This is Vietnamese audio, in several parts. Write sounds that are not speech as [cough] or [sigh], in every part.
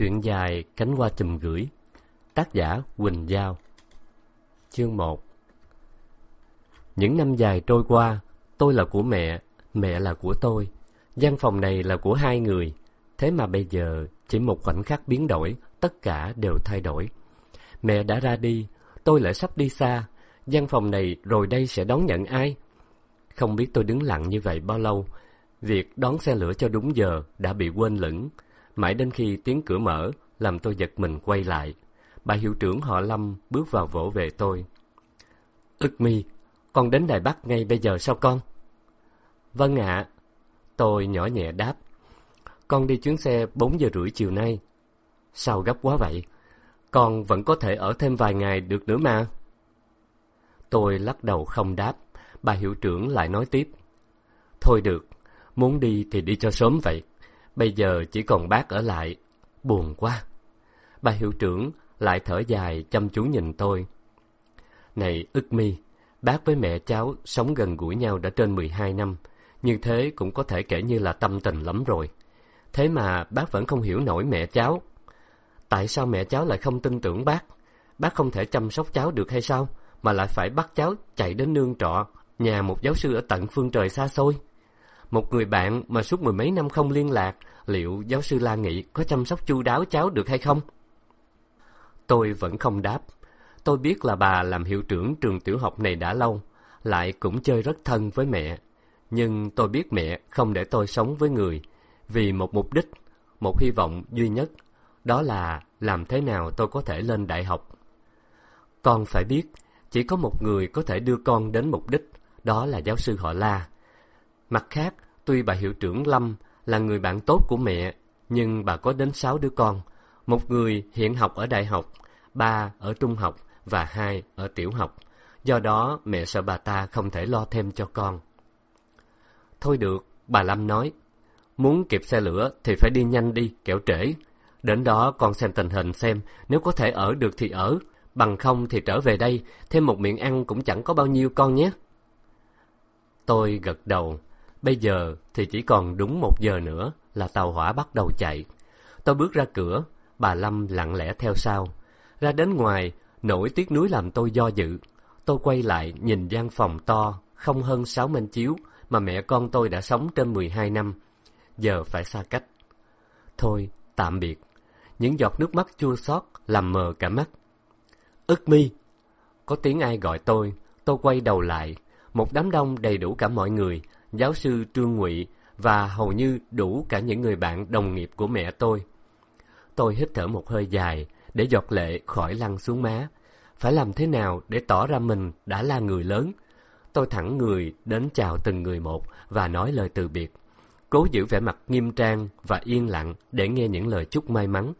Truyện dài Cánh hoa chùm gửi Tác giả Quỳnh Giao Chương 1 Những năm dài trôi qua, tôi là của mẹ, mẹ là của tôi. gian phòng này là của hai người. Thế mà bây giờ, chỉ một khoảnh khắc biến đổi, tất cả đều thay đổi. Mẹ đã ra đi, tôi lại sắp đi xa. gian phòng này rồi đây sẽ đón nhận ai? Không biết tôi đứng lặng như vậy bao lâu. Việc đón xe lửa cho đúng giờ đã bị quên lửng. Mãi đến khi tiếng cửa mở, làm tôi giật mình quay lại. Bà hiệu trưởng họ Lâm bước vào vỗ về tôi. Ức mi, con đến Đài Bắc ngay bây giờ sao con? Vâng ạ. Tôi nhỏ nhẹ đáp. Con đi chuyến xe bốn giờ rưỡi chiều nay. Sao gấp quá vậy? Con vẫn có thể ở thêm vài ngày được nữa mà. Tôi lắc đầu không đáp. Bà hiệu trưởng lại nói tiếp. Thôi được, muốn đi thì đi cho sớm vậy. Bây giờ chỉ còn bác ở lại. Buồn quá. Bà hiệu trưởng lại thở dài chăm chú nhìn tôi. Này ức mi, bác với mẹ cháu sống gần gũi nhau đã trên mười hai năm. Như thế cũng có thể kể như là tâm tình lắm rồi. Thế mà bác vẫn không hiểu nổi mẹ cháu. Tại sao mẹ cháu lại không tin tưởng bác? Bác không thể chăm sóc cháu được hay sao? Mà lại phải bắt cháu chạy đến nương trọ, nhà một giáo sư ở tận phương trời xa xôi. Một người bạn mà suốt mười mấy năm không liên lạc, liệu giáo sư La Nghị có chăm sóc chu đáo cháu được hay không? Tôi vẫn không đáp. Tôi biết là bà làm hiệu trưởng trường tiểu học này đã lâu, lại cũng chơi rất thân với mẹ. Nhưng tôi biết mẹ không để tôi sống với người, vì một mục đích, một hy vọng duy nhất, đó là làm thế nào tôi có thể lên đại học. Con phải biết, chỉ có một người có thể đưa con đến mục đích, đó là giáo sư họ La. Mặt khác, tuy bà hiệu trưởng Lâm là người bạn tốt của mẹ, nhưng bà có đến sáu đứa con. Một người hiện học ở đại học, ba ở trung học và hai ở tiểu học. Do đó, mẹ sợ bà ta không thể lo thêm cho con. Thôi được, bà Lâm nói. Muốn kịp xe lửa thì phải đi nhanh đi, kẻo trễ. Đến đó con xem tình hình xem, nếu có thể ở được thì ở, bằng không thì trở về đây, thêm một miệng ăn cũng chẳng có bao nhiêu con nhé. Tôi gật đầu, Bây giờ thì chỉ còn đúng một giờ nữa là tàu hỏa bắt đầu chạy. Tôi bước ra cửa, bà Lâm lặng lẽ theo sau. Ra đến ngoài, nỗi tiếc nuối làm tôi do dự. Tôi quay lại nhìn gian phòng to, không hơn sáu mên chiếu mà mẹ con tôi đã sống trên mười hai năm. Giờ phải xa cách. Thôi, tạm biệt. Những giọt nước mắt chua xót làm mờ cả mắt. Ức mi! Có tiếng ai gọi tôi, tôi quay đầu lại. Một đám đông đầy đủ cả mọi người, giáo sư Trương Ngụy và hầu như đủ cả những người bạn đồng nghiệp của mẹ tôi. Tôi hít thở một hơi dài để giọt lệ khỏi lăn xuống má. Phải làm thế nào để tỏ ra mình đã là người lớn? Tôi thẳng người đến chào từng người một và nói lời từ biệt. Cố giữ vẻ mặt nghiêm trang và yên lặng để nghe những lời chúc may mắn.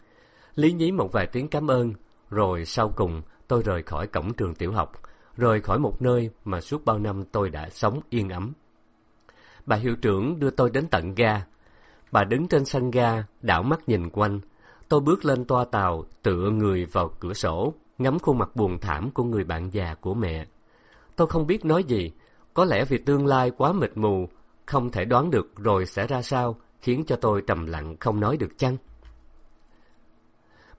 Lý nhí một vài tiếng cảm ơn, rồi sau cùng tôi rời khỏi cổng trường tiểu học, rời khỏi một nơi mà suốt bao năm tôi đã sống yên ấm. Bà hiệu trưởng đưa tôi đến tận ga. Bà đứng trên sân ga, đảo mắt nhìn quanh. Tôi bước lên toa tàu, tựa người vào cửa sổ, ngắm khuôn mặt buồn thảm của người bạn già của mẹ. Tôi không biết nói gì, có lẽ vì tương lai quá mịt mù, không thể đoán được rồi sẽ ra sao, khiến cho tôi trầm lặng không nói được chăng?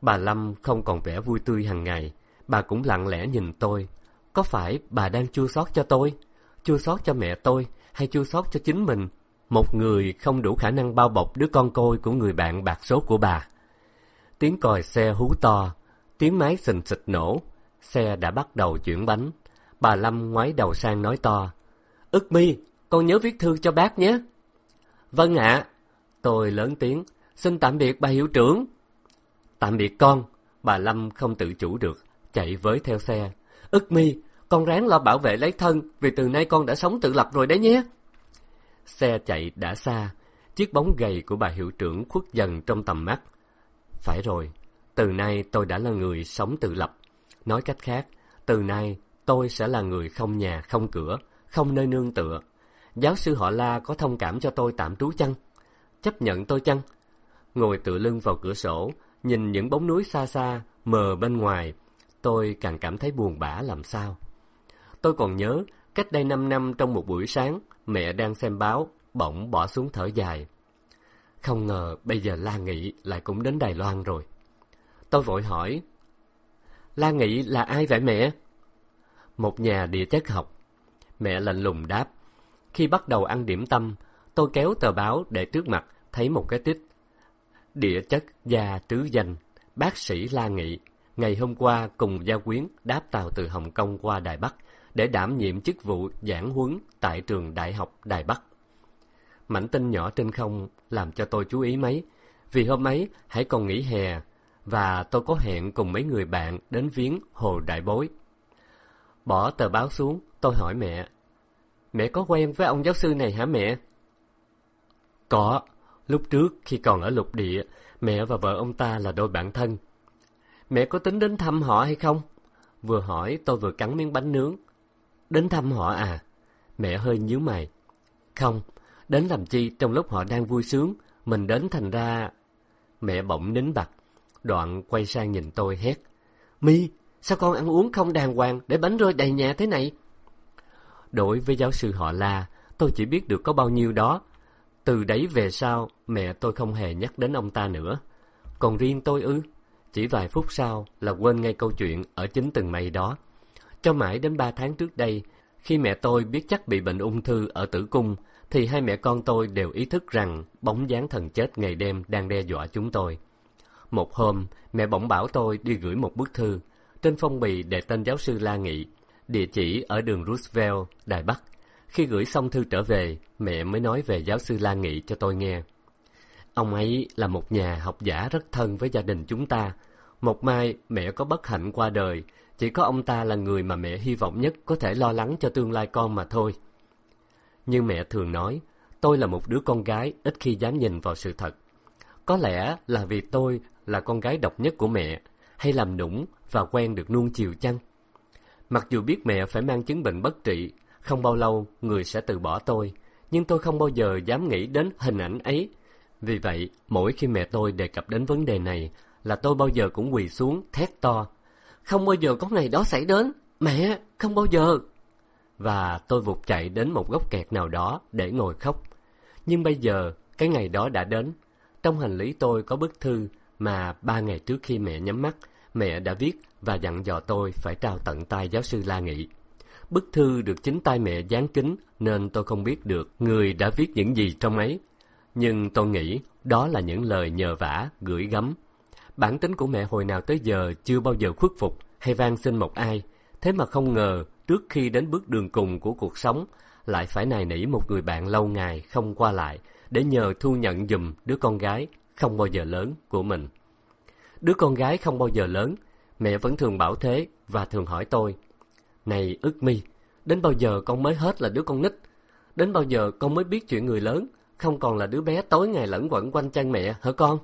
Bà Lâm không còn vẻ vui tươi hàng ngày, bà cũng lặng lẽ nhìn tôi. Có phải bà đang chua xót cho tôi? Chua xót cho mẹ tôi, hay chua xót cho chính mình, một người không đủ khả năng bao bọc đứa con côi của người bạn bạc số của bà. Tiếng còi xe hú to, tiếng máy xình xịch nổ, xe đã bắt đầu chuyển bánh. Bà Lâm ngoái đầu sang nói to, ức mi, con nhớ viết thư cho bác nhé. Vâng ạ. Tôi lớn tiếng, xin tạm biệt bà hiệu trưởng. Tạm biệt con, bà Lâm không tự chủ được, chạy với theo xe. Ức mi, con ráng lo bảo vệ lấy thân, vì từ nay con đã sống tự lập rồi đấy nhé. Xe chạy đã xa, chiếc bóng gầy của bà hiệu trưởng khuất dần trong tầm mắt. Phải rồi, từ nay tôi đã là người sống tự lập. Nói cách khác, từ nay tôi sẽ là người không nhà, không cửa, không nơi nương tựa. Giáo sư họ La có thông cảm cho tôi tạm trú chăng? Chấp nhận tôi chăng? Ngồi tựa lưng vào cửa sổ, nhìn những bóng núi xa xa, mờ bên ngoài, tôi càng cảm thấy buồn bã làm sao. Tôi còn nhớ, cách đây năm năm trong một buổi sáng, mẹ đang xem báo, bỗng bỏ xuống thở dài. Không ngờ bây giờ La Nghị lại cũng đến Đài Loan rồi. Tôi vội hỏi, La Nghị là ai vậy mẹ? Một nhà địa chất học. Mẹ lạnh lùng đáp. Khi bắt đầu ăn điểm tâm, tôi kéo tờ báo để trước mặt, thấy một cái tích. Địa chất gia tứ danh, bác sĩ La Nghị, ngày hôm qua cùng gia quyến đáp tàu từ Hồng Kông qua Đài Bắc để đảm nhiệm chức vụ giảng huấn tại trường Đại học Đài Bắc. Mảnh tin nhỏ trên không làm cho tôi chú ý mấy, vì hôm ấy hãy còn nghỉ hè và tôi có hẹn cùng mấy người bạn đến viếng Hồ Đại Bối. Bỏ tờ báo xuống, tôi hỏi mẹ, mẹ có quen với ông giáo sư này hả mẹ? Có, lúc trước khi còn ở lục địa, mẹ và vợ ông ta là đôi bạn thân. Mẹ có tính đến thăm họ hay không? Vừa hỏi tôi vừa cắn miếng bánh nướng. Đến thăm họ à? Mẹ hơi nhíu mày. Không, đến làm chi trong lúc họ đang vui sướng, mình đến thành ra... Mẹ bỗng nín bặt, đoạn quay sang nhìn tôi hét. Mi, sao con ăn uống không đàng hoàng để bánh rơi đầy nhà thế này? Đối với giáo sư họ La, tôi chỉ biết được có bao nhiêu đó. Từ đấy về sau, mẹ tôi không hề nhắc đến ông ta nữa. Còn riêng tôi ư, chỉ vài phút sau là quên ngay câu chuyện ở chính từng mây đó. Cho mãi đến ba tháng trước đây, khi mẹ tôi biết chắc bị bệnh ung thư ở tử cung, thì hai mẹ con tôi đều ý thức rằng bóng dáng thần chết ngày đêm đang đe dọa chúng tôi. Một hôm, mẹ bỗng bảo tôi đi gửi một bức thư. Trên phong bì đề tên giáo sư La Nghị, địa chỉ ở đường Roosevelt, Đài Bắc. Khi gửi xong thư trở về, mẹ mới nói về giáo sư La Nghị cho tôi nghe. Ông ấy là một nhà học giả rất thân với gia đình chúng ta. Một mai, mẹ có bất hạnh qua đời, chỉ có ông ta là người mà mẹ hy vọng nhất có thể lo lắng cho tương lai con mà thôi. Như mẹ thường nói, tôi là một đứa con gái ít khi dám nhìn vào sự thật. Có lẽ là vì tôi là con gái độc nhất của mẹ, hay làm nũng và quen được nuông chiều chăng? Mặc dù biết mẹ phải mang chứng bệnh bất trị, không bao lâu người sẽ từ bỏ tôi, nhưng tôi không bao giờ dám nghĩ đến hình ảnh ấy. Vì vậy, mỗi khi mẹ tôi đề cập đến vấn đề này, là tôi bao giờ cũng quỳ xuống thét to. Không bao giờ có ngày đó xảy đến, mẹ, không bao giờ. Và tôi vụt chạy đến một góc kẹt nào đó để ngồi khóc. Nhưng bây giờ, cái ngày đó đã đến. Trong hành lý tôi có bức thư mà ba ngày trước khi mẹ nhắm mắt, mẹ đã viết và dặn dò tôi phải trao tận tay giáo sư La Nghị. Bức thư được chính tay mẹ dán kính nên tôi không biết được người đã viết những gì trong ấy. Nhưng tôi nghĩ đó là những lời nhờ vả, gửi gắm. Bản tính của mẹ hồi nào tới giờ chưa bao giờ khuất phục hay van xin một ai. Thế mà không ngờ trước khi đến bước đường cùng của cuộc sống lại phải nài nỉ một người bạn lâu ngày không qua lại để nhờ thu nhận dùm đứa con gái không bao giờ lớn của mình. Đứa con gái không bao giờ lớn, mẹ vẫn thường bảo thế và thường hỏi tôi. Này ức mi, đến bao giờ con mới hết là đứa con nít? Đến bao giờ con mới biết chuyện người lớn, không còn là đứa bé tối ngày lẫn quẩn quanh chân mẹ, hả con?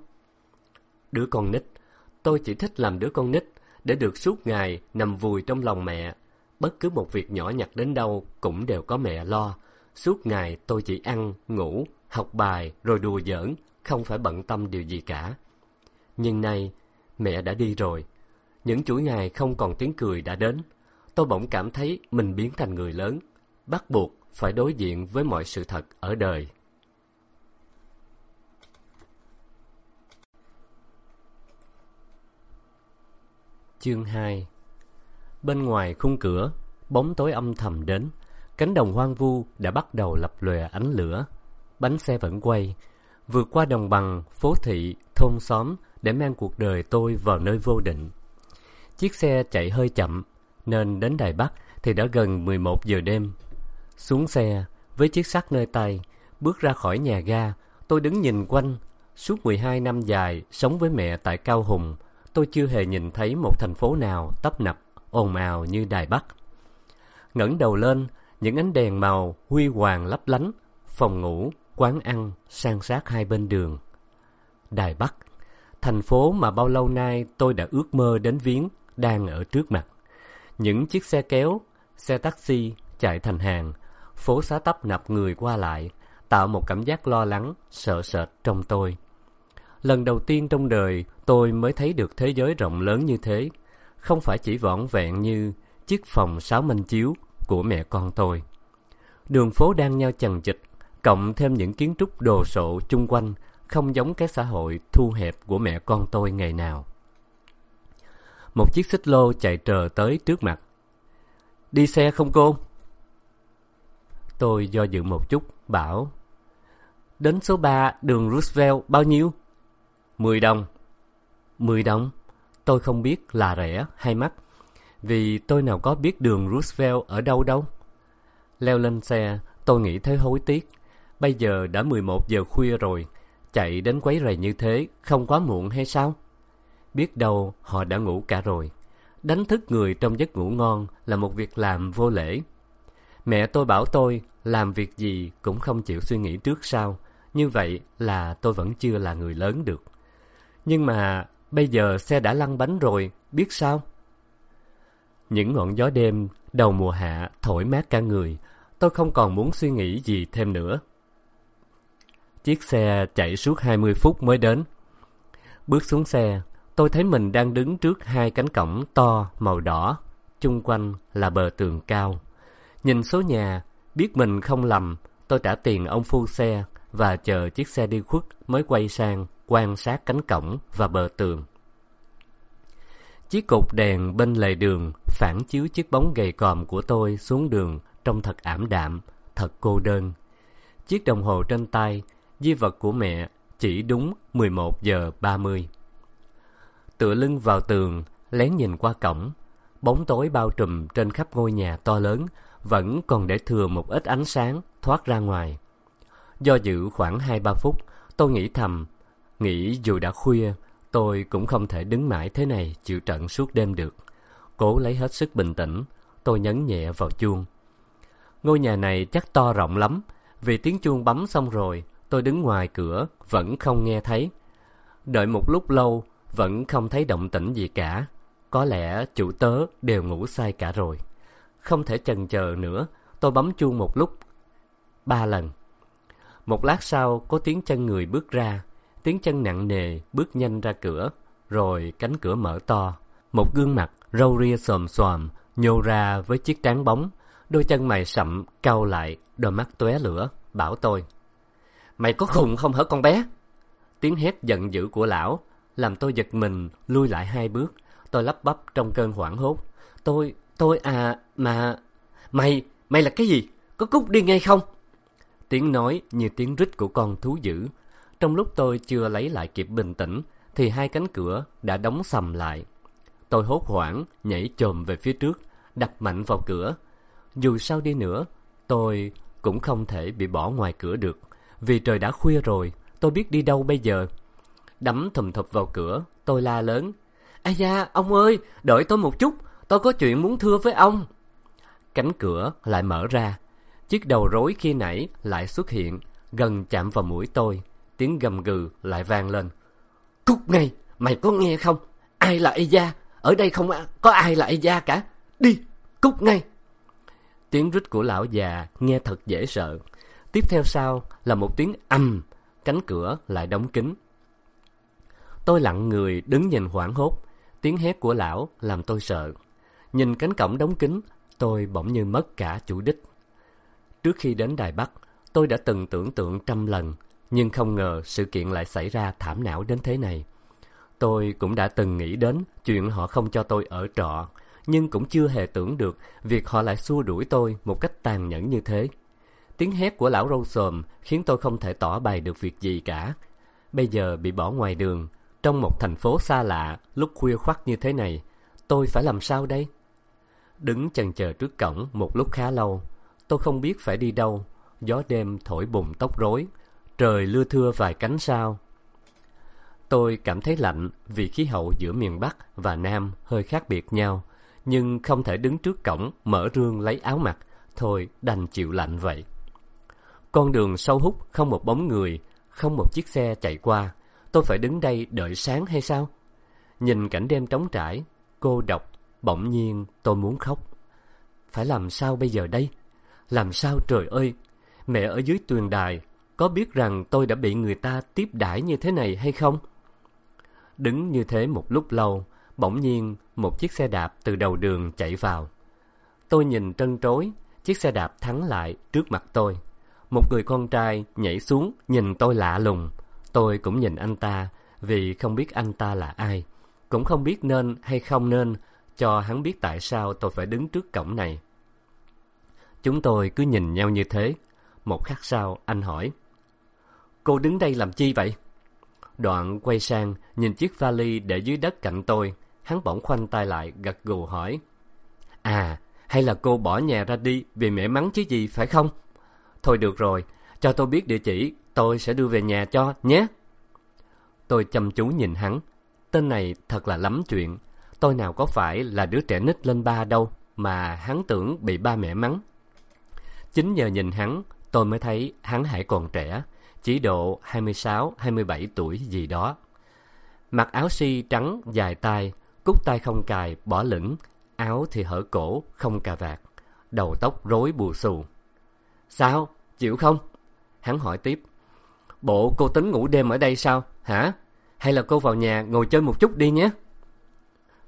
Đứa con nít, tôi chỉ thích làm đứa con nít để được suốt ngày nằm vùi trong lòng mẹ. Bất cứ một việc nhỏ nhặt đến đâu cũng đều có mẹ lo. Suốt ngày tôi chỉ ăn, ngủ, học bài rồi đùa giỡn, không phải bận tâm điều gì cả. Nhưng nay, mẹ đã đi rồi. Những chuỗi ngày không còn tiếng cười đã đến. Tôi bỗng cảm thấy mình biến thành người lớn, bắt buộc phải đối diện với mọi sự thật ở đời. Chương 2 Bên ngoài khung cửa, bóng tối âm thầm đến. Cánh đồng hoang vu đã bắt đầu lập lòe ánh lửa. Bánh xe vẫn quay, vượt qua đồng bằng, phố thị, thôn xóm để mang cuộc đời tôi vào nơi vô định. Chiếc xe chạy hơi chậm, nên đến Đài Bắc thì đã gần 11 giờ đêm. Xuống xe, với chiếc sắt nơi tay, bước ra khỏi nhà ga, tôi đứng nhìn quanh. Suốt 12 năm dài, sống với mẹ tại Cao Hùng, tôi chưa hề nhìn thấy một thành phố nào tấp nập, ồn ào như Đài Bắc. ngẩng đầu lên, những ánh đèn màu huy hoàng lấp lánh, phòng ngủ, quán ăn, san sát hai bên đường. Đài Bắc, thành phố mà bao lâu nay tôi đã ước mơ đến viếng, đang ở trước mặt. Những chiếc xe kéo, xe taxi chạy thành hàng, phố xá tấp nập người qua lại, tạo một cảm giác lo lắng, sợ sệt trong tôi. Lần đầu tiên trong đời tôi mới thấy được thế giới rộng lớn như thế, không phải chỉ vỏn vẹn như chiếc phòng sáu minh chiếu của mẹ con tôi. Đường phố đang nhau chằng chịt, cộng thêm những kiến trúc đồ sộ chung quanh, không giống cái xã hội thu hẹp của mẹ con tôi ngày nào. Một chiếc xích lô chạy trờ tới trước mặt. Đi xe không cô? Tôi do dự một chút, bảo. Đến số ba đường Roosevelt bao nhiêu? Mười đồng. Mười đồng? Tôi không biết là rẻ hay mắc. Vì tôi nào có biết đường Roosevelt ở đâu đâu. Leo lên xe, tôi nghĩ thấy hối tiếc. Bây giờ đã mười một giờ khuya rồi, chạy đến quấy rầy như thế không quá muộn hay sao? Biết đâu họ đã ngủ cả rồi. Đánh thức người trong giấc ngủ ngon là một việc làm vô lễ. Mẹ tôi bảo tôi làm việc gì cũng không chịu suy nghĩ trước sau. Như vậy là tôi vẫn chưa là người lớn được. Nhưng mà bây giờ xe đã lăn bánh rồi, biết sao? Những ngọn gió đêm đầu mùa hạ thổi mát cả người, tôi không còn muốn suy nghĩ gì thêm nữa. Chiếc xe chạy suốt 20 phút mới đến. Bước xuống xe, tôi thấy mình đang đứng trước hai cánh cổng to màu đỏ, chung quanh là bờ tường cao. Nhìn số nhà, biết mình không lầm, tôi trả tiền ông phu xe và chờ chiếc xe đi khuất mới quay sang quan sát cánh cổng và bờ tường. Chiếc cột đèn bên lề đường phản chiếu chiếc bóng gầy còm của tôi xuống đường trông thật ảm đạm, thật cô đơn. Chiếc đồng hồ trên tay, di vật của mẹ, chỉ đúng 11 giờ 30. Tựa lưng vào tường, lén nhìn qua cổng, bóng tối bao trùm trên khắp ngôi nhà to lớn, vẫn còn để thừa một ít ánh sáng thoát ra ngoài. Do dự khoảng hai ba phút, tôi nghĩ thầm, nghĩ dù đã khuya, tôi cũng không thể đứng mãi thế này chịu trận suốt đêm được. Cố lấy hết sức bình tĩnh, tôi nhấn nhẹ vào chuông. Ngôi nhà này chắc to rộng lắm, vì tiếng chuông bấm xong rồi, tôi đứng ngoài cửa, vẫn không nghe thấy. Đợi một lúc lâu, vẫn không thấy động tĩnh gì cả. Có lẽ chủ tớ đều ngủ say cả rồi. Không thể chần chờ nữa, tôi bấm chuông một lúc, ba lần. Một lát sau, có tiếng chân người bước ra, tiếng chân nặng nề bước nhanh ra cửa, rồi cánh cửa mở to. Một gương mặt râu ria xòm xòm nhô ra với chiếc trán bóng, đôi chân mày sậm cau lại, đôi mắt tóe lửa, bảo tôi: "Mày có khùng không hả con bé?" Tiếng hét giận dữ của lão làm tôi giật mình lui lại hai bước, tôi lắp bắp trong cơn hoảng hốt. "Tôi, tôi à, mà mày, mày là cái gì? Có cút đi ngay không?" Tiếng nói như tiếng rít của con thú dữ. Trong lúc tôi chưa lấy lại kịp bình tĩnh, thì hai cánh cửa đã đóng sầm lại. Tôi hốt hoảng, nhảy chồm về phía trước, đập mạnh vào cửa. Dù sao đi nữa, tôi cũng không thể bị bỏ ngoài cửa được. Vì trời đã khuya rồi, tôi biết đi đâu bây giờ. Đấm thùm thụp vào cửa, tôi la lớn. Ây da, ông ơi, đợi tôi một chút, tôi có chuyện muốn thưa với ông. Cánh cửa lại mở ra, Chiếc đầu rối khi nãy lại xuất hiện, gần chạm vào mũi tôi. Tiếng gầm gừ lại vang lên. Cút ngay, mày có nghe không? Ai là Aya? Ở đây không à, có ai là Aya cả. Đi, cút ngay. Tiếng rít của lão già nghe thật dễ sợ. Tiếp theo sau là một tiếng ầm cánh cửa lại đóng kín. Tôi lặng người đứng nhìn hoảng hốt. Tiếng hét của lão làm tôi sợ. Nhìn cánh cổng đóng kín, tôi bỗng như mất cả chủ đích. Trước khi đến Đài Bắc, tôi đã từng tưởng tượng trăm lần, nhưng không ngờ sự kiện lại xảy ra thảm não đến thế này. Tôi cũng đã từng nghĩ đến chuyện họ không cho tôi ở trọ, nhưng cũng chưa hề tưởng được việc họ lại xua đuổi tôi một cách tàn nhẫn như thế. Tiếng hét của lão râu xồm khiến tôi không thể tỏ bày được việc gì cả. Bây giờ bị bỏ ngoài đường, trong một thành phố xa lạ, lúc khuya khoắt như thế này, tôi phải làm sao đây? Đứng chần chờ trước cổng một lúc khá lâu, Tôi không biết phải đi đâu. Gió đêm thổi bùng tóc rối. Trời lưa thưa vài cánh sao. Tôi cảm thấy lạnh vì khí hậu giữa miền Bắc và Nam hơi khác biệt nhau. Nhưng không thể đứng trước cổng mở rương lấy áo mặc. Thôi đành chịu lạnh vậy. Con đường sâu hút không một bóng người, không một chiếc xe chạy qua. Tôi phải đứng đây đợi sáng hay sao? Nhìn cảnh đêm trống trải, cô độc, bỗng nhiên tôi muốn khóc. Phải làm sao bây giờ đây? Làm sao trời ơi, mẹ ở dưới tuyền đài có biết rằng tôi đã bị người ta tiếp đãi như thế này hay không? Đứng như thế một lúc lâu, bỗng nhiên một chiếc xe đạp từ đầu đường chạy vào. Tôi nhìn trân trối, chiếc xe đạp thắng lại trước mặt tôi. Một người con trai nhảy xuống nhìn tôi lạ lùng. Tôi cũng nhìn anh ta vì không biết anh ta là ai. Cũng không biết nên hay không nên cho hắn biết tại sao tôi phải đứng trước cổng này. Chúng tôi cứ nhìn nhau như thế. Một khắc sau, anh hỏi. Cô đứng đây làm chi vậy? Đoạn quay sang, nhìn chiếc vali để dưới đất cạnh tôi. Hắn bỗng khoanh tay lại, gật gù hỏi. À, hay là cô bỏ nhà ra đi vì mẹ mắng chứ gì, phải không? Thôi được rồi, cho tôi biết địa chỉ, tôi sẽ đưa về nhà cho, nhé. Tôi chăm chú nhìn hắn. Tên này thật là lắm chuyện. Tôi nào có phải là đứa trẻ nít lên ba đâu, mà hắn tưởng bị ba mẹ mắng. Chính nhờ nhìn hắn, tôi mới thấy hắn hãy còn trẻ, chỉ độ hai mươi sáu, hai mươi bảy tuổi gì đó. Mặc áo si trắng dài tay, cúc tay không cài, bỏ lửng, áo thì hở cổ, không cà vạt, đầu tóc rối bù xù. Sao? Chịu không? Hắn hỏi tiếp. Bộ cô tính ngủ đêm ở đây sao? Hả? Hay là cô vào nhà ngồi chơi một chút đi nhé?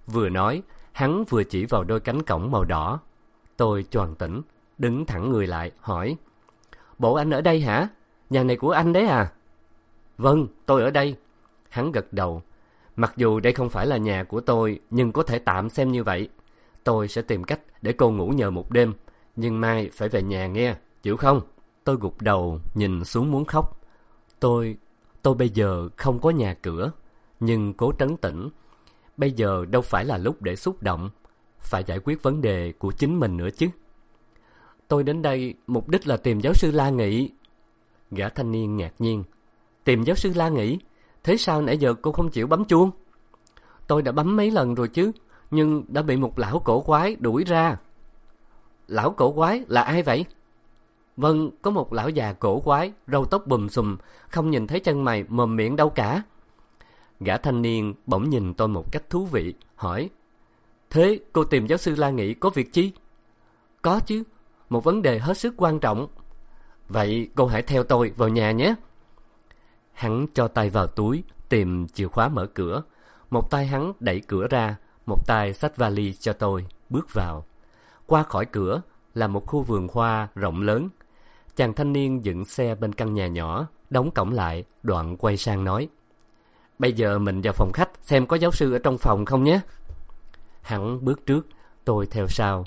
Vừa nói, hắn vừa chỉ vào đôi cánh cổng màu đỏ. Tôi choàng tỉnh, đứng thẳng người lại, hỏi. Bộ anh ở đây hả? Nhà này của anh đấy à? Vâng, tôi ở đây. Hắn gật đầu. Mặc dù đây không phải là nhà của tôi, nhưng có thể tạm xem như vậy. Tôi sẽ tìm cách để cô ngủ nhờ một đêm, nhưng mai phải về nhà nghe, chịu không? Tôi gục đầu, nhìn xuống muốn khóc. Tôi, tôi bây giờ không có nhà cửa, nhưng cố trấn tĩnh. Bây giờ đâu phải là lúc để xúc động, phải giải quyết vấn đề của chính mình nữa chứ. Tôi đến đây mục đích là tìm giáo sư La Nghị. Gã thanh niên ngạc nhiên. Tìm giáo sư La nghĩ Thế sao nãy giờ cô không chịu bấm chuông? Tôi đã bấm mấy lần rồi chứ, nhưng đã bị một lão cổ quái đuổi ra. Lão cổ quái là ai vậy? Vâng, có một lão già cổ quái, râu tóc bùm xùm, không nhìn thấy chân mày, mồm miệng đâu cả. Gã thanh niên bỗng nhìn tôi một cách thú vị, hỏi. Thế cô tìm giáo sư La Nghị có việc chi? Có chứ, một vấn đề hết sức quan trọng. Vậy cô hãy theo tôi vào nhà nhé. Hắn cho tay vào túi, tìm chìa khóa mở cửa. Một tay hắn đẩy cửa ra, một tay xách vali cho tôi, bước vào. Qua khỏi cửa là một khu vườn hoa rộng lớn. Chàng thanh niên dựng xe bên căn nhà nhỏ, đóng cổng lại, đoạn quay sang nói. Bây giờ mình vào phòng khách xem có giáo sư ở trong phòng không nhé. Hắn bước trước, tôi theo sau.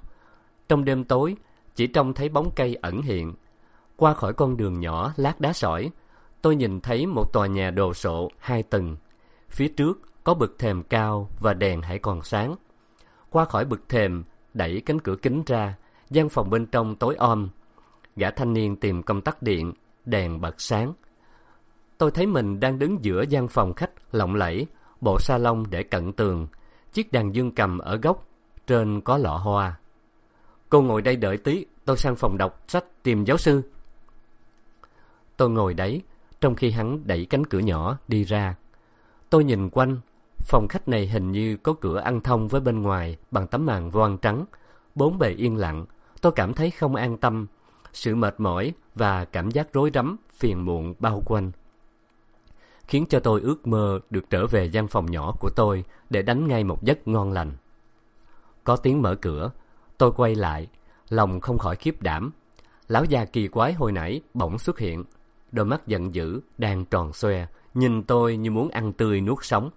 Trong đêm tối, chỉ trông thấy bóng cây ẩn hiện. Qua khỏi con đường nhỏ lát đá sỏi, tôi nhìn thấy một tòa nhà đồ sộ hai tầng. Phía trước có bực thềm cao và đèn hãy còn sáng. Qua khỏi bực thềm, đẩy cánh cửa kính ra, gian phòng bên trong tối om. Gã thanh niên tìm công tắc điện, đèn bật sáng. Tôi thấy mình đang đứng giữa gian phòng khách lộng lẫy, bộ salon để cận tường, chiếc đàn dương cầm ở góc, trên có lọ hoa. Cô ngồi đây đợi tí, tôi sang phòng đọc sách tìm giáo sư. Tôi ngồi đấy, trong khi hắn đẩy cánh cửa nhỏ đi ra. Tôi nhìn quanh, phòng khách này hình như có cửa ăn thông với bên ngoài bằng tấm màn voan trắng. Bốn bề yên lặng, tôi cảm thấy không an tâm, sự mệt mỏi và cảm giác rối rắm, phiền muộn bao quanh. Khiến cho tôi ước mơ được trở về gian phòng nhỏ của tôi để đánh ngay một giấc ngon lành. Có tiếng mở cửa, tôi quay lại, lòng không khỏi khiếp đảm. Lão già kỳ quái hồi nãy bỗng xuất hiện, đôi mắt giận dữ, đang tròn xoe, nhìn tôi như muốn ăn tươi nuốt sống.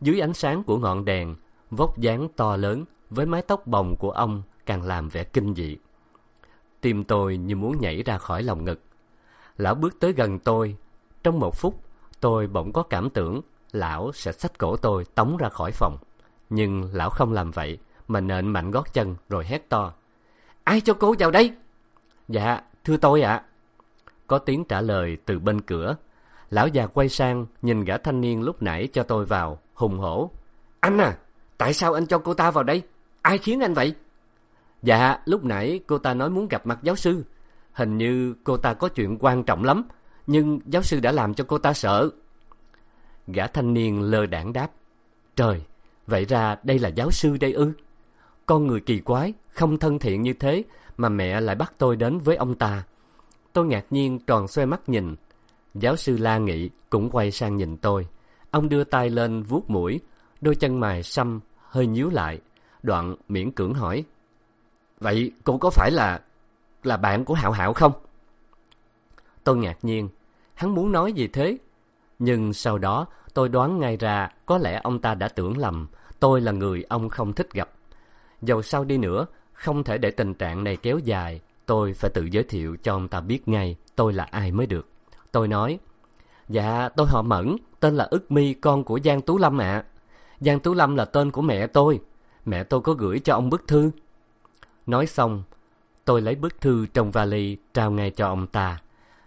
Dưới ánh sáng của ngọn đèn, vóc dáng to lớn với mái tóc bồng của ông càng làm vẻ kinh dị. Tim tôi như muốn nhảy ra khỏi lòng ngực. Lão bước tới gần tôi. Trong một phút, tôi bỗng có cảm tưởng lão sẽ xách cổ tôi tống ra khỏi phòng. Nhưng lão không làm vậy, mà nện mạnh gót chân rồi hét to. Ai cho cô vào đây? Dạ, thưa tôi ạ. Có tiếng trả lời từ bên cửa. Lão già quay sang, nhìn gã thanh niên lúc nãy cho tôi vào, hùng hổ. Anh à, tại sao anh cho cô ta vào đây? Ai khiến anh vậy? Dạ, lúc nãy cô ta nói muốn gặp mặt giáo sư. Hình như cô ta có chuyện quan trọng lắm, nhưng giáo sư đã làm cho cô ta sợ. Gã thanh niên lơ đảng đáp. Trời, vậy ra đây là giáo sư đây ư? Con người kỳ quái, không thân thiện như thế mà mẹ lại bắt tôi đến với ông ta. Tôi ngạc nhiên tròn xoay mắt nhìn. Giáo sư La Nghị cũng quay sang nhìn tôi. Ông đưa tay lên vuốt mũi, đôi chân mày xăm hơi nhíu lại, đoạn miễn cưỡng hỏi. Vậy cô có phải là là bạn của Hạo Hạo không? Tôi ngạc nhiên, hắn muốn nói gì thế? nhưng sau đó tôi đoán ngay ra có lẽ ông ta đã tưởng lầm tôi là người ông không thích gặp dầu sao đi nữa không thể để tình trạng này kéo dài tôi phải tự giới thiệu cho ông ta biết ngay tôi là ai mới được. Tôi nói dạ tôi họ mẫn, tên là ức mi, con của giang tú lâm ạ. Giang tú lâm là tên của mẹ tôi. Mẹ tôi có gửi cho ông bức thư. Nói xong, tôi lấy bức thư trong vali trao ngay cho ông ta.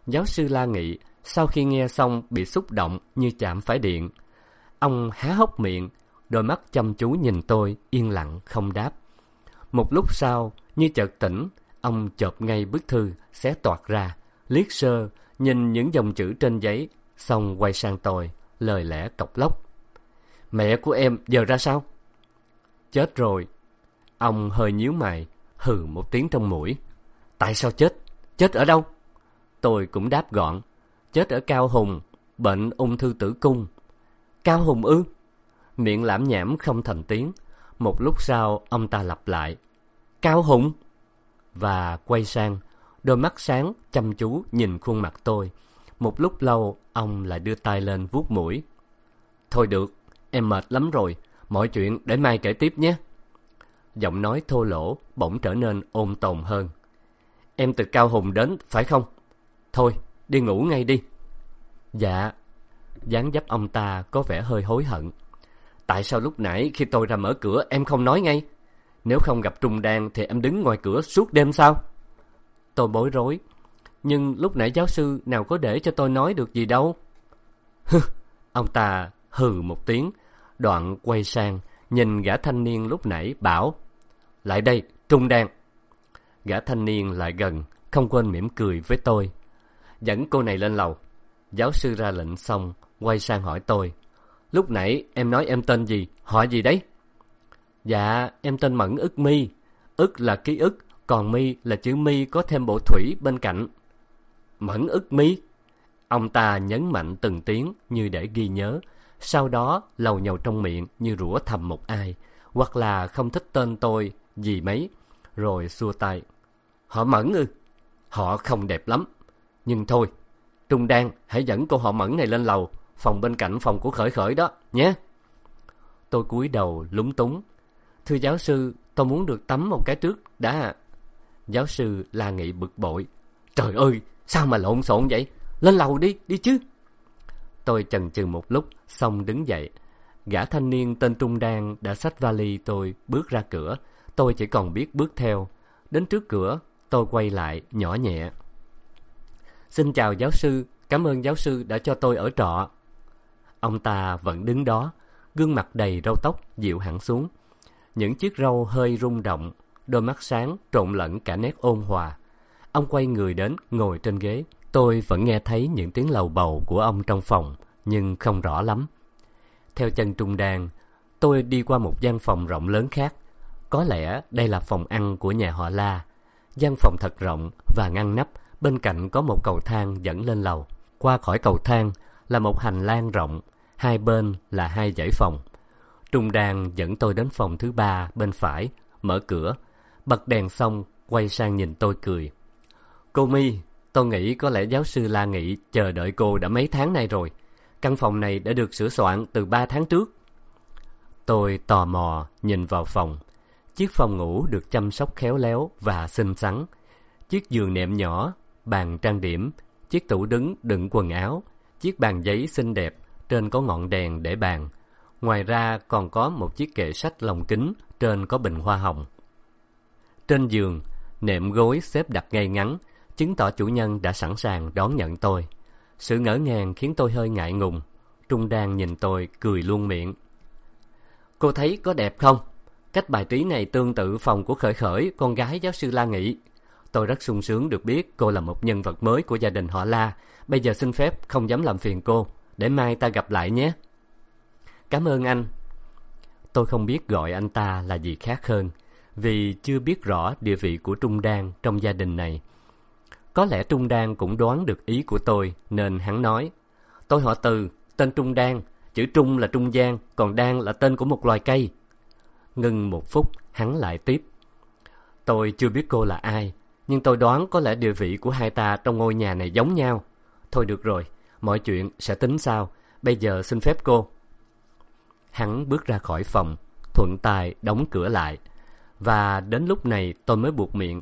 Giáo sư la nghị, sau khi nghe xong, bị xúc động như chạm phải điện. Ông há hốc miệng, đôi mắt chăm chú nhìn tôi yên lặng không đáp. Một lúc sau, như chợt tỉnh ông chộp ngay bức thư, xé toạc ra, liếc sơ, nhìn những dòng chữ trên giấy, xong quay sang tôi, lời lẽ cộc lốc mẹ của em giờ ra sao? Chết rồi. Ông hơi nhíu mày, hừ một tiếng trong mũi. Tại sao chết? Chết ở đâu? Tôi cũng đáp gọn. Chết ở cao hùng, bệnh ung thư tử cung. Cao hùng ư? Miệng lảm nhảm không thành tiếng. Một lúc sau, ông ta lặp lại. Cao hùng? Và quay sang. Đôi mắt sáng, chăm chú nhìn khuôn mặt tôi. Một lúc lâu, ông lại đưa tay lên vuốt mũi. Thôi được, em mệt lắm rồi. Mọi chuyện để mai kể tiếp nhé. Giọng nói thô lỗ bỗng trở nên ôn tồn hơn. Em từ cao hùng đến, phải không? Thôi, đi ngủ ngay đi. Dạ. Dáng dấp ông ta có vẻ hơi hối hận. Tại sao lúc nãy khi tôi ra mở cửa, em không nói ngay? Nếu không gặp trung đan thì em đứng ngoài cửa suốt đêm sao? Tôi bối rối. Nhưng lúc nãy giáo sư nào có để cho tôi nói được gì đâu. Hừ, ông ta hừ một tiếng. Đoạn quay sang, nhìn gã thanh niên lúc nãy bảo, lại đây, trung đan. Gã thanh niên lại gần, không quên mỉm cười với tôi. Dẫn cô này lên lầu. Giáo sư ra lệnh xong, quay sang hỏi tôi, lúc nãy em nói em tên gì? Họ gì đấy? Dạ em tên mẫn, ức mi. Ức là ký ức, còn mi là chữ mi có thêm bộ thủy bên cạnh. Mẫn, ức mi. Ông ta nhấn mạnh từng tiếng như để ghi nhớ, sau đó lầu nhầu trong miệng như rủa thầm một ai, hoặc là không thích tên tôi gì mấy, rồi xua tay. Họ mẫn ư? Họ không đẹp lắm. Nhưng thôi, trung đan, hãy dẫn cô họ mẫn này lên lầu, phòng bên cạnh phòng của khởi khởi đó, nhé. Tôi cúi đầu lúng túng thưa giáo sư, tôi muốn được tắm một cái trước đã. Giáo sư la nghị bực bội. Trời ơi, sao mà lộn xộn vậy? Lên lầu đi đi chứ. Tôi chần chừ một lúc, xong đứng dậy. Gã thanh niên tên trung đan đã xách vali tôi bước ra cửa. Tôi chỉ còn biết bước theo. Đến trước cửa, tôi quay lại, nhỏ nhẹ. Xin chào giáo sư, cảm ơn giáo sư đã cho tôi ở trọ. Ông ta vẫn đứng đó, gương mặt đầy râu tóc, dịu hẳn xuống những chiếc râu hơi rung động, đôi mắt sáng trộn lẫn cả nét ôn hòa. Ông quay người đến, ngồi trên ghế. Tôi vẫn nghe thấy những tiếng lầu bầu của ông trong phòng, nhưng không rõ lắm. Theo chân trung đan, tôi đi qua một gian phòng rộng lớn khác. Có lẽ đây là phòng ăn của nhà họ la. Gian phòng thật rộng và ngăn nắp, bên cạnh có một cầu thang dẫn lên lầu. Qua khỏi cầu thang là một hành lang rộng, hai bên là hai dãy phòng trung đan dẫn tôi đến phòng thứ ba bên phải, mở cửa. Bật đèn xong, quay sang nhìn tôi cười. Cô mi, tôi nghĩ có lẽ giáo sư la nghị chờ đợi cô đã mấy tháng nay rồi. Căn phòng này đã được sửa soạn từ ba tháng trước. Tôi tò mò nhìn vào phòng. Chiếc phòng ngủ được chăm sóc khéo léo và xinh xắn. Chiếc giường nệm nhỏ, bàn trang điểm, chiếc tủ đứng đựng quần áo, chiếc bàn giấy xinh đẹp, trên có ngọn đèn để bàn ngoài ra còn có một chiếc kệ sách lồng kính trên có bình hoa hồng. Trên giường, nệm gối xếp đặt ngay ngắn, chứng tỏ chủ nhân đã sẵn sàng đón nhận tôi. Sự ngỡ ngàng khiến tôi hơi ngại ngùng, trung đan nhìn tôi cười luôn miệng. Cô thấy có đẹp không? Cách bài trí này tương tự phòng của khởi khởi, con gái giáo sư la nghị. Tôi rất sung sướng được biết cô là một nhân vật mới của gia đình họ la. Bây giờ xin phép không dám làm phiền cô. Để mai ta gặp lại nhé cảm ơn anh. Tôi không biết gọi anh ta là gì khác hơn, vì chưa biết rõ địa vị của trung đan trong gia đình này. Có lẽ trung đan cũng đoán được ý của tôi, nên hắn nói, tôi họ từ, tên trung đan, chữ trung là trung gian, còn đan là tên của một loài cây. Ngưng một phút, hắn lại tiếp, tôi chưa biết cô là ai, nhưng tôi đoán có lẽ địa vị của hai ta trong ngôi nhà này giống nhau. Thôi được rồi, mọi chuyện sẽ tính sao. bây giờ xin phép cô hắn bước ra khỏi phòng, thuận tay đóng cửa lại. Và đến lúc này tôi mới buộc miệng.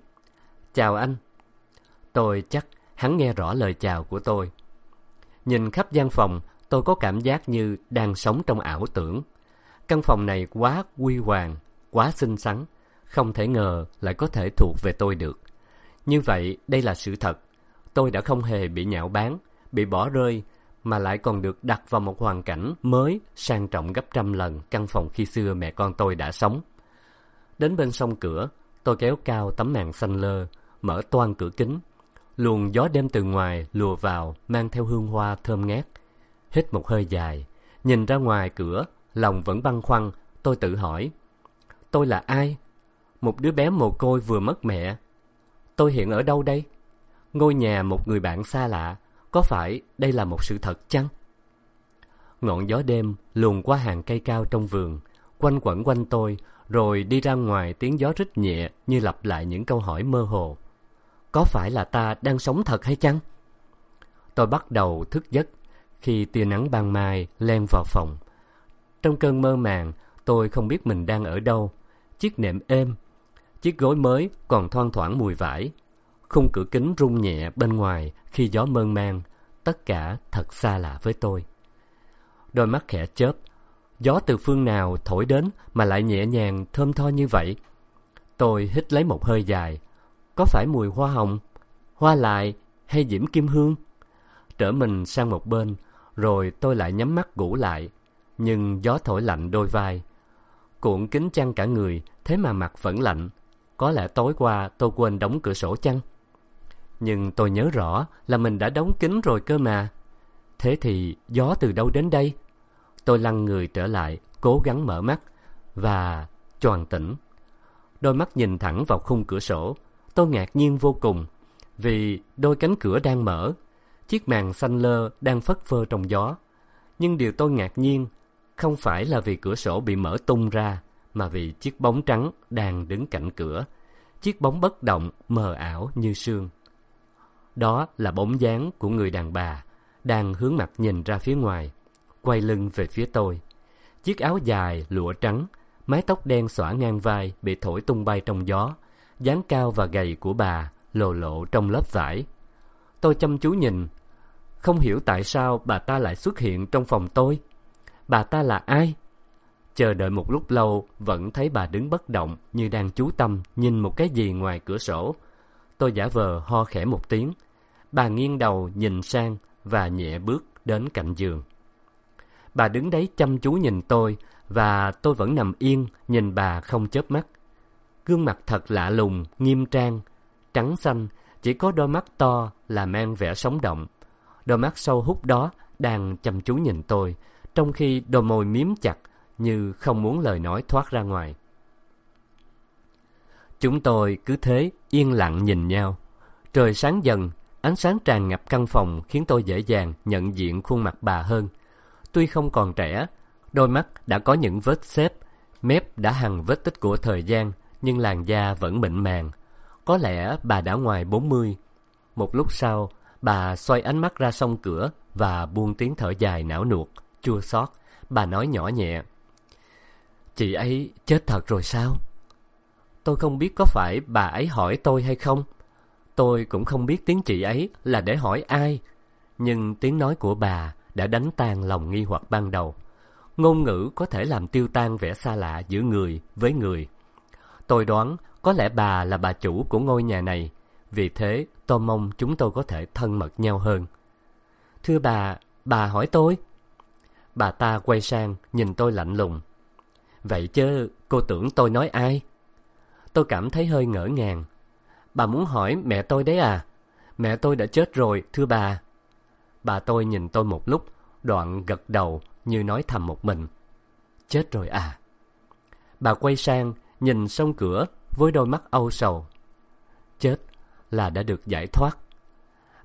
Chào anh. Tôi chắc hắn nghe rõ lời chào của tôi. Nhìn khắp gian phòng, tôi có cảm giác như đang sống trong ảo tưởng. Căn phòng này quá quy hoàng, quá xinh xắn, không thể ngờ lại có thể thuộc về tôi được. Như vậy, đây là sự thật. Tôi đã không hề bị nhạo báng, bị bỏ rơi mà lại còn được đặt vào một hoàn cảnh mới, sang trọng gấp trăm lần căn phòng khi xưa mẹ con tôi đã sống. Đến bên sông cửa, tôi kéo cao tấm màn xanh lơ, mở toan cửa kính. Luồng gió đêm từ ngoài lùa vào, mang theo hương hoa thơm ngát. Hít một hơi dài, nhìn ra ngoài cửa, lòng vẫn băn khoăn, tôi tự hỏi, tôi là ai? Một đứa bé mồ côi vừa mất mẹ. Tôi hiện ở đâu đây? Ngôi nhà một người bạn xa lạ có phải đây là một sự thật chăng? Ngọn gió đêm luồn qua hàng cây cao trong vườn, quanh quẩn quanh tôi, rồi đi ra ngoài tiếng gió rít nhẹ như lặp lại những câu hỏi mơ hồ. Có phải là ta đang sống thật hay chăng? Tôi bắt đầu thức giấc khi tia nắng ban mai len vào phòng. Trong cơn mơ màng, tôi không biết mình đang ở đâu. Chiếc nệm êm, chiếc gối mới còn thoang thoảng mùi vải khung cửa kính rung nhẹ bên ngoài khi gió mơn man, tất cả thật xa lạ với tôi. Đôi mắt khẽ chớp, gió từ phương nào thổi đến mà lại nhẹ nhàng thơm tho như vậy? Tôi hít lấy một hơi dài, có phải mùi hoa hồng, hoa lại hay diễm kim hương? Trở mình sang một bên, rồi tôi lại nhắm mắt ngủ lại, nhưng gió thổi lạnh đôi vai. Cuộn kín chăn cả người, thế mà mặt vẫn lạnh. Có lẽ tối qua tôi quên đóng cửa sổ chăng? Nhưng tôi nhớ rõ là mình đã đóng kín rồi cơ mà. Thế thì gió từ đâu đến đây? Tôi lăn người trở lại, cố gắng mở mắt và choàng tỉnh. Đôi mắt nhìn thẳng vào khung cửa sổ. Tôi ngạc nhiên vô cùng vì đôi cánh cửa đang mở. Chiếc màn xanh lơ đang phất phơ trong gió. Nhưng điều tôi ngạc nhiên không phải là vì cửa sổ bị mở tung ra, mà vì chiếc bóng trắng đang đứng cạnh cửa. Chiếc bóng bất động, mờ ảo như sương đó là bóng dáng của người đàn bà đang hướng mặt nhìn ra phía ngoài, quay lưng về phía tôi. Chiếc áo dài lụa trắng, mái tóc đen xõa ngang vai bị thổi tung bay trong gió, dáng cao và gầy của bà lồ lộ trong lớp vải. Tôi chăm chú nhìn, không hiểu tại sao bà ta lại xuất hiện trong phòng tôi. Bà ta là ai? Chờ đợi một lúc lâu, vẫn thấy bà đứng bất động như đang chú tâm nhìn một cái gì ngoài cửa sổ tôi giả vờ ho khẽ một tiếng. Bà nghiêng đầu nhìn sang và nhẹ bước đến cạnh giường. Bà đứng đấy chăm chú nhìn tôi và tôi vẫn nằm yên nhìn bà không chớp mắt. Gương mặt thật lạ lùng, nghiêm trang, trắng xanh, chỉ có đôi mắt to là mang vẻ sống động. Đôi mắt sâu hút đó đang chăm chú nhìn tôi, trong khi đôi môi miếm chặt như không muốn lời nói thoát ra ngoài chúng tôi cứ thế yên lặng nhìn nhau. Trời sáng dần, ánh sáng tràn ngập căn phòng khiến tôi dễ dàng nhận diện khuôn mặt bà hơn. Tuy không còn trẻ, đôi mắt đã có những vết xếp, mép đã hằn vết tích của thời gian, nhưng làn da vẫn mịn màng. Có lẽ bà đã ngoài bốn mươi. Một lúc sau, bà xoay ánh mắt ra song cửa và buông tiếng thở dài não nuột, chua xót. Bà nói nhỏ nhẹ, chị ấy chết thật rồi sao? Tôi không biết có phải bà ấy hỏi tôi hay không. Tôi cũng không biết tiếng chị ấy là để hỏi ai. Nhưng tiếng nói của bà đã đánh tan lòng nghi hoặc ban đầu. Ngôn ngữ có thể làm tiêu tan vẻ xa lạ giữa người với người. Tôi đoán có lẽ bà là bà chủ của ngôi nhà này. Vì thế, tôi mong chúng tôi có thể thân mật nhau hơn. Thưa bà bà hỏi tôi. Bà ta quay sang nhìn tôi lạnh lùng. Vậy chứ cô tưởng tôi nói ai? Tôi cảm thấy hơi ngỡ ngàng. Bà muốn hỏi mẹ tôi đấy à? Mẹ tôi đã chết rồi, thưa bà. Bà tôi nhìn tôi một lúc, đoạn gật đầu như nói thầm một mình. Chết rồi à? Bà quay sang, nhìn sông cửa với đôi mắt âu sầu. Chết là đã được giải thoát.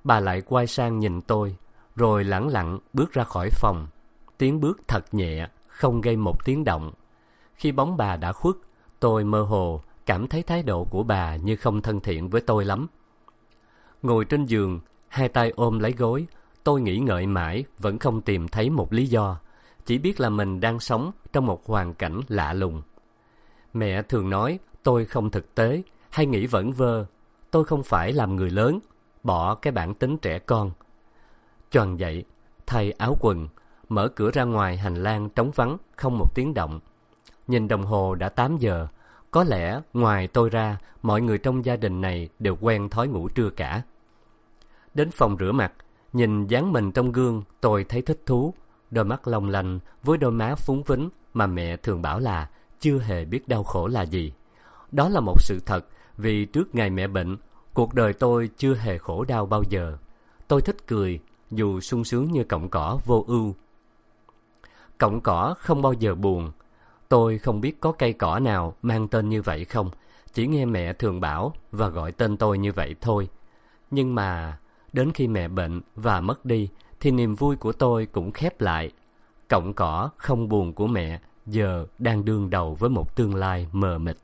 Bà lại quay sang nhìn tôi, rồi lẳng lặng bước ra khỏi phòng. Tiếng bước thật nhẹ, không gây một tiếng động. Khi bóng bà đã khuất, tôi mơ hồ cảm thấy thái độ của bà như không thân thiện với tôi lắm. Ngồi trên giường, hai tay ôm lấy gối, tôi nghĩ ngợi mãi, vẫn không tìm thấy một lý do. Chỉ biết là mình đang sống trong một hoàn cảnh lạ lùng. Mẹ thường nói, tôi không thực tế, hay nghĩ vẩn vơ. Tôi không phải làm người lớn, bỏ cái bản tính trẻ con. Choàng dậy, thay áo quần, mở cửa ra ngoài hành lang trống vắng, không một tiếng động. Nhìn đồng hồ đã tám giờ có lẽ ngoài tôi ra, mọi người trong gia đình này đều quen thói ngủ trưa cả. Đến phòng rửa mặt, nhìn dáng mình trong gương, tôi thấy thích thú. Đôi mắt long lanh với đôi má phúng phính mà mẹ thường bảo là chưa hề biết đau khổ là gì. Đó là một sự thật, vì trước ngày mẹ bệnh, cuộc đời tôi chưa hề khổ đau bao giờ. Tôi thích cười, dù sung sướng như cọng cỏ vô ưu. Cọng cỏ không bao giờ buồn tôi không biết có cây cỏ nào mang tên như vậy không. Chỉ nghe mẹ thường bảo và gọi tên tôi như vậy thôi. Nhưng mà, đến khi mẹ bệnh và mất đi, thì niềm vui của tôi cũng khép lại. Cọng cỏ không buồn của mẹ, giờ đang đương đầu với một tương lai mờ mịt.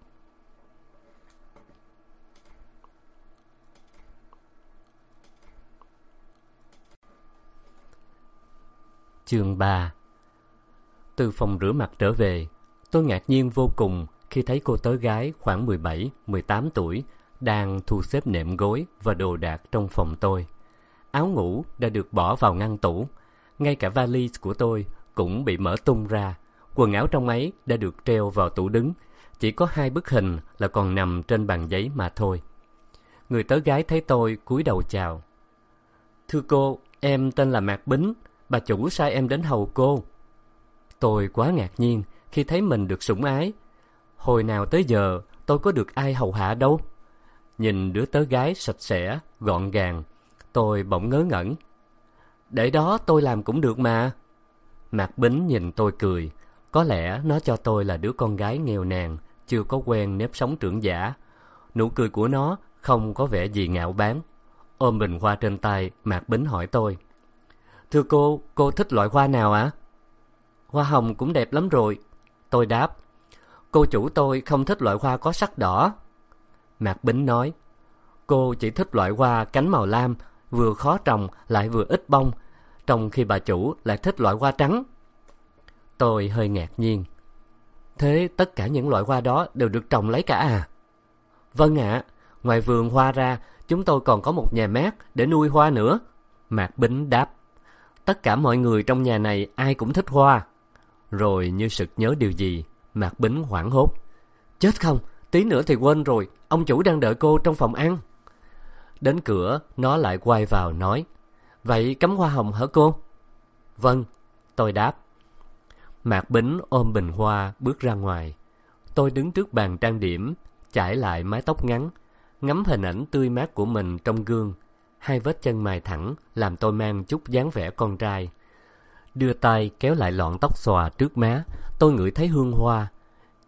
Chương ba. Từ phòng rửa mặt trở về tôi ngạc nhiên vô cùng khi thấy cô tớ gái khoảng mười bảy, mười tám tuổi đang thu xếp nệm gối và đồ đạc trong phòng tôi. Áo ngủ đã được bỏ vào ngăn tủ. Ngay cả vali của tôi cũng bị mở tung ra. Quần áo trong ấy đã được treo vào tủ đứng. Chỉ có hai bức hình là còn nằm trên bàn giấy mà thôi. Người tớ gái thấy tôi cúi đầu chào. Thưa cô, em tên là mạc bính. Bà chủ sai em đến hầu cô. Tôi quá ngạc nhiên khi thấy mình được sủng ái. Hồi nào tới giờ, tôi có được ai hầu hạ đâu? Nhìn đứa tớ gái sạch sẽ, gọn gàng, tôi bỗng ngớ ngẩn. Để đó tôi làm cũng được mà. Mạc bính nhìn tôi cười. Có lẽ nó cho tôi là đứa con gái nghèo nàn, chưa có quen nếp sống trưởng giả. Nụ cười của nó không có vẻ gì ngạo báng. Ôm bình hoa trên tay, mạc bính hỏi tôi. Thưa cô cô thích loại hoa nào ạ? Hoa hồng cũng đẹp lắm rồi tôi đáp, cô chủ tôi không thích loại hoa có sắc đỏ. Mạc bính nói, cô chỉ thích loại hoa cánh màu lam, vừa khó trồng lại vừa ít bông, trong khi bà chủ lại thích loại hoa trắng. Tôi hơi ngạc nhiên, thế tất cả những loại hoa đó đều được trồng lấy cả à? Vâng ạ, ngoài vườn hoa ra, chúng tôi còn có một nhà mát để nuôi hoa nữa. Mạc bính đáp, tất cả mọi người trong nhà này ai cũng thích hoa rồi như sực nhớ điều gì, mạc bính hoảng hốt. Chết không? Tí nữa thì quên rồi. Ông chủ đang đợi cô trong phòng ăn. Đến cửa, nó lại quay vào nói, vậy cắm hoa hồng hả cô? Vâng. Tôi đáp. Mạc bính ôm bình hoa bước ra ngoài. Tôi đứng trước bàn trang điểm, chải lại mái tóc ngắn, ngắm hình ảnh tươi mát của mình trong gương. Hai vết chân mài thẳng làm tôi mang chút dáng vẻ con trai đưa tay kéo lại lọn tóc xòa trước má, tôi ngửi thấy hương hoa.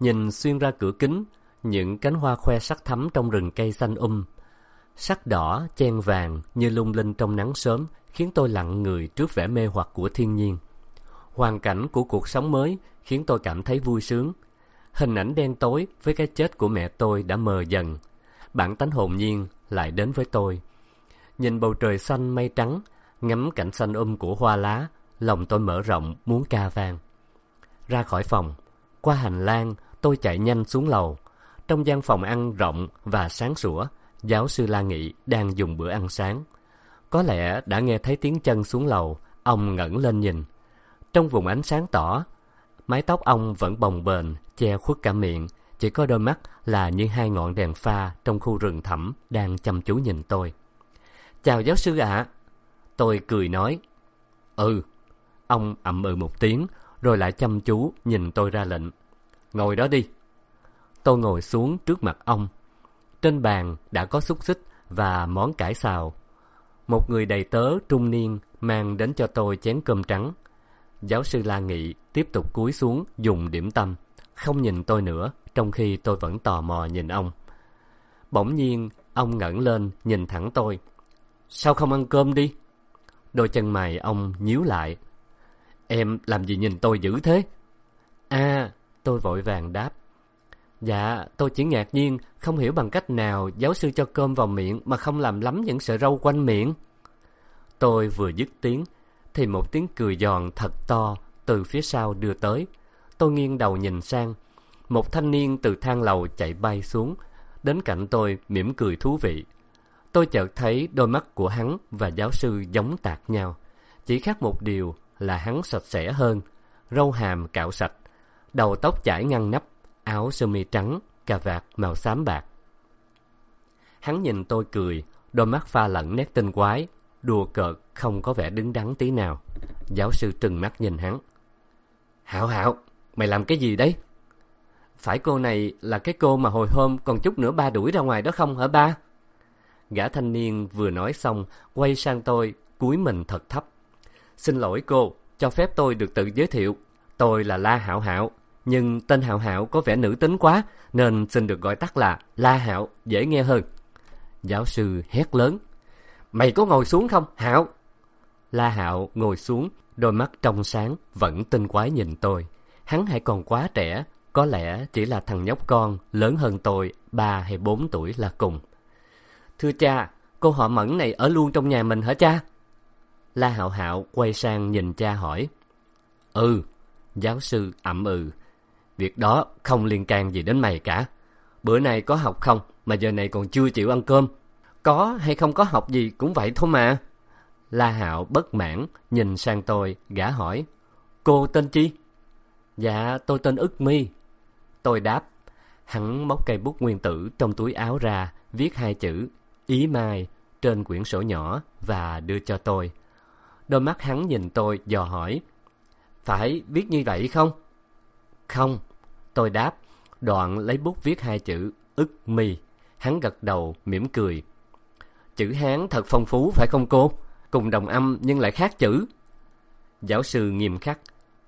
Nhìn xuyên ra cửa kính, những cánh hoa khoe sắc thắm trong rừng cây xanh um. Sắc đỏ, chen vàng như lung linh trong nắng sớm khiến tôi lặng người trước vẻ mê hoặc của thiên nhiên. Hoàn cảnh của cuộc sống mới khiến tôi cảm thấy vui sướng. Hình ảnh đen tối với cái chết của mẹ tôi đã mờ dần. Bản tánh hồn nhiên lại đến với tôi. Nhìn bầu trời xanh mây trắng, ngắm cảnh xanh um của hoa lá lòng tôi mở rộng, muốn ca vang. Ra khỏi phòng, qua hành lang, tôi chạy nhanh xuống lầu. Trong gian phòng ăn rộng và sáng sủa, giáo sư la nghị đang dùng bữa ăn sáng. Có lẽ đã nghe thấy tiếng chân xuống lầu, ông ngẩng lên nhìn. Trong vùng ánh sáng tỏ, mái tóc ông vẫn bồng bềnh, che khuất cả miệng. Chỉ có đôi mắt là như hai ngọn đèn pha trong khu rừng thẳm đang chăm chú nhìn tôi. Chào giáo sư ạ. Tôi cười nói ừ ông ậm ừ một tiếng, rồi lại chăm chú nhìn tôi ra lệnh. Ngồi đó đi. Tôi ngồi xuống trước mặt ông. Trên bàn đã có xúc xích và món cải xào. Một người đầy tớ trung niên mang đến cho tôi chén cơm trắng. Giáo sư la nghị tiếp tục cúi xuống dùng điểm tâm, không nhìn tôi nữa, trong khi tôi vẫn tò mò nhìn ông. Bỗng nhiên, ông ngẩng lên nhìn thẳng tôi. Sao không ăn cơm đi? Đôi chân mày ông nhíu lại em làm gì nhìn tôi dữ thế a tôi vội vàng đáp dạ tôi chỉ ngạc nhiên không hiểu bằng cách nào giáo sư cho cơm vào miệng mà không làm lắm những sợi râu quanh miệng Tôi vừa dứt tiếng, thì một tiếng cười giòn thật to từ phía sau đưa tới. Tôi nghiêng đầu nhìn sang. Một thanh niên từ thang lầu chạy bay xuống, đến cạnh tôi mỉm cười thú vị. Tôi chợt thấy đôi mắt của hắn và giáo sư giống tạc nhau. Chỉ khác một điều là hắn sạch sẽ hơn, râu hàm cạo sạch, đầu tóc chải ngăn nắp, áo sơ mi trắng, cà vạt màu xám bạc. Hắn nhìn tôi cười, đôi mắt pha lẫn nét tinh quái, đùa cợt không có vẻ đứng đắn tí nào. Giáo sư trừng mắt nhìn hắn. Hảo hảo, mày làm cái gì đấy? Phải cô này là cái cô mà hồi hôm còn chút nữa ba đuổi ra ngoài đó không hả ba? Gã thanh niên vừa nói xong, quay sang tôi, cúi mình thật thấp. Xin lỗi cô, cho phép tôi được tự giới thiệu. Tôi là La Hảo Hảo, nhưng tên Hảo Hảo có vẻ nữ tính quá, nên xin được gọi tắt là La Hảo, dễ nghe hơn. Giáo sư hét lớn. Mày có ngồi xuống không, Hảo? La Hạo ngồi xuống, đôi mắt trong sáng, vẫn tinh quái nhìn tôi. Hắn hãy còn quá trẻ, có lẽ chỉ là thằng nhóc con, lớn hơn tôi, ba hay bốn tuổi là cùng. Thưa cha, cô họ Mẫn này ở luôn trong nhà mình hả cha? La Hạo Hạo quay sang nhìn cha hỏi. Ừ, giáo sư ậm ừ. Việc đó không liên can gì đến mày cả. Bữa nay có học không mà giờ này còn chưa chịu ăn cơm? Có hay không có học gì cũng vậy thôi mà. La Hạo bất mãn nhìn sang tôi, gã hỏi. Cô tên chi? Dạ, tôi tên ức mi. Tôi đáp. Hắn móc cây bút nguyên tử trong túi áo ra, viết hai chữ Ý Mai trên quyển sổ nhỏ và đưa cho tôi. Đôi mắt hắn nhìn tôi dò hỏi. Phải viết như vậy không? Không. Tôi đáp. Đoạn lấy bút viết hai chữ ức mi. Hắn gật đầu, mỉm cười. Chữ Hán thật phong phú phải không cô? Cùng đồng âm nhưng lại khác chữ. Giáo sư nghiêm khắc.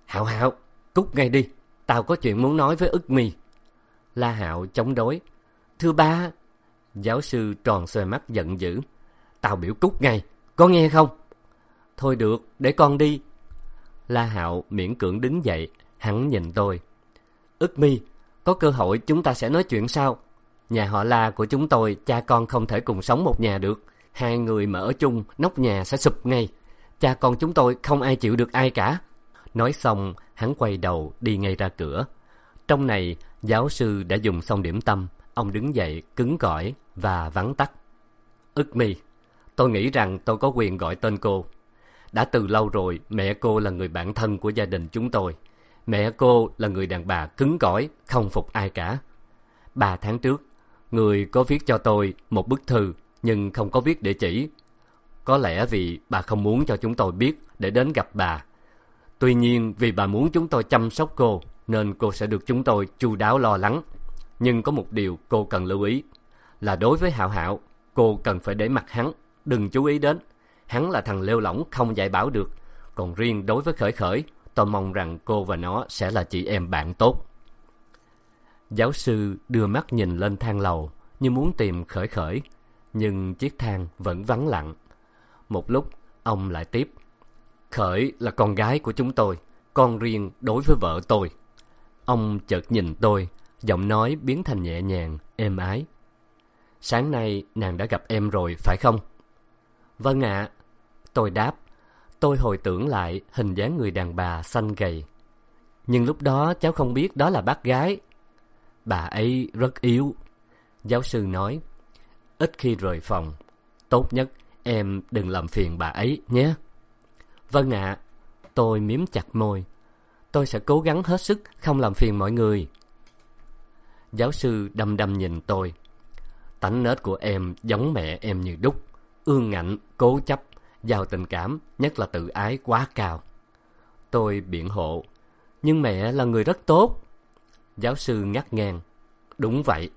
Hạo hạo, cút ngay đi. Tao có chuyện muốn nói với ức mi. La Hạo chống đối. Thưa ba. Giáo sư tròn xoay mắt giận dữ. Tao biểu cút ngay, có nghe không? Thôi được, để con đi. La Hạo miễn cưỡng đứng dậy, hắn nhìn tôi. Ức mi, có cơ hội chúng ta sẽ nói chuyện sau. Nhà họ La của chúng tôi, cha con không thể cùng sống một nhà được. Hai người mà ở chung, nóc nhà sẽ sụp ngay. Cha con chúng tôi không ai chịu được ai cả. Nói xong, hắn quay đầu đi ngay ra cửa. Trong này, giáo sư đã dùng xong điểm tâm. Ông đứng dậy, cứng cỏi và vắng tắt. Ức mi, tôi nghĩ rằng tôi có quyền gọi tên cô. Đã từ lâu rồi, mẹ cô là người bạn thân của gia đình chúng tôi. Mẹ cô là người đàn bà cứng cỏi, không phục ai cả. Ba tháng trước, người có viết cho tôi một bức thư, nhưng không có viết địa chỉ. Có lẽ vì bà không muốn cho chúng tôi biết để đến gặp bà. Tuy nhiên, vì bà muốn chúng tôi chăm sóc cô, nên cô sẽ được chúng tôi chu đáo lo lắng. Nhưng có một điều cô cần lưu ý, là đối với Hạo Hạo, cô cần phải để mặt hắn, đừng chú ý đến. Hắn là thằng lêu lỏng không dạy bảo được. Còn riêng đối với Khởi Khởi, tôi mong rằng cô và nó sẽ là chị em bạn tốt. Giáo sư đưa mắt nhìn lên thang lầu, như muốn tìm Khởi Khởi, nhưng chiếc thang vẫn vắng lặng. Một lúc, ông lại tiếp. Khởi là con gái của chúng tôi, con riêng đối với vợ tôi. Ông chợt nhìn tôi, giọng nói biến thành nhẹ nhàng, êm ái. Sáng nay nàng đã gặp em rồi, phải không? Vâng ạ. Tôi đáp. Tôi hồi tưởng lại hình dáng người đàn bà xanh gầy. Nhưng lúc đó cháu không biết đó là bác gái. Bà ấy rất yếu. Giáo sư nói. Ít khi rời phòng. Tốt nhất em đừng làm phiền bà ấy nhé. Vâng ạ. Tôi miếm chặt môi. Tôi sẽ cố gắng hết sức không làm phiền mọi người. Giáo sư đăm đăm nhìn tôi. Tánh nết của em giống mẹ em như đúc ương ngạnh, cố chấp, giàu tình cảm, nhất là tự ái quá cao. Tôi biện hộ, nhưng mẹ là người rất tốt. Giáo sư ngắt ngang. Đúng vậy,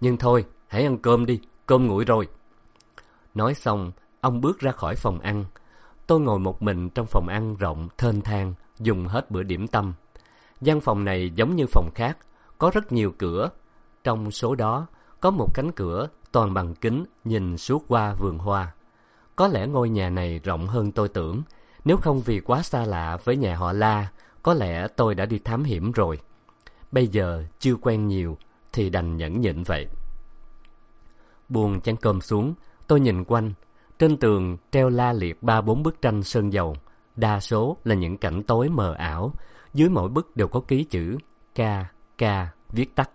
nhưng thôi, hãy ăn cơm đi, cơm nguội rồi. Nói xong, ông bước ra khỏi phòng ăn. Tôi ngồi một mình trong phòng ăn rộng, thênh thang, dùng hết bữa điểm tâm. gian phòng này giống như phòng khác, có rất nhiều cửa. Trong số đó, có một cánh cửa toàn bằng kính nhìn suốt qua vườn hoa. Có lẽ ngôi nhà này rộng hơn tôi tưởng. Nếu không vì quá xa lạ với nhà họ La, có lẽ tôi đã đi thám hiểm rồi. Bây giờ chưa quen nhiều, thì đành nhẫn nhịn vậy. Buông chén cơm xuống, tôi nhìn quanh. Trên tường treo la liệt ba bốn bức tranh sơn dầu, đa số là những cảnh tối mờ ảo. Dưới mỗi bức đều có ký chữ K, K, viết tắt.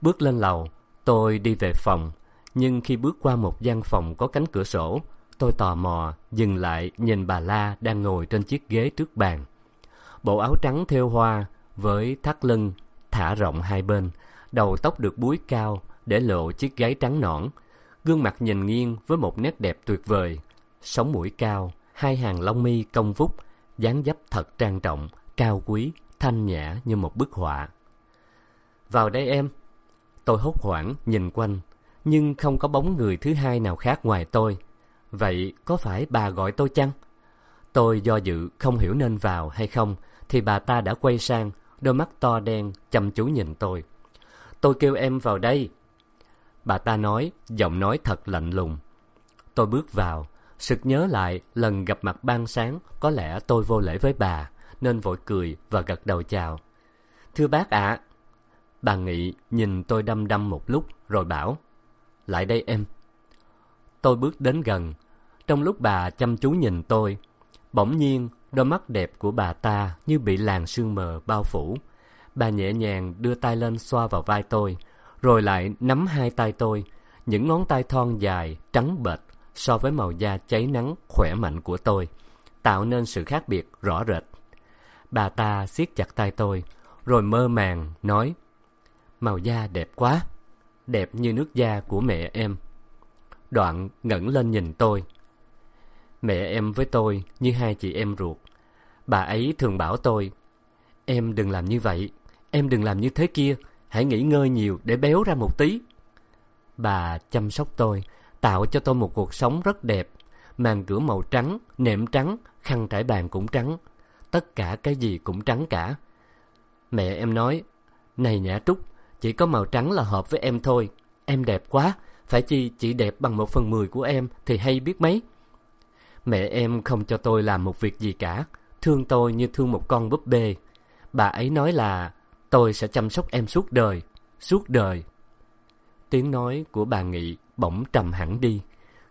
Bước lên lầu, tôi đi về phòng, nhưng khi bước qua một gian phòng có cánh cửa sổ, tôi tò mò dừng lại nhìn bà La đang ngồi trên chiếc ghế trước bàn. Bộ áo trắng thêu hoa với thắt lưng thả rộng hai bên, đầu tóc được búi cao để lộ chiếc gáy trắng nõn, gương mặt nhìn nghiêng với một nét đẹp tuyệt vời, sống mũi cao, hai hàng lông mi cong vút, dáng dấp thật trang trọng, cao quý, thanh nhã như một bức họa. Vào đây em. Tôi hốt hoảng nhìn quanh, nhưng không có bóng người thứ hai nào khác ngoài tôi. Vậy có phải bà gọi tôi chăng? Tôi do dự không hiểu nên vào hay không, thì bà ta đã quay sang, đôi mắt to đen chăm chú nhìn tôi. Tôi kêu em vào đây. Bà ta nói, giọng nói thật lạnh lùng. Tôi bước vào, sực nhớ lại lần gặp mặt ban sáng, có lẽ tôi vô lễ với bà, nên vội cười và gật đầu chào. Thưa bác ạ. Bà Nghị nhìn tôi đăm đăm một lúc rồi bảo, lại đây em. Tôi bước đến gần, trong lúc bà chăm chú nhìn tôi, bỗng nhiên đôi mắt đẹp của bà ta như bị làn sương mờ bao phủ. Bà nhẹ nhàng đưa tay lên xoa vào vai tôi, rồi lại nắm hai tay tôi, những ngón tay thon dài, trắng bệch so với màu da cháy nắng khỏe mạnh của tôi, tạo nên sự khác biệt rõ rệt. Bà ta siết chặt tay tôi, rồi mơ màng nói, màu da đẹp quá, đẹp như nước da của mẹ em. Đoạn ngẩng lên nhìn tôi. Mẹ em với tôi như hai chị em ruột. Bà ấy thường bảo tôi, em đừng làm như vậy, em đừng làm như thế kia, hãy nghỉ ngơi nhiều để béo ra một tí. Bà chăm sóc tôi, tạo cho tôi một cuộc sống rất đẹp. Màn cửa màu trắng, nệm trắng, khăn trải bàn cũng trắng. Tất cả cái gì cũng trắng cả. Mẹ em nói, này Nhã Trúc, chỉ có màu trắng là hợp với em thôi. Em đẹp quá, phải chi chỉ đẹp bằng một phần mười của em thì hay biết mấy. Mẹ em không cho tôi làm một việc gì cả, thương tôi như thương một con búp bê. Bà ấy nói là tôi sẽ chăm sóc em suốt đời, suốt đời. Tiếng nói của bà Nghị bỗng trầm hẳn đi,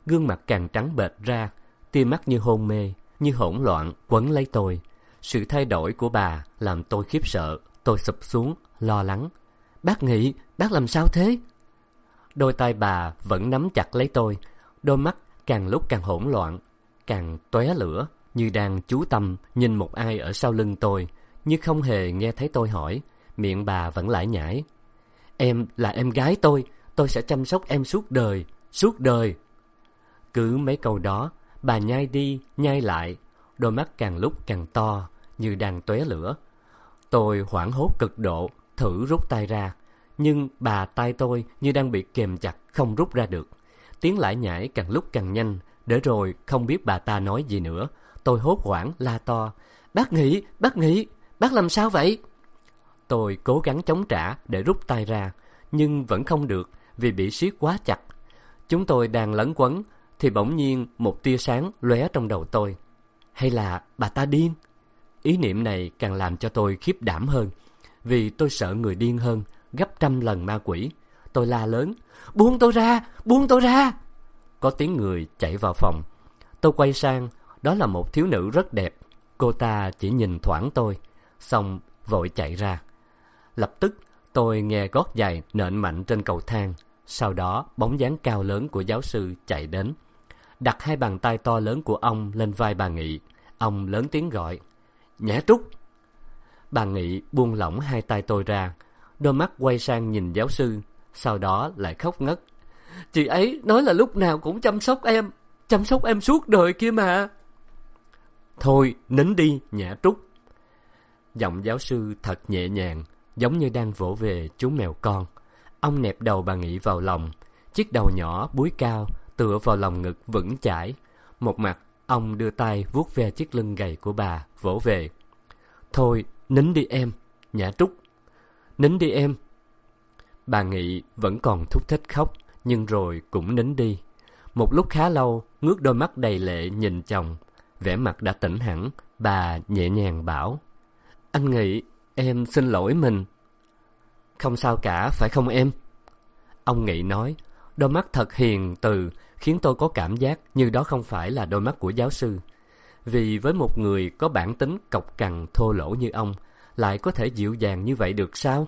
gương mặt càng trắng bệch ra, tia mắt như hôn mê, như hỗn loạn quấn lấy tôi. Sự thay đổi của bà làm tôi khiếp sợ, tôi sụp xuống, lo lắng. Bác Nghị, bác làm sao thế? Đôi tay bà vẫn nắm chặt lấy tôi, đôi mắt càng lúc càng hỗn loạn, càng tóe lửa, như đang chú tâm nhìn một ai ở sau lưng tôi, như không hề nghe thấy tôi hỏi, miệng bà vẫn lải nhải. Em là em gái tôi, tôi sẽ chăm sóc em suốt đời, suốt đời. Cứ mấy câu đó, bà nhai đi, nhai lại, đôi mắt càng lúc càng to, như đang tóe lửa. Tôi hoảng hốt cực độ, thử rút tay ra, nhưng bà tay tôi như đang bị kềm chặt, không rút ra được. Tiếng lải nhải càng lúc càng nhanh, để rồi không biết bà ta nói gì nữa. Tôi hốt hoảng la to, bác nghĩ, bác nghĩ, bác làm sao vậy? Tôi cố gắng chống trả để rút tay ra, nhưng vẫn không được vì bị siết quá chặt. Chúng tôi đang lấn quấn, thì bỗng nhiên một tia sáng lóe trong đầu tôi. Hay là bà ta điên? Ý niệm này càng làm cho tôi khiếp đảm hơn, vì tôi sợ người điên hơn, gấp trăm lần ma quỷ. Tôi la lớn, buông tôi ra, buông tôi ra. Có tiếng người chạy vào phòng. Tôi quay sang, đó là một thiếu nữ rất đẹp. Cô ta chỉ nhìn thoáng tôi, xong vội chạy ra. Lập tức tôi nghe gót giày nện mạnh trên cầu thang. Sau đó bóng dáng cao lớn của giáo sư chạy đến. Đặt hai bàn tay to lớn của ông lên vai bà Nghị. Ông lớn tiếng gọi. Nhã Trúc! Bà Nghị buông lỏng hai tay tôi ra. Đôi mắt quay sang nhìn giáo sư. Sau đó lại khóc ngất. Chị ấy nói là lúc nào cũng chăm sóc em. Chăm sóc em suốt đời kia mà. Thôi, nín đi, Nhã Trúc. Giọng giáo sư thật nhẹ nhàng, giống như đang vỗ về chú mèo con. Ông nẹp đầu bà Nghị vào lòng, chiếc đầu nhỏ búi cao, tựa vào lòng ngực vững chãi. Một mặt, ông đưa tay vuốt ve chiếc lưng gầy của bà, vỗ về. Thôi, nín đi em, Nhã Trúc. Nín đi em. Bà Nghị vẫn còn thúc thích khóc, nhưng rồi cũng nín đi. Một lúc khá lâu, ngước đôi mắt đầy lệ nhìn chồng. vẻ mặt đã tỉnh hẳn, bà nhẹ nhàng bảo. Anh Nghị, em xin lỗi mình. Không sao cả, phải không em? Ông Nghị nói, đôi mắt thật hiền từ khiến tôi có cảm giác như đó không phải là đôi mắt của giáo sư. Vì với một người có bản tính cộc cằn thô lỗ như ông, lại có thể dịu dàng như vậy được sao?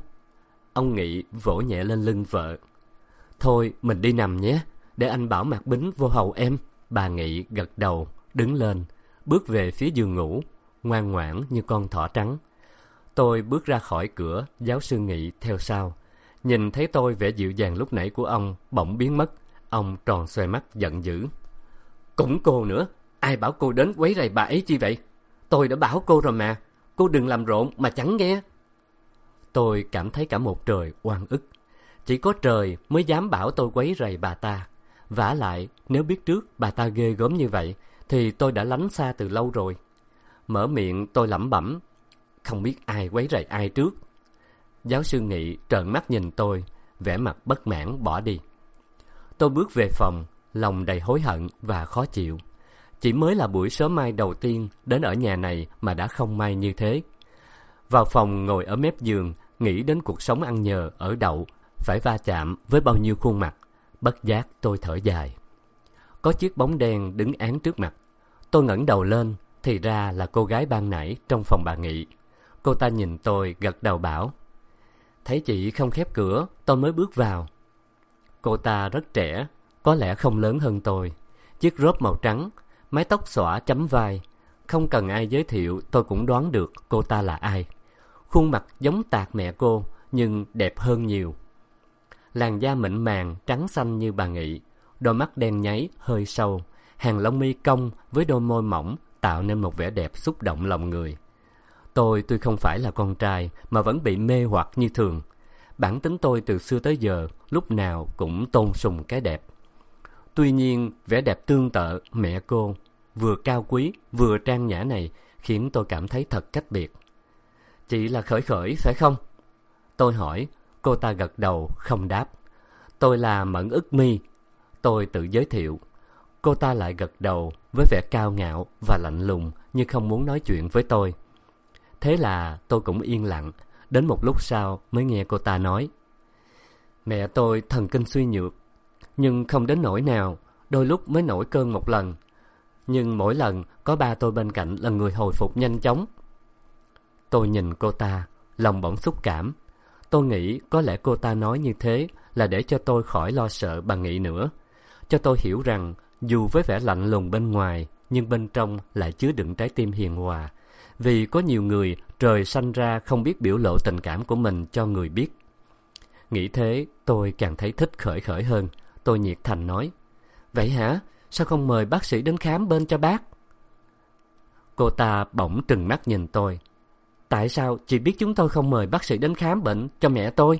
Ông Nghị vỗ nhẹ lên lưng vợ. Thôi, mình đi nằm nhé, để anh bảo Mạc Bính vô hầu em. Bà Nghị gật đầu, đứng lên, bước về phía giường ngủ, ngoan ngoãn như con thỏ trắng. Tôi bước ra khỏi cửa, giáo sư Nghị theo sau. Nhìn thấy tôi vẻ dịu dàng lúc nãy của ông bỗng biến mất, ông tròn xoay mắt giận dữ. Cũng cô nữa, ai bảo cô đến quấy rầy bà ấy chi vậy? Tôi đã bảo cô rồi mà, cô đừng làm rộn mà chẳng nghe. Tôi cảm thấy cả một trời oan ức. Chỉ có trời mới dám bảo tôi quấy rầy bà ta. vả lại, nếu biết trước bà ta ghê gớm như vậy, thì tôi đã lánh xa từ lâu rồi. Mở miệng tôi lẩm bẩm, không biết ai quấy rầy ai trước. Giáo sư Nghị trợn mắt nhìn tôi, vẻ mặt bất mãn bỏ đi. Tôi bước về phòng, lòng đầy hối hận và khó chịu. Chỉ mới là buổi sớm mai đầu tiên đến ở nhà này mà đã không may như thế. Vào phòng ngồi ở mép giường, nghĩ đến cuộc sống ăn nhờ ở đậu, phải va chạm với bao nhiêu khuôn mặt. Bất giác tôi thở dài. Có chiếc bóng đen đứng án trước mặt. Tôi ngẩng đầu lên, thì ra là cô gái ban nãy trong phòng bà Nghị. Cô ta nhìn tôi gật đầu bảo. Thấy chị không khép cửa, tôi mới bước vào. Cô ta rất trẻ, có lẽ không lớn hơn tôi. Chiếc rốp màu trắng, mái tóc xõa chấm vai. Không cần ai giới thiệu, tôi cũng đoán được cô ta là ai. Khuôn mặt giống tạc mẹ cô, nhưng đẹp hơn nhiều. Làn da mịn màng, trắng xanh như bà Nghị. Đôi mắt đen nháy, hơi sâu. Hàng lông mi cong với đôi môi mỏng tạo nên một vẻ đẹp xúc động lòng người. Tôi tuy không phải là con trai mà vẫn bị mê hoặc như thường. Bản tính tôi từ xưa tới giờ lúc nào cũng tôn sùng cái đẹp. Tuy nhiên, vẻ đẹp tương tự mẹ cô, vừa cao quý, vừa trang nhã này khiến tôi cảm thấy thật cách biệt. Chị là Khởi Khởi phải không? Tôi hỏi, cô ta gật đầu, không đáp. Tôi là Mẫn ức mi. Tôi tự giới thiệu. Cô ta lại gật đầu với vẻ cao ngạo và lạnh lùng như không muốn nói chuyện với tôi. Thế là tôi cũng yên lặng, đến một lúc sau mới nghe cô ta nói. Mẹ tôi thần kinh suy nhược, nhưng không đến nỗi nào, đôi lúc mới nổi cơn một lần. Nhưng mỗi lần có ba tôi bên cạnh là người hồi phục nhanh chóng. Tôi nhìn cô ta, lòng bỗng xúc cảm. Tôi nghĩ có lẽ cô ta nói như thế là để cho tôi khỏi lo sợ bà nghĩ nữa. Cho tôi hiểu rằng dù với vẻ lạnh lùng bên ngoài, nhưng bên trong lại chứa đựng trái tim hiền hòa. Vì có nhiều người trời sanh ra không biết biểu lộ tình cảm của mình cho người biết. Nghĩ thế, tôi càng thấy thích khởi khởi hơn. Tôi nhiệt thành nói, Vậy hả? Sao không mời bác sĩ đến khám bên cho bác? Cô ta bỗng trừng mắt nhìn tôi. Tại sao chị biết chúng tôi không mời bác sĩ đến khám bệnh cho mẹ tôi?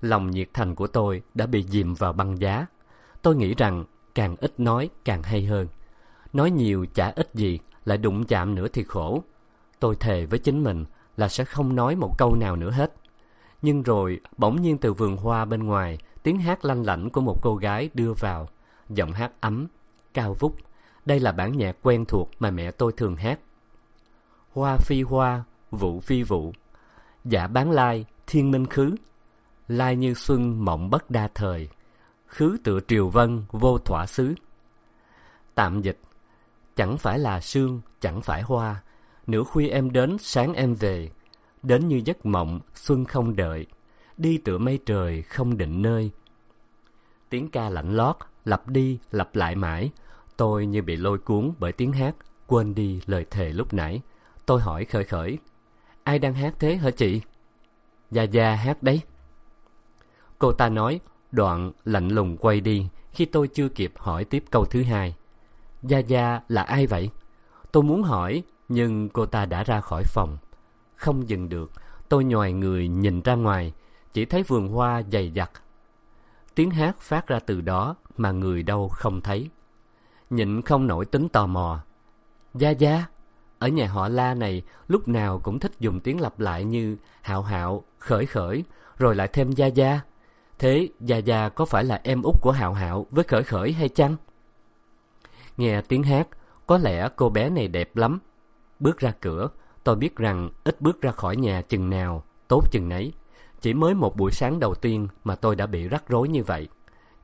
Lòng nhiệt thành của tôi đã bị dìm vào băng giá. Tôi nghĩ rằng càng ít nói càng hay hơn. Nói nhiều chả ít gì, lại đụng chạm nữa thì khổ. Tôi thề với chính mình là sẽ không nói một câu nào nữa hết. Nhưng rồi, bỗng nhiên từ vườn hoa bên ngoài, tiếng hát lanh lảnh của một cô gái đưa vào. Giọng hát ấm, cao vút. Đây là bản nhạc quen thuộc mà mẹ tôi thường hát. Hoa phi hoa, vụ phi vụ. giả dạ bán lai, thiên minh khứ. Lai như xuân mộng bất đa thời khứ tựa triều vân vô thỏa xứ tạm dịch chẳng phải là sương chẳng phải hoa nửa khuya em đến sáng em về đến như giấc mộng xuân không đợi đi tựa mây trời không định nơi tiếng ca lạnh lót lặp đi lặp lại mãi tôi như bị lôi cuốn bởi tiếng hát quên đi lời thề lúc nãy tôi hỏi khởi khởi ai đang hát thế hả chị gia gia hát đấy cô ta nói Đoạn lạnh lùng quay đi khi tôi chưa kịp hỏi tiếp câu thứ hai. Gia Gia là ai vậy? Tôi muốn hỏi, nhưng cô ta đã ra khỏi phòng. Không dừng được, tôi nhòi người nhìn ra ngoài, chỉ thấy vườn hoa dày đặc, Tiếng hát phát ra từ đó mà người đâu không thấy. Nhịn không nổi tính tò mò. Gia Gia, ở nhà họ La này lúc nào cũng thích dùng tiếng lặp lại như hạo hạo, khởi khởi, rồi lại thêm Gia Gia. Thế Gia Gia có phải là em út của Hạo Hạo với Khởi Khởi hay chăng? Nghe tiếng hát, có lẽ cô bé này đẹp lắm. Bước ra cửa, tôi biết rằng ít bước ra khỏi nhà chừng nào, tốt chừng nấy. Chỉ mới một buổi sáng đầu tiên mà tôi đã bị rắc rối như vậy.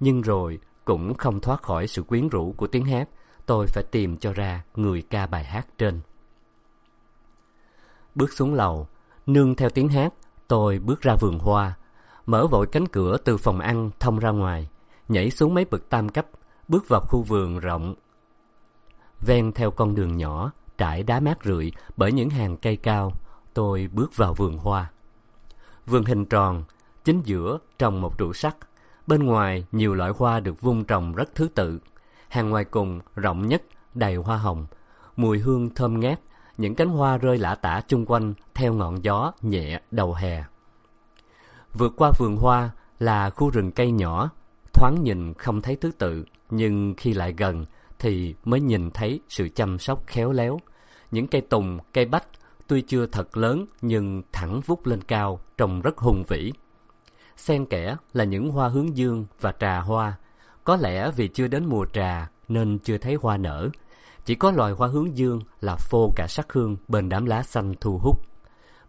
Nhưng rồi, cũng không thoát khỏi sự quyến rũ của tiếng hát. Tôi phải tìm cho ra người ca bài hát trên. Bước xuống lầu, nương theo tiếng hát, tôi bước ra vườn hoa, mở vội cánh cửa từ phòng ăn thông ra ngoài, nhảy xuống mấy bậc tam cấp, bước vào khu vườn rộng. Ven theo con đường nhỏ, trải đá mát rượi bởi những hàng cây cao, tôi bước vào vườn hoa. Vườn hình tròn, chính giữa trồng một trụ sắt, bên ngoài nhiều loại hoa được vung trồng rất thứ tự. Hàng ngoài cùng rộng nhất đầy hoa hồng, mùi hương thơm ngát, những cánh hoa rơi lả tả chung quanh theo ngọn gió nhẹ đầu hè. Vượt qua vườn hoa là khu rừng cây nhỏ, thoáng nhìn không thấy thứ tự, nhưng khi lại gần thì mới nhìn thấy sự chăm sóc khéo léo. Những cây tùng, cây bách tuy chưa thật lớn nhưng thẳng vút lên cao, trông rất hùng vĩ. Xen kẽ là những hoa hướng dương và trà hoa. Có lẽ vì chưa đến mùa trà nên chưa thấy hoa nở. Chỉ có loài hoa hướng dương là phô cả sắc hương bên đám lá xanh thu hút.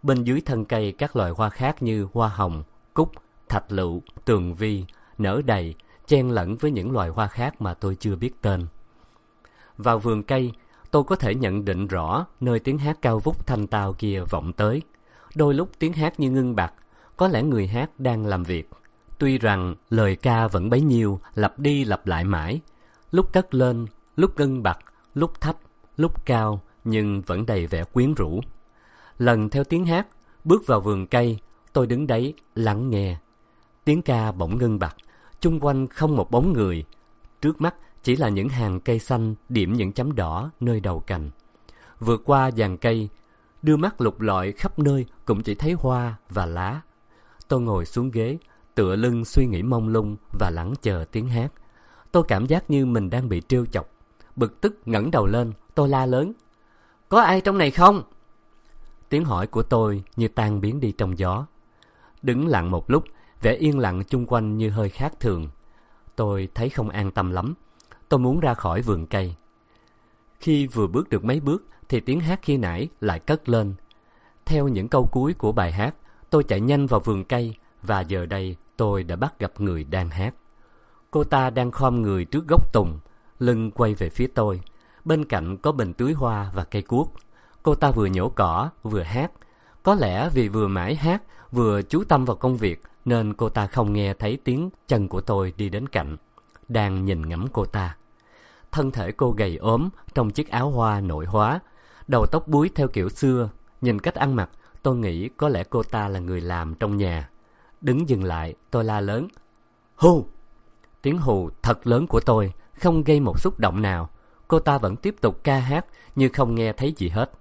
Bên dưới thân cây các loài hoa khác như hoa hồng, cúc, thạch lựu, tường vi, nở đầy, chen lẫn với những loài hoa khác mà tôi chưa biết tên. Vào vườn cây, tôi có thể nhận định rõ nơi tiếng hát cao vút thanh tao kia vọng tới. Đôi lúc tiếng hát như ngưng bặt, có lẽ người hát đang làm việc. Tuy rằng lời ca vẫn bấy nhiêu, lặp đi lặp lại mãi, lúc cất lên, lúc ngưng bặt, lúc thấp, lúc cao, nhưng vẫn đầy vẻ quyến rũ. Lần theo tiếng hát, bước vào vườn cây, tôi đứng đấy lắng nghe. Tiếng ca bỗng ngưng bặt, chung quanh không một bóng người. Trước mắt chỉ là những hàng cây xanh điểm những chấm đỏ nơi đầu cành. Vượt qua dàn cây, đưa mắt lục lọi khắp nơi cũng chỉ thấy hoa và lá. Tôi ngồi xuống ghế, tựa lưng suy nghĩ mông lung và lắng chờ tiếng hát. Tôi cảm giác như mình đang bị trêu chọc. Bực tức ngẩng đầu lên, tôi la lớn. Có ai trong này không? Tiếng hỏi của tôi như tan biến đi trong gió. Đứng lặng một lúc, vẻ yên lặng chung quanh như hơi khác thường. Tôi thấy không an tâm lắm. Tôi muốn ra khỏi vườn cây. Khi vừa bước được mấy bước thì tiếng hát khi nãy lại cất lên. Theo những câu cuối của bài hát, tôi chạy nhanh vào vườn cây và giờ đây tôi đã bắt gặp người đang hát. Cô ta đang khom người trước gốc tùng, lưng quay về phía tôi. Bên cạnh có bình tưới hoa và cây cuốc. Cô ta vừa nhổ cỏ, vừa hát. Có lẽ vì vừa mãi hát, vừa chú tâm vào công việc, nên cô ta không nghe thấy tiếng chân của tôi đi đến cạnh. Đang nhìn ngắm cô ta. Thân thể cô gầy ốm trong chiếc áo hoa nội hóa, đầu tóc búi theo kiểu xưa. Nhìn cách ăn mặc, tôi nghĩ có lẽ cô ta là người làm trong nhà. Đứng dừng lại, tôi la lớn. Hù! Tiếng hù thật lớn của tôi không gây một xúc động nào. Cô ta vẫn tiếp tục ca hát như không nghe thấy gì hết.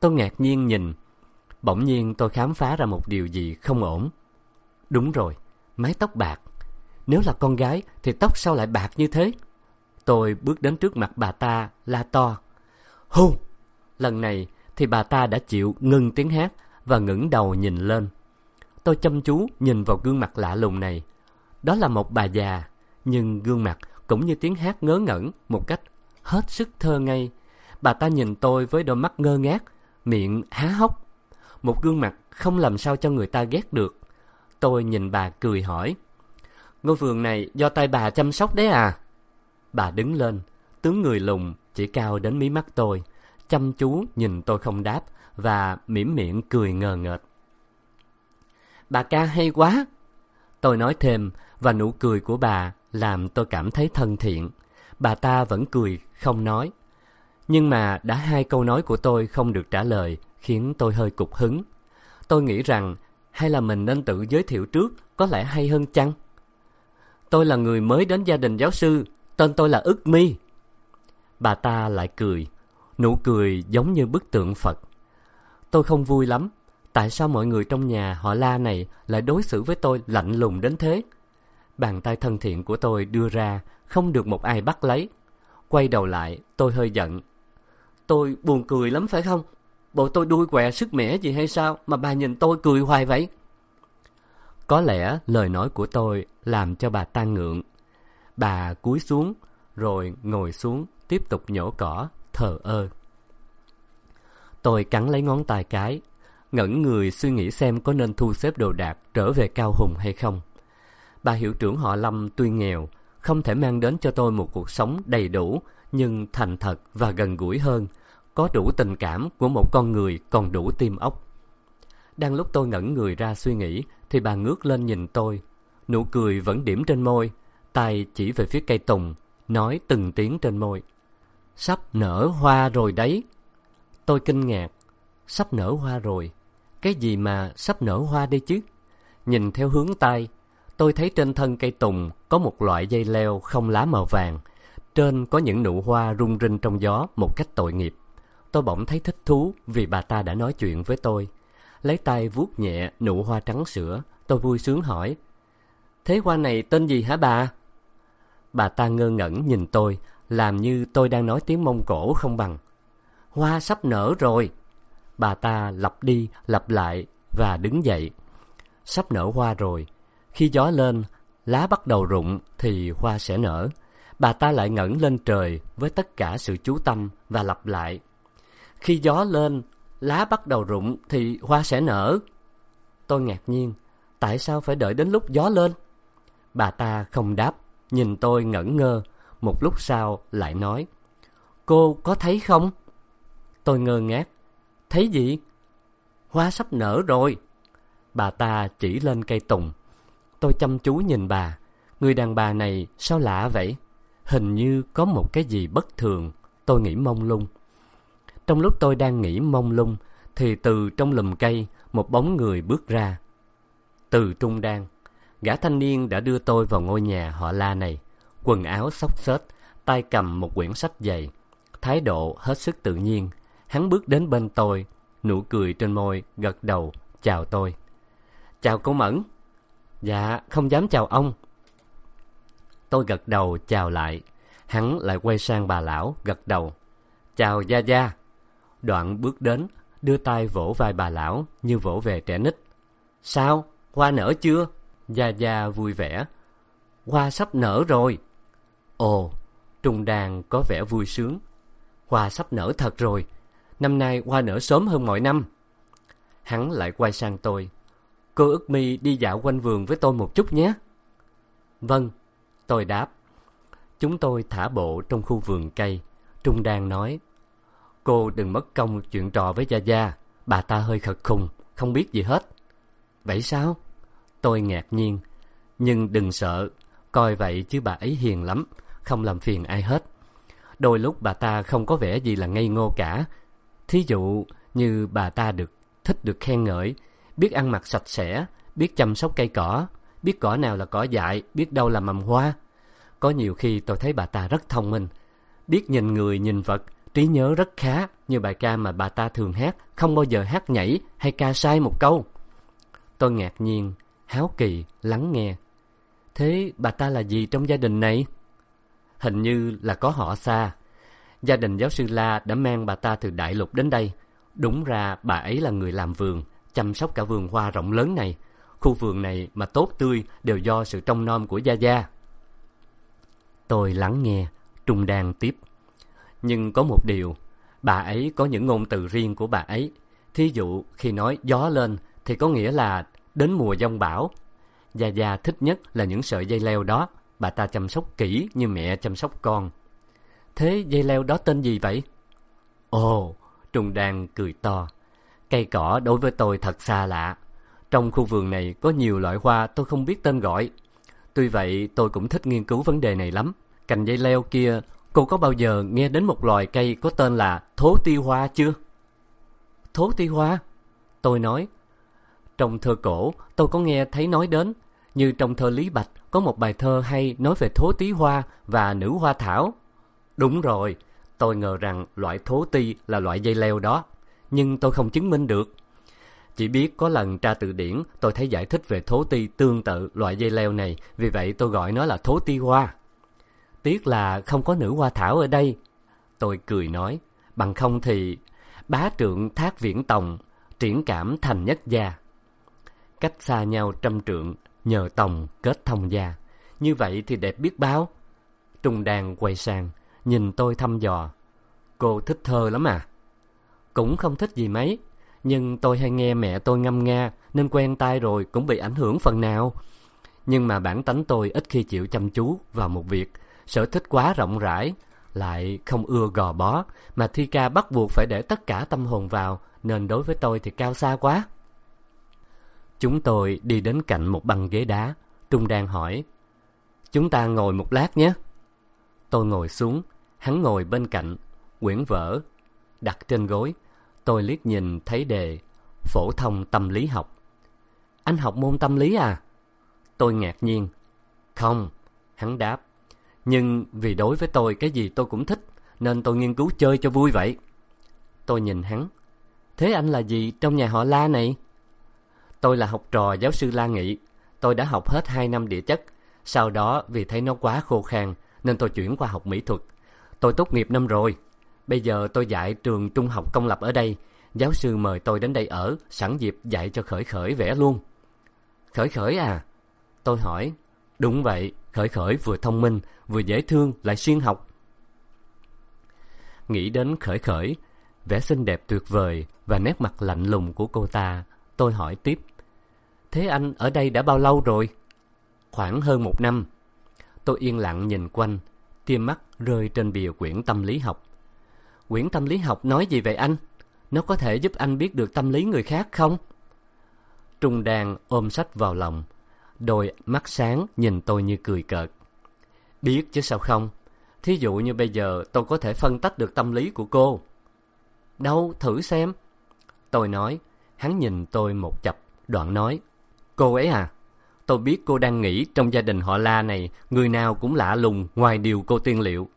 Tôi ngạc nhiên nhìn. Bỗng nhiên tôi khám phá ra một điều gì không ổn. Đúng rồi, mái tóc bạc. Nếu là con gái thì tóc sao lại bạc như thế? Tôi bước đến trước mặt bà ta, la to. Hù! Lần này thì bà ta đã chịu ngừng tiếng hát và ngẩng đầu nhìn lên. Tôi chăm chú nhìn vào gương mặt lạ lùng này. Đó là một bà già, nhưng gương mặt cũng như tiếng hát ngớ ngẩn một cách hết sức thơ ngây. Bà ta nhìn tôi với đôi mắt ngơ ngác, miệng há hốc. Một gương mặt không làm sao cho người ta ghét được. Tôi nhìn bà cười hỏi. Ngôi vườn này do tay bà chăm sóc đấy à? Bà đứng lên, tướng người lùn chỉ cao đến mí mắt tôi, chăm chú nhìn tôi không đáp và mỉm miệng cười ngờ ngợt. Bà ca hay quá! Tôi nói thêm và nụ cười của bà làm tôi cảm thấy thân thiện. Bà ta vẫn cười, không nói. Nhưng mà đã hai câu nói của tôi không được trả lời khiến tôi hơi cục hứng. Tôi nghĩ rằng hay là mình nên tự giới thiệu trước có lẽ hay hơn chăng? Tôi là người mới đến gia đình giáo sư, tên tôi là ức mi. Bà ta lại cười, nụ cười giống như bức tượng Phật. Tôi không vui lắm, tại sao mọi người trong nhà họ la này lại đối xử với tôi lạnh lùng đến thế? Bàn tay thân thiện của tôi đưa ra, không được một ai bắt lấy. Quay đầu lại, tôi hơi giận. Tôi buồn cười lắm phải không? Bộ tôi đuôi quẹ sức mẻ gì hay sao mà bà nhìn tôi cười hoài vậy? Có lẽ lời nói của tôi làm cho bà ta ngượng. Bà cúi xuống, rồi ngồi xuống, tiếp tục nhổ cỏ, thờ ơ. Tôi cắn lấy ngón tay cái, ngẩn người suy nghĩ xem có nên thu xếp đồ đạc trở về Cao Hùng hay không. Bà hiệu trưởng họ Lâm tuy nghèo, không thể mang đến cho tôi một cuộc sống đầy đủ nhưng thành thật và gần gũi hơn có đủ tình cảm của một con người còn đủ tim óc đang lúc tôi ngẩn người ra suy nghĩ thì bà ngước lên nhìn tôi nụ cười vẫn điểm trên môi tay chỉ về phía cây tùng, nói từng tiếng trên môi. Sắp nở hoa rồi đấy. Tôi kinh ngạc. Sắp nở hoa rồi. Cái gì mà sắp nở hoa đây chứ? Nhìn theo hướng tay, tôi thấy trên thân cây tùng có một loại dây leo không lá màu vàng. Trên có những nụ hoa rung rinh trong gió một cách tội nghiệp. Tôi bỗng thấy thích thú vì bà ta đã nói chuyện với tôi. Lấy tay vuốt nhẹ nụ hoa trắng sữa, tôi vui sướng hỏi. Thế hoa này tên gì hả bà? Bà ta ngơ ngẩn nhìn tôi, làm như tôi đang nói tiếng mông cổ không bằng. Hoa sắp nở rồi. Bà ta lặp đi lặp lại và đứng dậy. Sắp nở hoa rồi. Khi gió lên, lá bắt đầu rụng thì hoa sẽ nở. Bà ta lại ngẩng lên trời với tất cả sự chú tâm và lặp lại. Khi gió lên, lá bắt đầu rụng thì hoa sẽ nở. Tôi ngạc nhiên, tại sao phải đợi đến lúc gió lên? Bà ta không đáp nhìn tôi ngẩn ngơ, một lúc sau lại nói, cô có thấy không? Tôi ngơ ngác, thấy gì? Hoa sắp nở rồi. Bà ta chỉ lên cây tùng. Tôi chăm chú nhìn bà, người đàn bà này sao lạ vậy? Hình như có một cái gì bất thường. Tôi nghĩ mông lung. Trong lúc tôi đang nghĩ mông lung, thì từ trong lùm cây, một bóng người bước ra. Từ trung đan gã thanh niên đã đưa tôi vào ngôi nhà họ la này. Quần áo xốc xếch, tay cầm một quyển sách dày. Thái độ hết sức tự nhiên. Hắn bước đến bên tôi, nụ cười trên môi, gật đầu, chào tôi. Chào cô mẫn. Dạ không dám chào ông. Tôi gật đầu, chào lại. Hắn lại quay sang bà lão, gật đầu. Chào gia gia. Đoạn bước đến, đưa tay vỗ vai bà lão như vỗ về trẻ nít. Sao? Hoa nở chưa? Gia gia vui vẻ. Hoa sắp nở rồi. Ồ trung đàn có vẻ vui sướng. Hoa sắp nở thật rồi. Năm nay hoa nở sớm hơn mọi năm. Hắn lại quay sang tôi. Cô ức mi đi dạo quanh vườn với tôi một chút nhé. Vâng tôi đáp. Chúng tôi thả bộ trong khu vườn cây. Trung đan nói, cô đừng mất công chuyện trò với gia gia. Bà ta hơi khật khùng, không biết gì hết. Vậy sao? Tôi ngạc nhiên. Nhưng đừng sợ, coi vậy chứ bà ấy hiền lắm, không làm phiền ai hết. Đôi lúc bà ta không có vẻ gì là ngây ngô cả. Thí dụ như bà ta được, thích được khen ngợi, biết ăn mặc sạch sẽ, biết chăm sóc cây cỏ, biết cỏ nào là cỏ dại, biết đâu là mầm hoa. Có nhiều khi tôi thấy bà ta rất thông minh, biết nhìn người nhìn vật, trí nhớ rất khá, như bài ca mà bà ta thường hát, không bao giờ hát nhảy hay ca sai một câu. Tôi ngạc nhiên háo kỳ lắng nghe. Thế bà ta là gì trong gia đình này? Hình như là có họ xa gia đình giáo sư la đã mang bà ta từ đại lục đến đây. Đúng ra bà ấy là người làm vườn, chăm sóc cả vườn hoa rộng lớn này. Khu vườn này mà tốt tươi đều do sự trông nom của gia gia. Tôi lắng nghe trung đan tiếp. Nhưng có một điều, bà ấy có những ngôn từ riêng của bà ấy. Thí dụ, khi nói gió lên thì có nghĩa là đến mùa giông bão. Gia gia thích nhất là những sợi dây leo đó. Bà ta chăm sóc kỹ như mẹ chăm sóc con. Thế dây leo đó tên gì vậy? Ồ trung đan cười to. Cây cỏ đối với tôi thật xa lạ. Trong khu vườn này có nhiều loại hoa tôi không biết tên gọi. Tuy vậy, tôi cũng thích nghiên cứu vấn đề này lắm. Cành dây leo kia, cô có bao giờ nghe đến một loài cây có tên là thố ti hoa chưa? Thố ti hoa? Tôi nói trong thơ cổ, tôi có nghe thấy nói đến, như trong thơ lý bạch có một bài thơ hay nói về thố tí hoa và nữ hoa thảo. Đúng rồi, tôi ngờ rằng loại thố ti là loại dây leo đó, nhưng tôi không chứng minh được. Chỉ biết có lần tra từ điển, tôi thấy giải thích về thố ti tương tự loại dây leo này, vì vậy tôi gọi nó là thố ti hoa. Tiếc là không có nữ hoa thảo ở đây. Tôi cười nói, bằng không thì bá trượng thác viễn tòng, triển cảm thành nhất gia cách xa nhau trăm trượng nhờ tòng kết thông gia. Như vậy thì đẹp biết báo trung đàn quay sang, nhìn tôi thăm dò. Cô thích thơ lắm à? Cũng không thích gì mấy, nhưng tôi hay nghe mẹ tôi ngâm nga, nên quen tai rồi cũng bị ảnh hưởng phần nào. Nhưng mà bản tánh tôi ít khi chịu chăm chú vào một việc. Sở thích quá rộng rãi, lại không ưa gò bó, mà thi ca bắt buộc phải để tất cả tâm hồn vào, nên đối với tôi thì cao xa quá chúng tôi đi đến cạnh một băng ghế đá. Trung đang hỏi, chúng ta ngồi một lát nhé. Tôi ngồi xuống, hắn ngồi bên cạnh, quyển vở, đặt trên gối. Tôi liếc nhìn thấy đề, phổ thông tâm lý học. Anh học môn tâm lý à? Tôi ngạc nhiên. Không, hắn đáp. Nhưng vì đối với tôi cái gì tôi cũng thích, nên tôi nghiên cứu chơi cho vui vậy. Tôi nhìn hắn. Thế anh là gì trong nhà họ la này? Tôi là học trò giáo sư la nghị. Tôi đã học hết hai năm địa chất. Sau đó, vì thấy nó quá khô khan, nên tôi chuyển qua học mỹ thuật. Tôi tốt nghiệp năm rồi. Bây giờ tôi dạy trường trung học công lập ở đây. Giáo sư mời tôi đến đây ở, sẵn dịp dạy cho khởi khởi vẽ luôn. Khởi khởi à? Tôi hỏi. Đúng vậy, khởi khởi vừa thông minh, vừa dễ thương, lại xuyên học. Nghĩ đến khởi khởi, vẻ xinh đẹp tuyệt vời và nét mặt lạnh lùng của cô ta, tôi hỏi tiếp thế anh ở đây đã bao lâu rồi? Khoảng hơn một năm. Tôi yên lặng nhìn quanh, tia mắt rơi trên bìa quyển tâm lý học. Quyển tâm lý học nói gì vậy anh? Nó có thể giúp anh biết được tâm lý người khác không? Trung đan ôm sách vào lòng, đôi mắt sáng nhìn tôi như cười cợt. Biết chứ sao không? Thí dụ như bây giờ tôi có thể phân tách được tâm lý của cô. Đâu, thử xem. Tôi nói, hắn nhìn tôi một chập, đoạn nói cô ấy à tôi biết cô đang nghĩ trong gia đình họ la này, người nào cũng lạ lùng ngoài điều cô tiên liệu.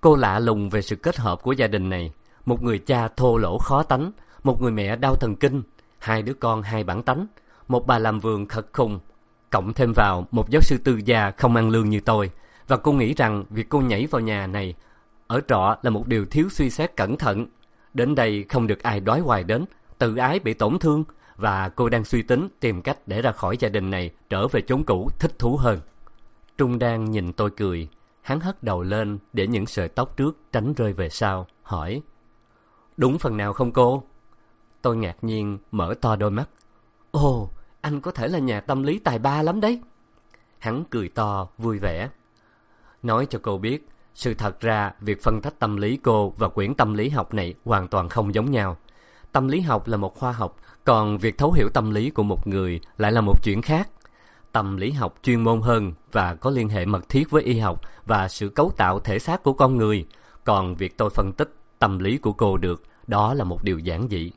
Cô lạ lùng về sự kết hợp của gia đình này. Một người cha thô lỗ khó tánh, một người mẹ đau thần kinh, hai đứa con hai bản tánh, một bà làm vườn khật khùng. Cộng thêm vào, một giáo sư tư gia không ăn lương như tôi. Và cô nghĩ rằng việc cô nhảy vào nhà này ở trọ là một điều thiếu suy xét cẩn thận. Đến đây không được ai đói hoài đến, tự ái bị tổn thương và cô đang suy tính tìm cách để ra khỏi gia đình này, trở về chốn cũ thích thú hơn. Trung đang nhìn tôi cười. Hắn hất đầu lên để những sợi tóc trước tránh rơi về sau, hỏi, đúng phần nào không cô? Tôi ngạc nhiên mở to đôi mắt. Ồ, anh có thể là nhà tâm lý tài ba lắm đấy. Hắn cười to, vui vẻ. Nói cho cô biết, sự thật ra việc phân tách tâm lý cô và quyển tâm lý học này hoàn toàn không giống nhau. Tâm lý học là một khoa học còn việc thấu hiểu tâm lý của một người lại là một chuyện khác. Tâm lý học chuyên môn hơn và có liên hệ mật thiết với y học và sự cấu tạo thể xác của con người. Còn việc tôi phân tích tâm lý của cô được, đó là một điều giản dị.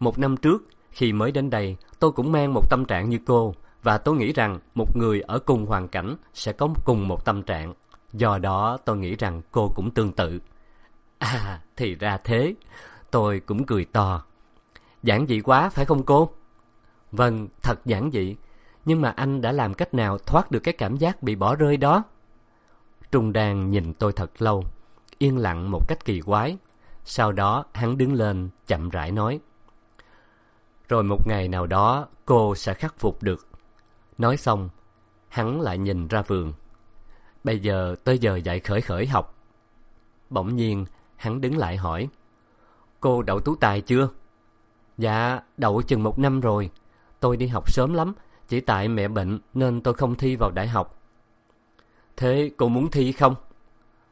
Một năm trước, khi mới đến đây, tôi cũng mang một tâm trạng như cô và tôi nghĩ rằng một người ở cùng hoàn cảnh sẽ có cùng một tâm trạng. Do đó, tôi nghĩ rằng cô cũng tương tự. À thì ra thế. Tôi cũng cười to giản dị quá, phải không cô? Vâng thật giản dị. Nhưng mà anh đã làm cách nào thoát được cái cảm giác bị bỏ rơi đó? Trung đan nhìn tôi thật lâu, yên lặng một cách kỳ quái. Sau đó, hắn đứng lên, chậm rãi nói. Rồi một ngày nào đó, cô sẽ khắc phục được. Nói xong, hắn lại nhìn ra vườn. Bây giờ tới giờ dạy khởi khởi học. Bỗng nhiên, hắn đứng lại hỏi. Cô đậu tú tài chưa? Dạ đậu chừng một năm rồi. Tôi đi học sớm lắm, chỉ tại mẹ bệnh nên tôi không thi vào đại học. Thế cô muốn thi không?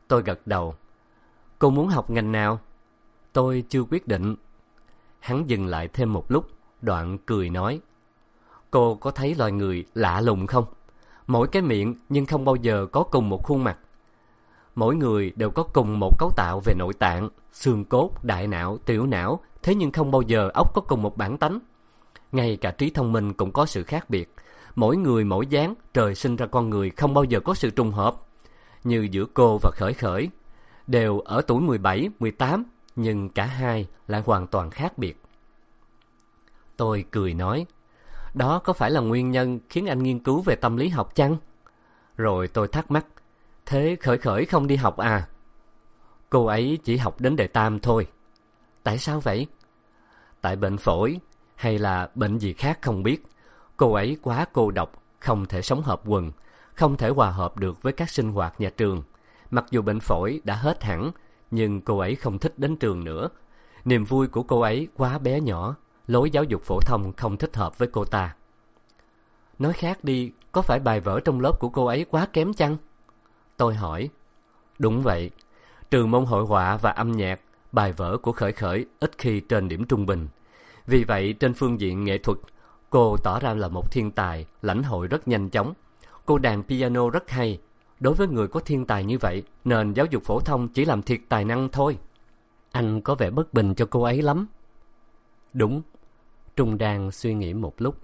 Tôi gật đầu. Cô muốn học ngành nào? Tôi chưa quyết định. Hắn dừng lại thêm một lúc, đoạn cười nói. Cô có thấy loài người lạ lùng không? Mỗi cái miệng nhưng không bao giờ có cùng một khuôn mặt mỗi người đều có cùng một cấu tạo về nội tạng, xương cốt, đại não, tiểu não. Thế nhưng không bao giờ óc có cùng một bản tánh. Ngay cả trí thông minh cũng có sự khác biệt. Mỗi người mỗi dáng, trời sinh ra con người không bao giờ có sự trùng hợp. Như giữa cô và khởi khởi, đều ở tuổi mười bảy, mười tám, nhưng cả hai lại hoàn toàn khác biệt. Tôi cười nói, đó có phải là nguyên nhân khiến anh nghiên cứu về tâm lý học chăng? Rồi tôi thắc mắc thế khởi khởi không đi học à? Cô ấy chỉ học đến đề tam thôi. Tại sao vậy? Tại bệnh phổi hay là bệnh gì khác không biết. Cô ấy quá cô độc, không thể sống hợp quần, không thể hòa hợp được với các sinh hoạt nhà trường. Mặc dù bệnh phổi đã hết hẳn, nhưng cô ấy không thích đến trường nữa. Niềm vui của cô ấy quá bé nhỏ, lối giáo dục phổ thông không thích hợp với cô ta. Nói khác đi, có phải bài vở trong lớp của cô ấy quá kém chăng? Tôi hỏi. Đúng vậy. Trừ môn hội họa và âm nhạc bài vở của khởi khởi ít khi trên điểm trung bình. Vì vậy trên phương diện nghệ thuật cô tỏ ra là một thiên tài lãnh hội rất nhanh chóng. Cô đàn piano rất hay. Đối với người có thiên tài như vậy nền giáo dục phổ thông chỉ làm thiệt tài năng thôi. Anh có vẻ bất bình cho cô ấy lắm. Đúng. Trung đang suy nghĩ một lúc.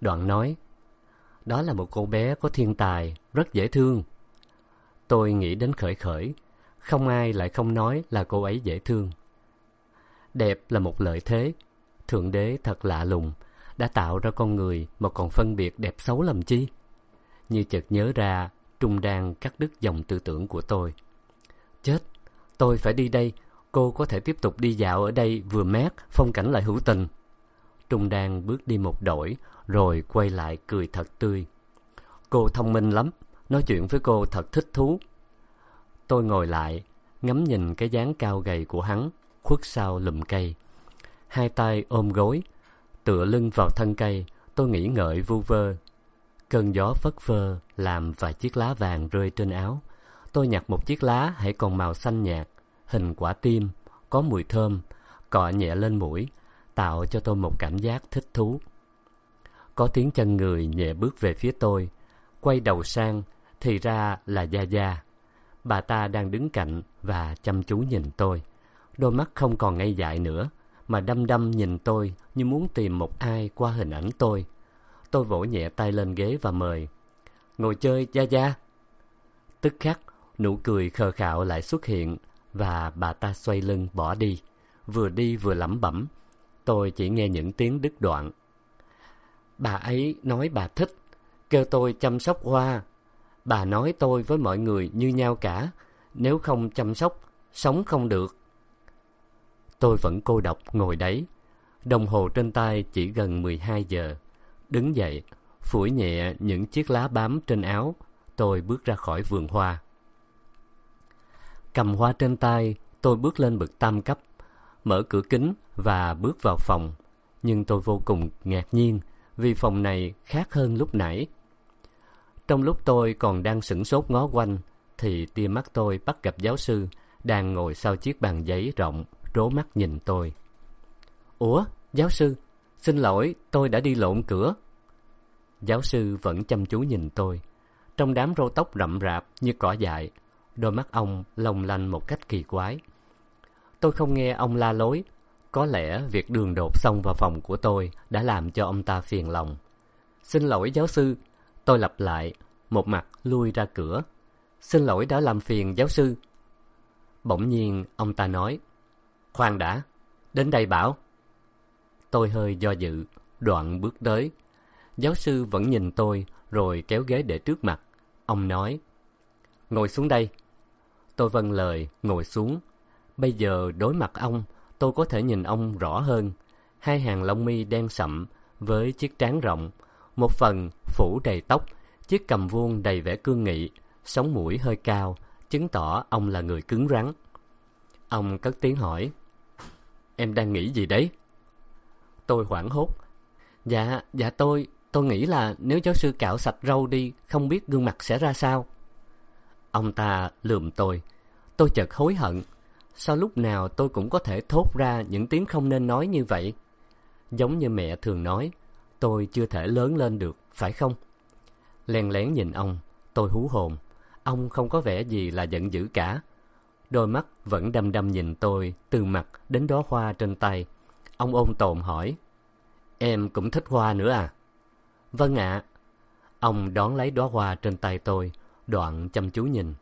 Đoạn nói đó là một cô bé có thiên tài rất dễ thương tôi nghĩ đến khởi khởi. Không ai lại không nói là cô ấy dễ thương. Đẹp là một lợi thế. Thượng đế thật lạ lùng. Đã tạo ra con người mà còn phân biệt đẹp xấu làm chi? Như chợt nhớ ra trung đang cắt đứt dòng tư tưởng của tôi. Chết, tôi phải đi đây. Cô có thể tiếp tục đi dạo ở đây vừa mát, phong cảnh lại hữu tình. Trung đang bước đi một đổi, rồi quay lại cười thật tươi. Cô thông minh lắm nói chuyện với cô thật thích thú. Tôi ngồi lại, ngắm nhìn cái dáng cao gầy của hắn, khuất sau lùm cây. Hai tay ôm gối, tựa lưng vào thân cây, tôi nghĩ ngợi vu vơ. Cơn gió phất phơ làm vài chiếc lá vàng rơi trên áo. Tôi nhặt một chiếc lá hãy còn màu xanh nhạt, hình quả tim, có mùi thơm, cọ nhẹ lên mũi, tạo cho tôi một cảm giác thích thú. Có tiếng chân người nhẹ bước về phía tôi, quay đầu sang thì ra là gia gia. Bà ta đang đứng cạnh và chăm chú nhìn tôi. Đôi mắt không còn ngây dại nữa, mà đăm đăm nhìn tôi như muốn tìm một ai qua hình ảnh tôi. Tôi vỗ nhẹ tay lên ghế và mời, ngồi chơi, gia gia. Tức khắc, nụ cười khờ khạo lại xuất hiện và bà ta xoay lưng bỏ đi. Vừa đi vừa lẩm bẩm, tôi chỉ nghe những tiếng đứt đoạn. Bà ấy nói bà thích, kêu tôi chăm sóc hoa bà nói tôi với mọi người như nhau cả. Nếu không chăm sóc, sống không được. Tôi vẫn cô độc ngồi đấy. Đồng hồ trên tay chỉ gần mười hai giờ. Đứng dậy, phủi nhẹ những chiếc lá bám trên áo. Tôi bước ra khỏi vườn hoa. Cầm hoa trên tay, tôi bước lên bậc tam cấp. Mở cửa kính và bước vào phòng. Nhưng tôi vô cùng ngạc nhiên vì phòng này khác hơn lúc nãy trong lúc tôi còn đang sửng sốt ngó quanh, thì tia mắt tôi bắt gặp giáo sư đang ngồi sau chiếc bàn giấy rộng, rố mắt nhìn tôi. Ủa, giáo sư, xin lỗi, tôi đã đi lộn cửa. Giáo sư vẫn chăm chú nhìn tôi. Trong đám râu tóc rậm rạp như cỏ dại, đôi mắt ông long lanh một cách kỳ quái. Tôi không nghe ông la lối. Có lẽ việc đường đột xông vào phòng của tôi đã làm cho ông ta phiền lòng. Xin lỗi, giáo sư tôi lặp lại, một mặt lui ra cửa. Xin lỗi đã làm phiền giáo sư. Bỗng nhiên, ông ta nói, khoan đã, đến đây bảo. Tôi hơi do dự, đoạn bước tới. Giáo sư vẫn nhìn tôi, rồi kéo ghế để trước mặt. Ông nói, ngồi xuống đây. Tôi vâng lời, ngồi xuống. Bây giờ đối mặt ông, tôi có thể nhìn ông rõ hơn. Hai hàng lông mi đen sậm với chiếc trán rộng một phần phủ đầy tóc, chiếc cầm vuông đầy vẻ cương nghị, sống mũi hơi cao, chứng tỏ ông là người cứng rắn. Ông cất tiếng hỏi, em đang nghĩ gì đấy? Tôi hoảng hốt dạ dạ tôi tôi nghĩ là nếu giáo sư cạo sạch râu đi, không biết gương mặt sẽ ra sao. Ông ta lườm tôi tôi chợt hối hận, sao lúc nào tôi cũng có thể thốt ra những tiếng không nên nói như vậy? Giống như mẹ thường nói tôi chưa thể lớn lên được, phải không? Len lén nhìn ông, tôi hú hồn. Ông không có vẻ gì là giận dữ cả. Đôi mắt vẫn đăm đăm nhìn tôi từ mặt đến đó hoa trên tay. Ông ôn tồn hỏi, em cũng thích hoa nữa à? Vâng ạ. Ông đón lấy đóa hoa trên tay tôi, đoạn chăm chú nhìn.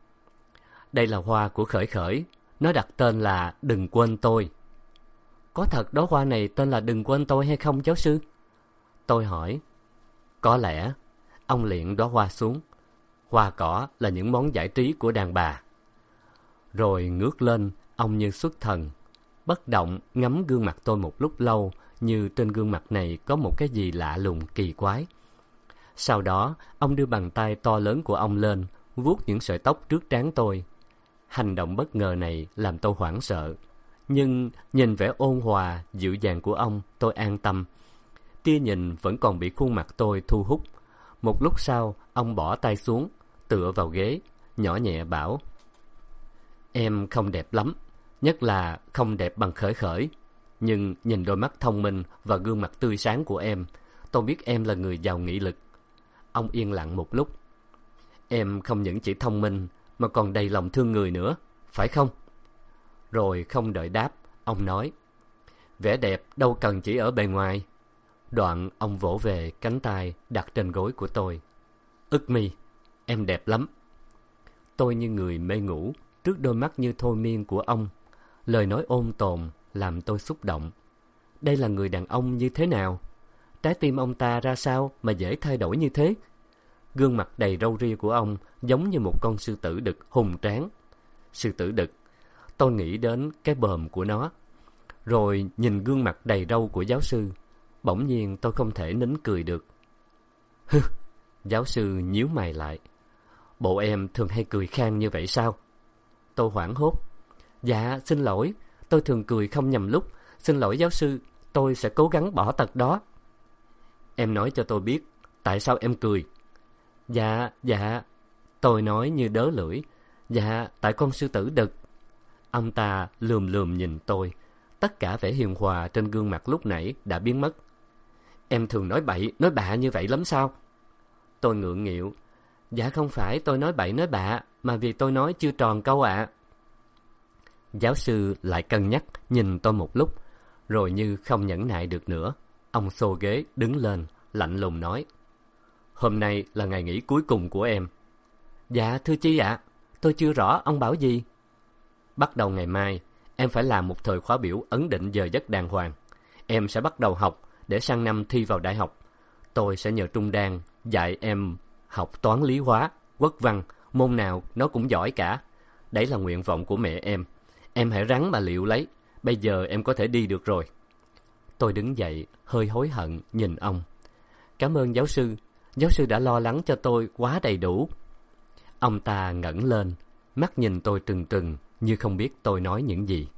Đây là hoa của khởi khởi, nó đặt tên là đừng quên tôi. Có thật đóa hoa này tên là đừng quên tôi hay không, giáo sư? Tôi hỏi, có lẽ ông liện đó hoa xuống. Hoa cỏ là những món giải trí của đàn bà. Rồi ngước lên, ông như xuất thần, bất động ngắm gương mặt tôi một lúc lâu, như trên gương mặt này có một cái gì lạ lùng, kỳ quái. Sau đó, ông đưa bàn tay to lớn của ông lên, vuốt những sợi tóc trước trán tôi. Hành động bất ngờ này làm tôi hoảng sợ. Nhưng nhìn vẻ ôn hòa, dịu dàng của ông, tôi an tâm tia nhìn vẫn còn bị khuôn mặt tôi thu hút Một lúc sau, ông bỏ tay xuống, tựa vào ghế, nhỏ nhẹ bảo. Em không đẹp lắm, nhất là không đẹp bằng khởi khởi. Nhưng nhìn đôi mắt thông minh và gương mặt tươi sáng của em, tôi biết em là người giàu nghị lực. Ông yên lặng một lúc. Em không những chỉ thông minh, mà còn đầy lòng thương người nữa, phải không? Rồi không đợi đáp, ông nói. Vẻ đẹp đâu cần chỉ ở bề ngoài. Đoạn ông vỗ về cánh tay đặt trên gối của tôi. Ức mi, em đẹp lắm. Tôi như người mê ngủ trước đôi mắt như thôi miên của ông. Lời nói ôn tồn làm tôi xúc động. Đây là người đàn ông như thế nào? Trái tim ông ta ra sao mà dễ thay đổi như thế? Gương mặt đầy râu ria của ông giống như một con sư tử đực hùng tráng. Sư tử đực, tôi nghĩ đến cái bờm của nó. Rồi nhìn gương mặt đầy râu của giáo sư, bỗng nhiên tôi không thể nín cười được. Hừ, giáo sư nhíu mày lại. Bộ em thường hay cười khang như vậy sao? Tôi hoảng hốt. Dạ, xin lỗi, tôi thường cười không nhầm lúc. Xin lỗi giáo sư, tôi sẽ cố gắng bỏ tật đó. Em nói cho tôi biết, tại sao em cười? Dạ, dạ. Tôi nói như đớ lưỡi. Dạ, tại con sư tử đực. Ông ta lườm lườm nhìn tôi. Tất cả vẻ hiền hòa trên gương mặt lúc nãy đã biến mất. Em thường nói bậy, nói bạ như vậy lắm sao? Tôi ngượng nghịu. Dạ không phải tôi nói bậy nói bạ, mà vì tôi nói chưa tròn câu ạ. Giáo sư lại cân nhắc, nhìn tôi một lúc, rồi như không nhẫn nại được nữa. Ông xô ghế, đứng lên, lạnh lùng nói. Hôm nay là ngày nghỉ cuối cùng của em. Dạ, thưa chi ạ? Tôi chưa rõ ông bảo gì. Bắt đầu ngày mai, em phải làm một thời khóa biểu ấn định giờ giấc đàng hoàng. Em sẽ bắt đầu học để sang năm thi vào đại học. Tôi sẽ nhờ Trung Đan dạy em học toán lý hóa, quốc văn, môn nào nó cũng giỏi cả. Đấy là nguyện vọng của mẹ em. Em hãy rắn mà liệu lấy. Bây giờ em có thể đi được rồi. Tôi đứng dậy, hơi hối hận, nhìn ông. Cảm ơn giáo sư, Giáo sư đã lo lắng cho tôi quá đầy đủ. Ông ta ngẩng lên, mắt nhìn tôi trừng trừng như không biết tôi nói những gì.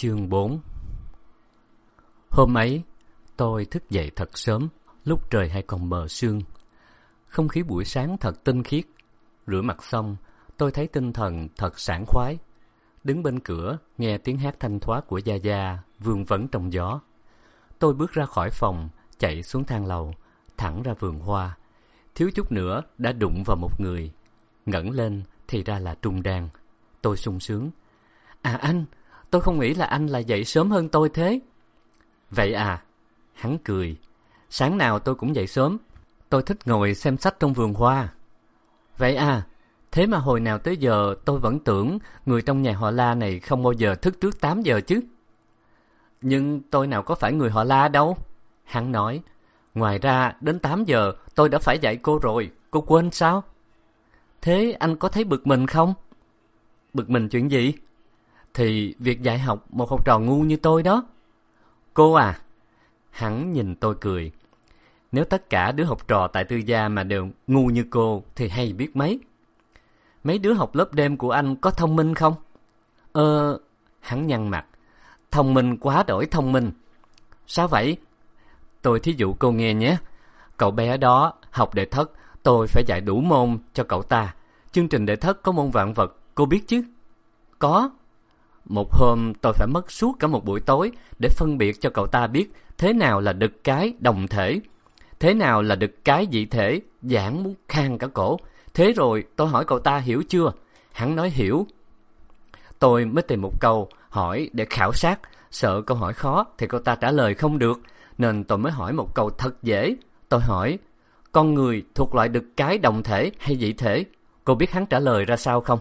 Chương 4 Hôm ấy, tôi thức dậy thật sớm, lúc trời hay còn mờ sương. Không khí buổi sáng thật tinh khiết. Rửa mặt xong, tôi thấy tinh thần thật sảng khoái. Đứng bên cửa, nghe tiếng hát thanh thoát của Gia Gia vương vấn trong gió. Tôi bước ra khỏi phòng, chạy xuống thang lầu, thẳng ra vườn hoa. Thiếu chút nữa đã đụng vào một người. ngẩng lên thì ra là Trung Đan. Tôi sung sướng. À anh, tôi không nghĩ là anh là dậy sớm hơn tôi thế. Vậy à? Hắn cười. Sáng nào tôi cũng dậy sớm. Tôi thích ngồi xem sách trong vườn hoa. Vậy à? Thế mà hồi nào tới giờ tôi vẫn tưởng người trong nhà họ La này không bao giờ thức trước tám giờ chứ. Nhưng tôi nào có phải người họ La đâu. Hắn nói, ngoài ra đến tám giờ tôi đã phải dạy cô rồi, cô quên sao? Thế anh có thấy bực mình không? Bực mình chuyện gì? Thì việc dạy học một học trò ngu như tôi đó. Cô à? Hắn nhìn tôi cười. Nếu tất cả đứa học trò tại tư gia mà đều ngu như cô thì hay biết mấy. Mấy đứa học lớp đêm của anh có thông minh không? Ờ, hắn nhăn mặt. Thông minh quá đổi thông minh. Sao vậy? Tôi thí dụ cô nghe nhé. Cậu bé đó học đệ thất, tôi phải dạy đủ môn cho cậu ta. Chương trình đệ thất có môn vạn vật, cô biết chứ? Có. Một hôm tôi phải mất suốt cả một buổi tối để phân biệt cho cậu ta biết thế nào là đực cái đồng thể, thế nào là đực cái dị thể, giảng muốn khang cả cổ, Thế rồi tôi hỏi cậu ta hiểu chưa? Hắn nói hiểu. Tôi mới tìm một câu hỏi để khảo sát, sợ câu hỏi khó thì cậu ta trả lời không được, nên tôi mới hỏi một câu thật dễ. Tôi hỏi, con người thuộc loại đực cái đồng thể hay dị thể? Cô biết hắn trả lời ra sao không?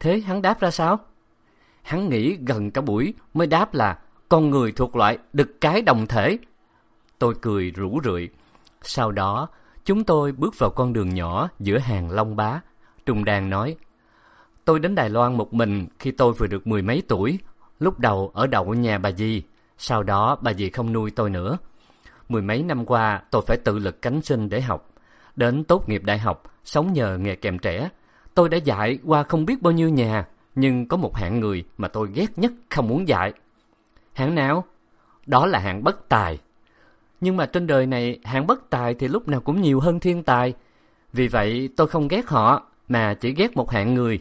Thế hắn đáp ra sao? Hắn nghĩ gần cả buổi mới đáp là con người thuộc loại đực cái đồng thể. Tôi cười rủ rượi. Sau đó, Chúng tôi bước vào con đường nhỏ giữa hàng long bá. Trung Đàn nói, Tôi đến Đài Loan một mình khi tôi vừa được mười mấy tuổi. Lúc đầu ở đậu nhà bà dì, sau đó bà dì không nuôi tôi nữa. Mười mấy năm qua tôi phải tự lực cánh sinh để học. Đến tốt nghiệp đại học, sống nhờ nghề kèm trẻ. Tôi đã dạy qua không biết bao nhiêu nhà, nhưng có một hạng người mà tôi ghét nhất không muốn dạy. Hạng nào? Đó là hạng bất tài. Nhưng mà trên đời này hạng bất tài thì lúc nào cũng nhiều hơn thiên tài. Vì vậy tôi không ghét họ, mà chỉ ghét một hạng người.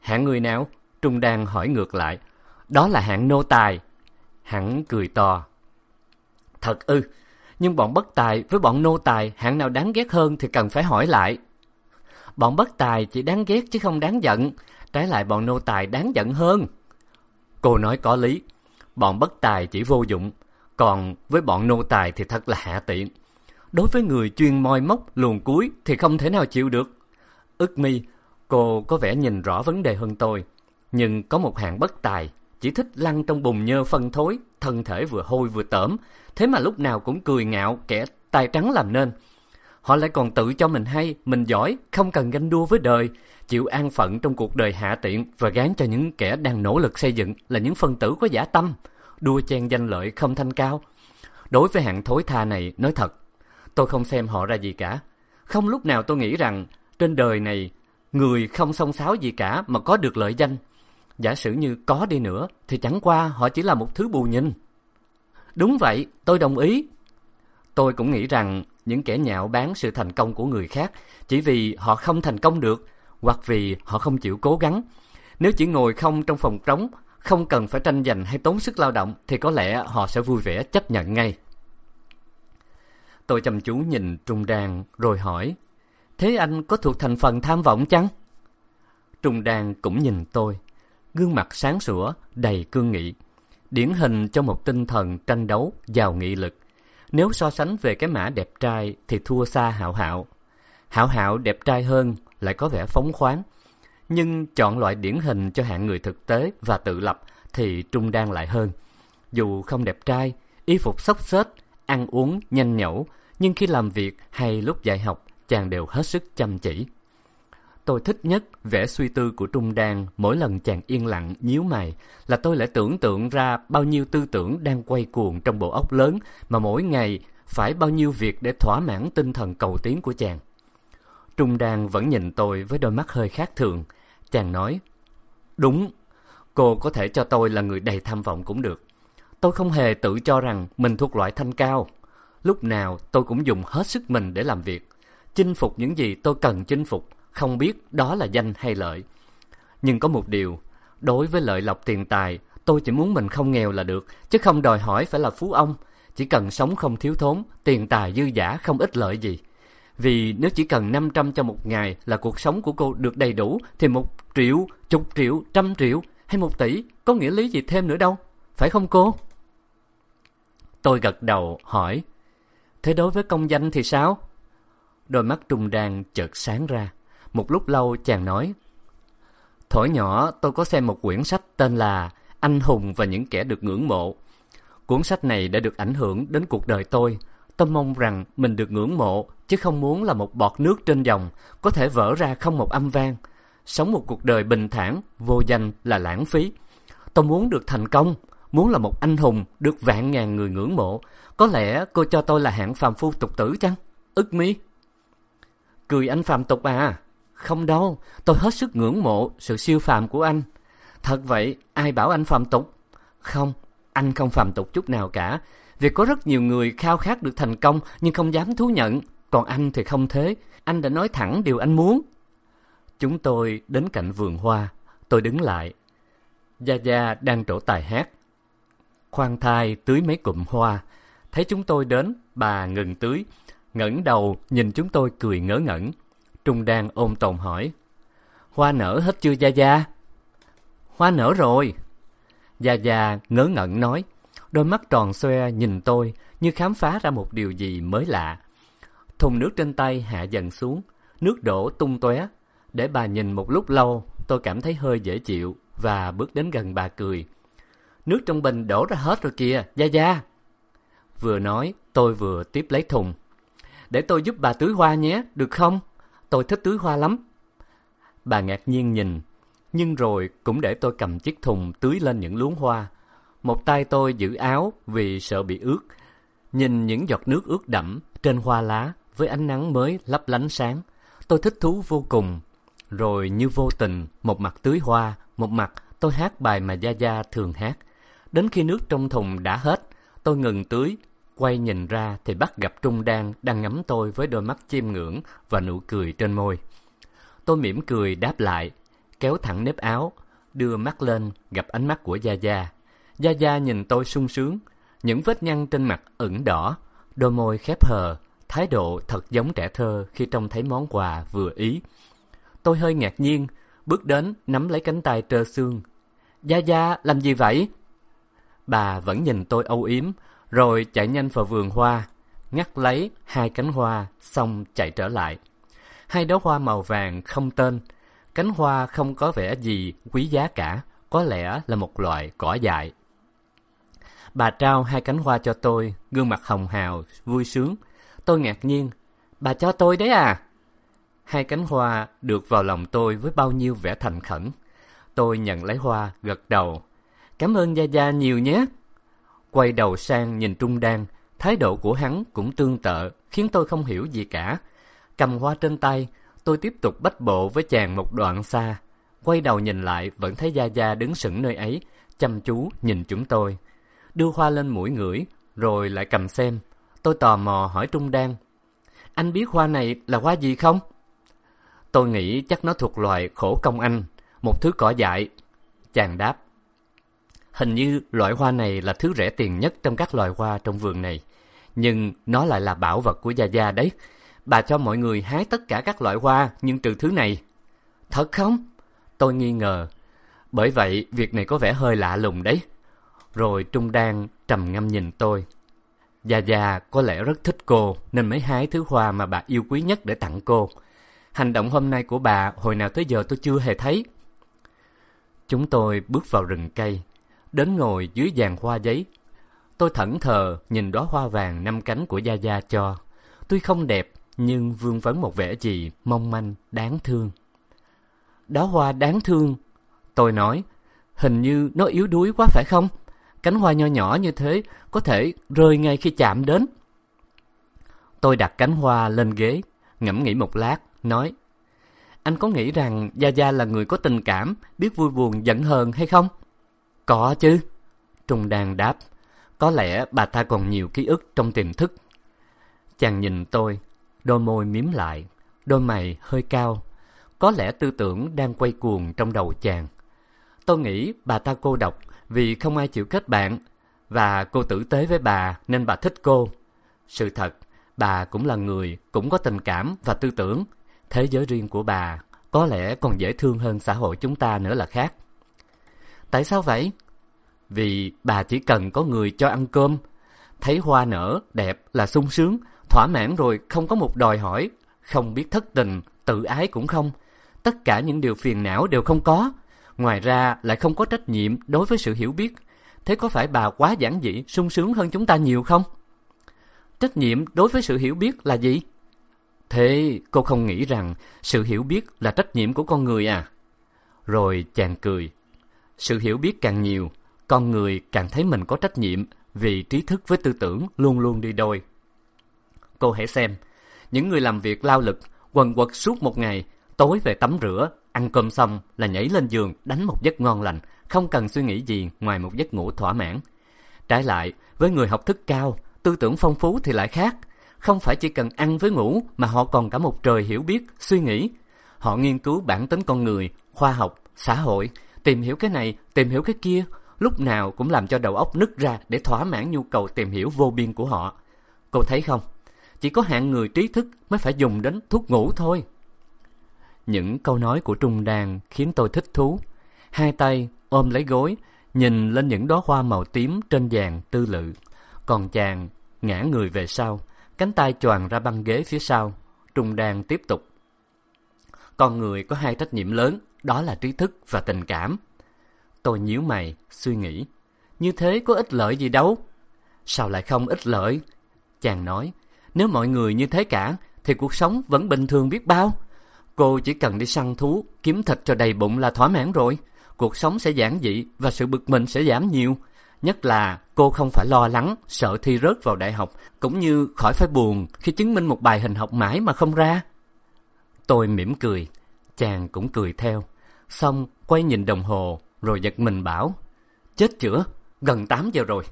Hạng người nào? Trung Đan hỏi ngược lại. Đó là hạng nô tài. Hắn cười to. Thật ư, nhưng bọn bất tài với bọn nô tài hạng nào đáng ghét hơn thì cần phải hỏi lại. Bọn bất tài chỉ đáng ghét chứ không đáng giận, trái lại bọn nô tài đáng giận hơn. Cô nói có lý, bọn bất tài chỉ vô dụng, còn với bọn nô tài thì thật là hạ tiện. Đối với người chuyên moi móc luồn cuối thì không thể nào chịu được. Ức mi, cô có vẻ nhìn rõ vấn đề hơn tôi, nhưng có một hạng bất tài, chỉ thích lăn trong bùn nhơ phân thối, thân thể vừa hôi vừa tởm, thế mà lúc nào cũng cười ngạo kẻ tài trắng làm nên. Họ lại còn tự cho mình hay, mình giỏi, không cần ganh đua với đời, chịu an phận trong cuộc đời hạ tiện và gán cho những kẻ đang nỗ lực xây dựng là những phân tử có giả tâm, đua chen danh lợi không thanh cao. Đối với hạng thối tha này, nói thật, tôi không xem họ ra gì cả. Không lúc nào tôi nghĩ rằng trên đời này người không song sáo gì cả mà có được lợi danh. Giả sử như có đi nữa thì chẳng qua họ chỉ là một thứ bù nhìn. Đúng vậy, tôi đồng ý. Tôi cũng nghĩ rằng những kẻ nhạo báng sự thành công của người khác chỉ vì họ không thành công được hoặc vì họ không chịu cố gắng. Nếu chỉ ngồi không trong phòng trống, không cần phải tranh giành hay tốn sức lao động thì có lẽ họ sẽ vui vẻ chấp nhận ngay. Tôi chăm chú nhìn Trung Đan rồi hỏi, thế anh có thuộc thành phần tham vọng chăng? Trung Đan cũng nhìn tôi, gương mặt sáng sủa, đầy cương nghị, điển hình cho một tinh thần tranh đấu, giàu nghị lực. Nếu so sánh về cái mã đẹp trai thì thua xa Hạo Hạo. Hạo Hạo đẹp trai hơn, lại có vẻ phóng khoáng. Nhưng chọn loại điển hình cho hạng người thực tế và tự lập thì Trung Đan lại hơn. Dù không đẹp trai, y phục xốc xếch, ăn uống nhanh nhẩu, nhưng khi làm việc hay lúc dạy học, chàng đều hết sức chăm chỉ. Tôi thích nhất vẻ suy tư của Trung Đan mỗi lần chàng yên lặng nhíu mày là tôi lại tưởng tượng ra bao nhiêu tư tưởng đang quay cuồng trong bộ óc lớn mà mỗi ngày phải bao nhiêu việc để thỏa mãn tinh thần cầu tiến của chàng. Trung Đan vẫn nhìn tôi với đôi mắt hơi khác thường. Chàng nói, Đúng, cô có thể cho tôi là người đầy tham vọng cũng được. Tôi không hề tự cho rằng mình thuộc loại thanh cao. Lúc nào tôi cũng dùng hết sức mình để làm việc. Chinh phục những gì tôi cần chinh phục, không biết đó là danh hay lợi. Nhưng có một điều, đối với lợi lộc tiền tài, tôi chỉ muốn mình không nghèo là được, chứ không đòi hỏi phải là phú ông. Chỉ cần sống không thiếu thốn, tiền tài dư giả không ích lợi gì. Vì nếu chỉ cần 500 cho một ngày là cuộc sống của cô được đầy đủ, thì một triệu, chục triệu, trăm triệu hay một tỷ có nghĩa lý gì thêm nữa đâu. Phải không cô? Tôi gật đầu hỏi, thế đối với công danh thì sao? Đôi mắt trung đan chợt sáng ra. Một lúc lâu chàng nói, Thổi nhỏ tôi có xem một quyển sách tên là Anh hùng và những kẻ được ngưỡng mộ. Cuốn sách này đã được ảnh hưởng đến cuộc đời tôi. Tôi mong rằng mình được ngưỡng mộ, chứ không muốn là một bọt nước trên dòng, có thể vỡ ra không một âm vang. Sống một cuộc đời bình thản, vô danh là lãng phí. Tôi muốn được thành công, muốn là một anh hùng, được vạn ngàn người ngưỡng mộ. Có lẽ cô cho tôi là hạng phàm phu tục tử chăng? Ức mi. Cười anh phàm tục à? Không đâu, tôi hết sức ngưỡng mộ sự siêu phàm của anh. Thật vậy, ai bảo anh phàm tục? Không, anh không phàm tục chút nào cả. Vì có rất nhiều người khao khát được thành công nhưng không dám thú nhận. Còn anh thì không thế. Anh đã nói thẳng điều anh muốn. Chúng tôi đến cạnh vườn hoa. Tôi đứng lại. Gia Gia đang trổ tài hát. Khoan thai tưới mấy cụm hoa. Thấy chúng tôi đến, bà ngừng tưới. ngẩng đầu nhìn chúng tôi cười ngớ ngẩn. Trung đang ôm tồn hỏi. Hoa nở hết chưa Gia Gia? Hoa nở rồi. Gia Gia ngớ ngẩn nói. Đôi mắt tròn xoe nhìn tôi như khám phá ra một điều gì mới lạ. Thùng nước trên tay hạ dần xuống, nước đổ tung tóe. Để bà nhìn một lúc lâu, tôi cảm thấy hơi dễ chịu và bước đến gần bà cười. Nước trong bình đổ ra hết rồi kìa, Gia Gia. Vừa nói, tôi vừa tiếp lấy thùng. Để tôi giúp bà tưới hoa nhé, được không? Tôi thích tưới hoa lắm. Bà ngạc nhiên nhìn, nhưng rồi cũng để tôi cầm chiếc thùng tưới lên những luống hoa. Một tay tôi giữ áo vì sợ bị ướt. Nhìn những giọt nước ướt đẫm trên hoa lá với ánh nắng mới lấp lánh sáng. Tôi thích thú vô cùng. rồi như vô tình, một mặt tưới hoa, một mặt tôi hát bài mà Gia Gia thường hát. Đến khi nước trong thùng đã hết, tôi ngừng tưới, quay nhìn ra thì bắt gặp Trung Đan đang ngắm tôi với đôi mắt chiêm ngưỡng và nụ cười trên môi. Tôi mỉm cười đáp lại, kéo thẳng nếp áo, đưa mắt lên gặp ánh mắt của Gia Gia. Gia Gia nhìn tôi sung sướng, những vết nhăn trên mặt ửng đỏ, đôi môi khép hờ, thái độ thật giống trẻ thơ khi trông thấy món quà vừa ý. Tôi hơi ngạc nhiên, bước đến nắm lấy cánh tay trơ xương. Gia Gia, làm gì vậy? Bà vẫn nhìn tôi âu yếm, rồi chạy nhanh vào vườn hoa, ngắt lấy hai cánh hoa, xong chạy trở lại. Hai đóa hoa màu vàng không tên, cánh hoa không có vẻ gì quý giá cả, có lẽ là một loại cỏ dại. Bà trao hai cánh hoa cho tôi, gương mặt hồng hào, vui sướng. Tôi ngạc nhiên, bà cho tôi đấy à? Hai cánh hoa được vào lòng tôi với bao nhiêu vẻ thành khẩn. Tôi nhận lấy hoa, gật đầu. Cảm ơn Gia Gia nhiều nhé. Quay đầu sang nhìn Trung Đan, thái độ của hắn cũng tương tự, khiến tôi không hiểu gì cả. Cầm hoa trên tay, tôi tiếp tục bách bộ với chàng một đoạn xa. Quay đầu nhìn lại, vẫn thấy Gia Gia đứng sững nơi ấy, chăm chú nhìn chúng tôi. Đưa hoa lên mũi ngửi, rồi lại cầm xem. Tôi tò mò hỏi Trung Đan. Anh biết hoa này là hoa gì không? Tôi nghĩ chắc nó thuộc loài khổ công anh, một thứ cỏ dại. Chàng đáp. Hình như loại hoa này là thứ rẻ tiền nhất trong các loài hoa trong vườn này. Nhưng nó lại là bảo vật của Gia Gia đấy. Bà cho mọi người hái tất cả các loại hoa, nhưng trừ thứ này. Thật không? Tôi nghi ngờ. Bởi vậy, việc này có vẻ hơi lạ lùng đấy. Rồi Trung Đan trầm ngâm nhìn tôi. Gia Gia có lẽ rất thích cô, nên mới hái thứ hoa mà bà yêu quý nhất để tặng cô. Hành động hôm nay của bà hồi nào tới giờ tôi chưa hề thấy. Chúng tôi bước vào rừng cây, đến ngồi dưới giàn hoa giấy. Tôi thẫn thờ nhìn đóa hoa vàng năm cánh của Gia Gia cho. Tuy không đẹp, nhưng vương vấn một vẻ gì mong manh, đáng thương. Đóa hoa đáng thương, tôi nói, hình như nó yếu đuối quá phải không? Cánh hoa nho nhỏ như thế có thể rơi ngay khi chạm đến. Tôi đặt cánh hoa lên ghế, ngẫm nghĩ một lát, nói Anh có nghĩ rằng Gia Gia là người có tình cảm, biết vui buồn giận hờn hay không? Có chứ. Trung Đan đáp. Có lẽ bà ta còn nhiều ký ức trong tiềm thức. Chàng nhìn tôi, đôi môi miếm lại, đôi mày hơi cao. Có lẽ tư tưởng đang quay cuồng trong đầu chàng. Tôi nghĩ bà ta cô độc vì không ai chịu kết bạn và cô tử tế với bà nên bà thích cô. Sự thật, bà cũng là người, cũng có tình cảm và tư tưởng. Thế giới riêng của bà có lẽ còn dễ thương hơn xã hội chúng ta nữa là khác. Tại sao vậy? Vì bà chỉ cần có người cho ăn cơm, thấy hoa nở, đẹp là sung sướng, thỏa mãn rồi không có một đòi hỏi, không biết thất tình, tự ái cũng không. Tất cả những điều phiền não đều không có. Ngoài ra lại không có trách nhiệm đối với sự hiểu biết. Thế có phải bà quá giản dị, sung sướng hơn chúng ta nhiều không? Trách nhiệm đối với sự hiểu biết là gì? Thế cô không nghĩ rằng sự hiểu biết là trách nhiệm của con người à? Rồi chàng cười. Sự hiểu biết càng nhiều, con người càng thấy mình có trách nhiệm vì trí thức với tư tưởng luôn luôn đi đôi. Cô hãy xem, những người làm việc lao lực, quần quật suốt một ngày, tối về tắm rửa, ăn cơm xong là nhảy lên giường đánh một giấc ngon lành, không cần suy nghĩ gì ngoài một giấc ngủ thỏa mãn. Trái lại, với người học thức cao, tư tưởng phong phú thì lại khác. Không phải chỉ cần ăn với ngủ mà họ còn cả một trời hiểu biết, suy nghĩ. Họ nghiên cứu bản tính con người, khoa học, xã hội, tìm hiểu cái này, tìm hiểu cái kia, lúc nào cũng làm cho đầu óc nứt ra để thỏa mãn nhu cầu tìm hiểu vô biên của họ. Cô thấy không? Chỉ có hạng người trí thức mới phải dùng đến thuốc ngủ thôi. Những câu nói của Trung Đàn khiến tôi thích thú. Hai tay ôm lấy gối, nhìn lên những đóa hoa màu tím trên vàng tư lự. Còn chàng ngã người về sau, cánh tay choàng ra băng ghế phía sau. Trung đàn tiếp tục. Con người có hai trách nhiệm lớn, đó là trí thức và tình cảm. Tôi nhíu mày, suy nghĩ. Như thế có ích lợi gì đâu? Sao lại không ích lợi? Chàng nói, nếu mọi người như thế cả, thì cuộc sống vẫn bình thường biết bao. Cô chỉ cần đi săn thú, kiếm thịt cho đầy bụng là thỏa mãn rồi. Cuộc sống sẽ giản dị và sự bực mình sẽ giảm nhiều. Nhất là cô không phải lo lắng, sợ thi rớt vào đại học, cũng như khỏi phải buồn khi chứng minh một bài hình học mãi mà không ra. Tôi mỉm cười. Chàng cũng cười theo, xong quay nhìn đồng hồ rồi giật mình bảo Chết chữa, gần 8 giờ rồi.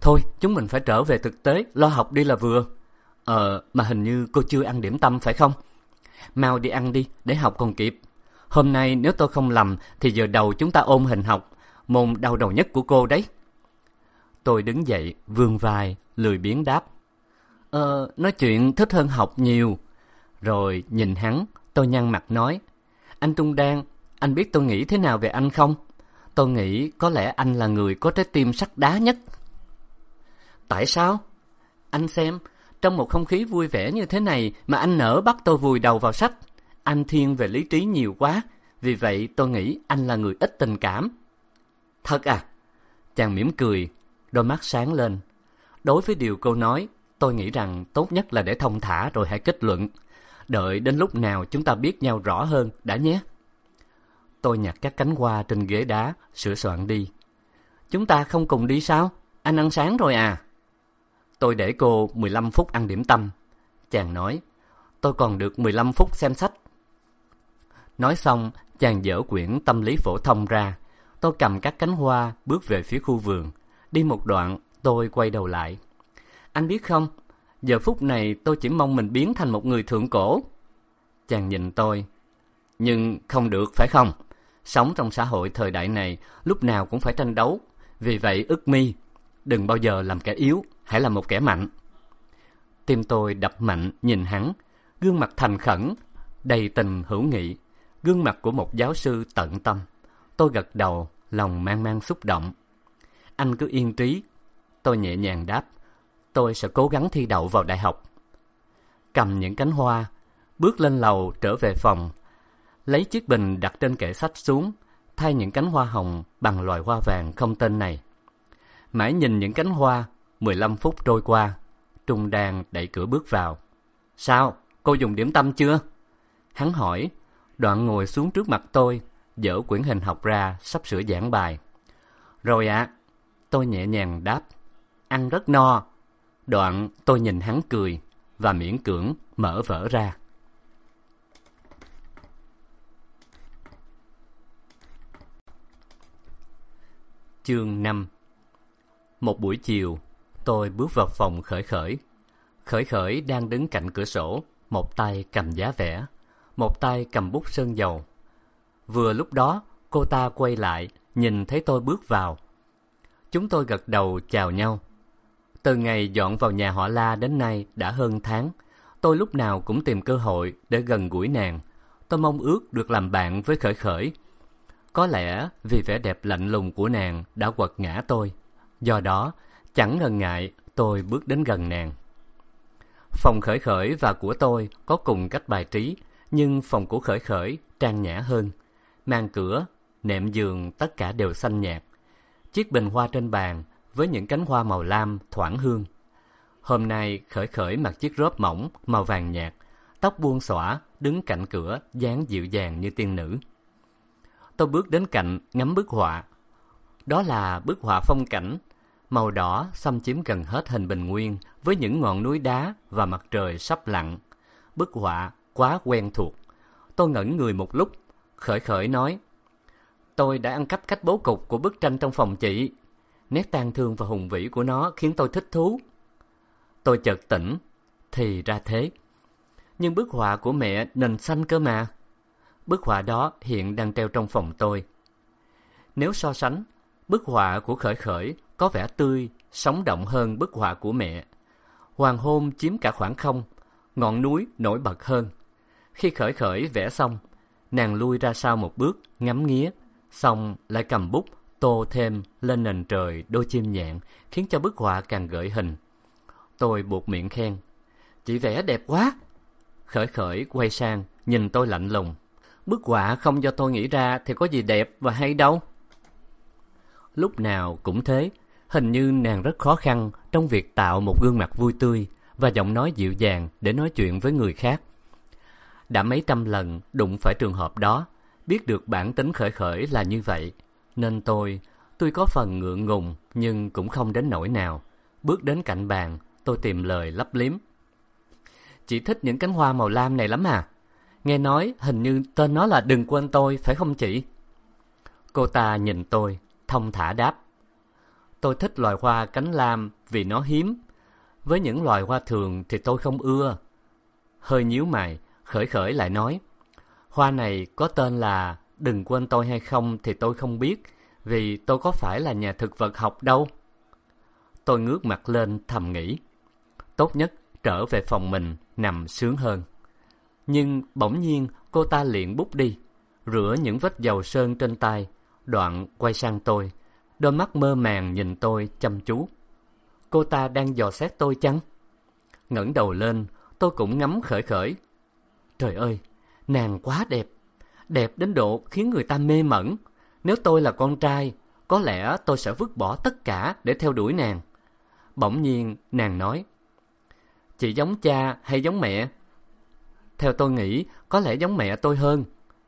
Thôi, chúng mình phải trở về thực tế, lo học đi là vừa. Ờ, mà hình như cô chưa ăn điểm tâm phải không? Mau đi ăn đi, để học còn kịp. Hôm nay nếu tôi không lầm thì giờ đầu chúng ta ôn hình học, môn đau đầu nhất của cô đấy. Tôi đứng dậy, vươn vai, lười biếng đáp. Ờ, nói chuyện thích hơn học nhiều. Rồi nhìn hắn, tôi nhăn mặt nói. Anh Trung Đan, anh biết tôi nghĩ thế nào về anh không? Tôi nghĩ có lẽ anh là người có trái tim sắt đá nhất. Tại sao? Anh xem, trong một không khí vui vẻ như thế này mà anh nỡ bắt tôi vùi đầu vào sách. Anh thiên về lý trí nhiều quá, vì vậy tôi nghĩ anh là người ít tình cảm. Thật à? Chàng mỉm cười, đôi mắt sáng lên. Đối với điều cô nói, tôi nghĩ rằng tốt nhất là để thông thả rồi hãy kết luận. Đợi đến lúc nào chúng ta biết nhau rõ hơn, đã nhé. Tôi nhặt các cánh hoa trên ghế đá, sửa soạn đi. Chúng ta không cùng đi sao? Anh ăn sáng rồi à? Tôi để cô 15 phút ăn điểm tâm. Chàng nói, tôi còn được 15 phút xem sách. Nói xong, chàng dở quyển tâm lý phổ thông ra. Tôi cầm các cánh hoa, bước về phía khu vườn. Đi một đoạn, tôi quay đầu lại. Anh biết không, giờ phút này tôi chỉ mong mình biến thành một người thượng cổ. Chàng nhìn tôi. Nhưng không được, phải không? Sống trong xã hội thời đại này, lúc nào cũng phải tranh đấu. Vì vậy, ức mi, đừng bao giờ làm kẻ yếu, hãy là một kẻ mạnh. Tim tôi đập mạnh nhìn hắn, gương mặt thành khẩn, đầy tình hữu nghị, gương mặt của một giáo sư tận tâm. Tôi gật đầu, lòng mang mang xúc động. Anh cứ yên trí. Tôi nhẹ nhàng đáp, tôi sẽ cố gắng thi đậu vào đại học. Cầm những cánh hoa, bước lên lầu trở về phòng, lấy chiếc bình đặt trên kệ sách xuống, thay những cánh hoa hồng bằng loài hoa vàng không tên này. Mãi nhìn những cánh hoa, 15 phút trôi qua, Trung Đan đẩy cửa bước vào. Sao, cô dùng điểm tâm chưa? Hắn hỏi, đoạn ngồi xuống trước mặt tôi, dở quyển hình học ra, sắp sửa giảng bài. Rồi ạ, tôi nhẹ nhàng đáp, ăn rất no. Đoạn tôi nhìn hắn cười và miễn cưỡng mở vở ra. Chương 5 Một buổi chiều, tôi bước vào phòng khởi khởi. Khởi khởi đang đứng cạnh cửa sổ, một tay cầm giá vẽ, một tay cầm bút sơn dầu. Vừa lúc đó, cô ta quay lại, nhìn thấy tôi bước vào. Chúng tôi gật đầu chào nhau. Từ ngày dọn vào nhà họ La đến nay đã hơn tháng, tôi lúc nào cũng tìm cơ hội để gần gũi nàng. Tôi mong ước được làm bạn với Khởi Khởi. Có lẽ vì vẻ đẹp lạnh lùng của nàng đã quật ngã tôi. Do đó, chẳng ngần ngại tôi bước đến gần nàng. Phòng Khởi Khởi và của tôi có cùng cách bài trí, nhưng phòng của Khởi Khởi trang nhã hơn. mang cửa, nệm giường tất cả đều xanh nhạt. Chiếc bình hoa trên bàn với những cánh hoa màu lam thoảng hương. Hôm nay Khởi Khởi mặc chiếc rớp mỏng màu vàng nhạt, tóc buông xõa, đứng cạnh cửa, dáng dịu dàng như tiên nữ. Tôi bước đến cạnh ngắm bức họa. Đó là bức họa phong cảnh, màu đỏ xâm chiếm gần hết hình bình nguyên với những ngọn núi đá và mặt trời sắp lặn. Bức họa quá quen thuộc. Tôi ngẩn người một lúc, khởi khởi nói. Tôi đã ăn cắp cách bố cục của bức tranh trong phòng chị. Nét tang thương và hùng vĩ của nó khiến tôi thích thú. Tôi chợt tỉnh, thì ra thế. Nhưng bức họa của mẹ nền xanh cơ mà. Bức họa đó hiện đang treo trong phòng tôi. Nếu so sánh, bức họa của Khởi Khởi có vẻ tươi, sống động hơn bức họa của mẹ. Hoàng hôn chiếm cả khoảng không, ngọn núi nổi bật hơn. Khi Khởi Khởi vẽ xong, nàng lui ra sau một bước, ngắm nghía, xong lại cầm bút tô thêm lên nền trời đôi chim nhạn, khiến cho bức họa càng gợi hình. Tôi buộc miệng khen, chị vẽ đẹp quá. Khởi Khởi quay sang, nhìn tôi lạnh lùng. Bức họa không do tôi nghĩ ra thì có gì đẹp và hay đâu. Lúc nào cũng thế, hình như nàng rất khó khăn trong việc tạo một gương mặt vui tươi và giọng nói dịu dàng để nói chuyện với người khác. Đã mấy trăm lần đụng phải trường hợp đó, biết được bản tính khởi khởi là như vậy, nên tôi, tôi có phần ngượng ngùng nhưng cũng không đến nỗi nào. Bước đến cạnh bàn, tôi tìm lời lấp liếm. Chị thích những cánh hoa màu lam này lắm à? Nghe nói hình như tên nó là Đừng Quên Tôi, phải không chị? Cô ta nhìn tôi, thông thả đáp. Tôi thích loài hoa cánh lam vì nó hiếm. Với những loài hoa thường thì tôi không ưa. Hơi nhíu mày, khởi khởi lại nói. Hoa này có tên là Đừng Quên Tôi hay không thì tôi không biết, vì tôi có phải là nhà thực vật học đâu. Tôi ngước mặt lên thầm nghĩ. Tốt nhất trở về phòng mình nằm sướng hơn. Nhưng bỗng nhiên cô ta liền bút đi, rửa những vết dầu sơn trên tay, đoạn quay sang tôi, đôi mắt mơ màng nhìn tôi chăm chú. Cô ta đang dò xét tôi chăng? ngẩng đầu lên, tôi cũng ngắm khởi khởi. Trời ơi, nàng quá đẹp, đẹp đến độ khiến người ta mê mẩn. Nếu tôi là con trai, có lẽ tôi sẽ vứt bỏ tất cả để theo đuổi nàng. Bỗng nhiên, nàng nói, Chị giống cha hay giống mẹ? Theo tôi nghĩ, có lẽ giống mẹ tôi hơn.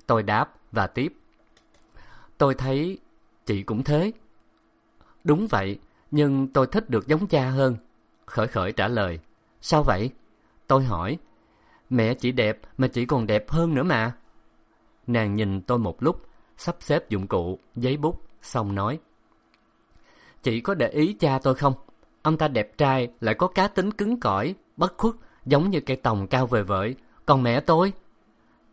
Tôi đáp và tiếp. Tôi thấy chị cũng thế. Đúng vậy, nhưng tôi thích được giống cha hơn. Khởi khởi trả lời. Sao vậy? Tôi hỏi. Mẹ chị đẹp mà chị còn đẹp hơn nữa mà. Nàng nhìn tôi một lúc, sắp xếp dụng cụ, giấy bút, xong nói. Chị có để ý cha tôi không? Ông ta đẹp trai, lại có cá tính cứng cỏi, bất khuất, giống như cây tòng cao vời vợi. Còn mẹ tôi?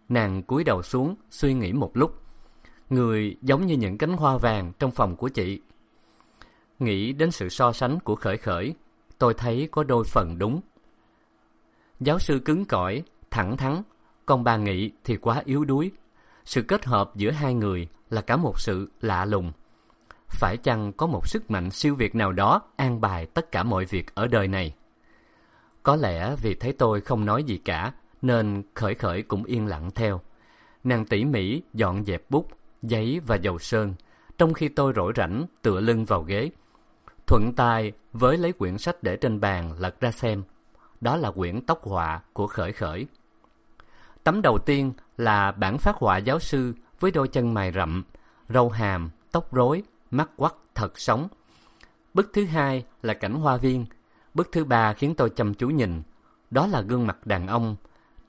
Nàng cúi đầu xuống, suy nghĩ một lúc. Người giống như những cánh hoa vàng trong phòng của chị. Nghĩ đến sự so sánh của khởi khởi, tôi thấy có đôi phần đúng. Giáo sư cứng cỏi, thẳng thắn, còn bà Nghị thì quá yếu đuối. Sự kết hợp giữa hai người là cả một sự lạ lùng. Phải chăng có một sức mạnh siêu việt nào đó an bài tất cả mọi việc ở đời này? Có lẽ vì thấy tôi không nói gì cả, nên khởi khởi cũng yên lặng theo. Nàng tỉ mỉ dọn dẹp bút, giấy và dầu sơn, trong khi tôi rỗi rảnh tựa lưng vào ghế. Thuận tay với lấy quyển sách để trên bàn lật ra xem. Đó là quyển tóc họa của khởi khởi. Tấm đầu tiên là bản phát họa giáo sư với đôi chân mày rậm, râu hàm, tóc rối, mắt quắt thật sống. Bức thứ hai là cảnh hoa viên. Bức thứ ba khiến tôi chăm chú nhìn. Đó là gương mặt đàn ông,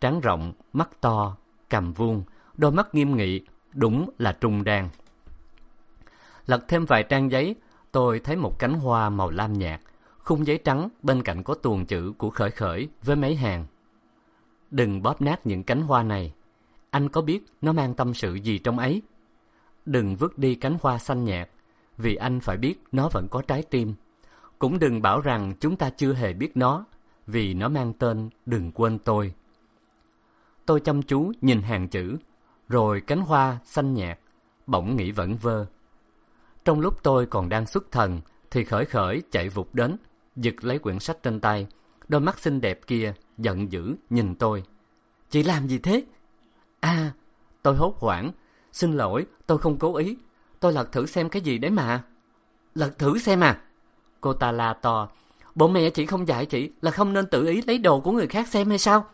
trán rộng, mắt to, cằm vuông, đôi mắt nghiêm nghị, đúng là trung đan. Lật thêm vài trang giấy, tôi thấy một cánh hoa màu lam nhạt, khung giấy trắng bên cạnh có tuồng chữ của khởi khởi với mấy hàng. Đừng bóp nát những cánh hoa này. Anh có biết nó mang tâm sự gì trong ấy? Đừng vứt đi cánh hoa xanh nhạt, vì anh phải biết nó vẫn có trái tim. Cũng đừng bảo rằng chúng ta chưa hề biết nó, vì nó mang tên Đừng quên tôi. Tôi chăm chú nhìn hàng chữ, rồi cánh hoa xanh nhạt, bỗng nghĩ vẩn vơ. Trong lúc tôi còn đang xuất thần, thì khởi khởi chạy vụt đến, giật lấy quyển sách trên tay. Đôi mắt xinh đẹp kia giận dữ nhìn tôi. Chị làm gì thế? À, tôi hốt hoảng. Xin lỗi, tôi không cố ý. Tôi lật thử xem cái gì đấy mà. Lật thử xem à? Cô ta la to. Bộ mẹ chị không dạy chị là không nên tự ý lấy đồ của người khác xem hay sao?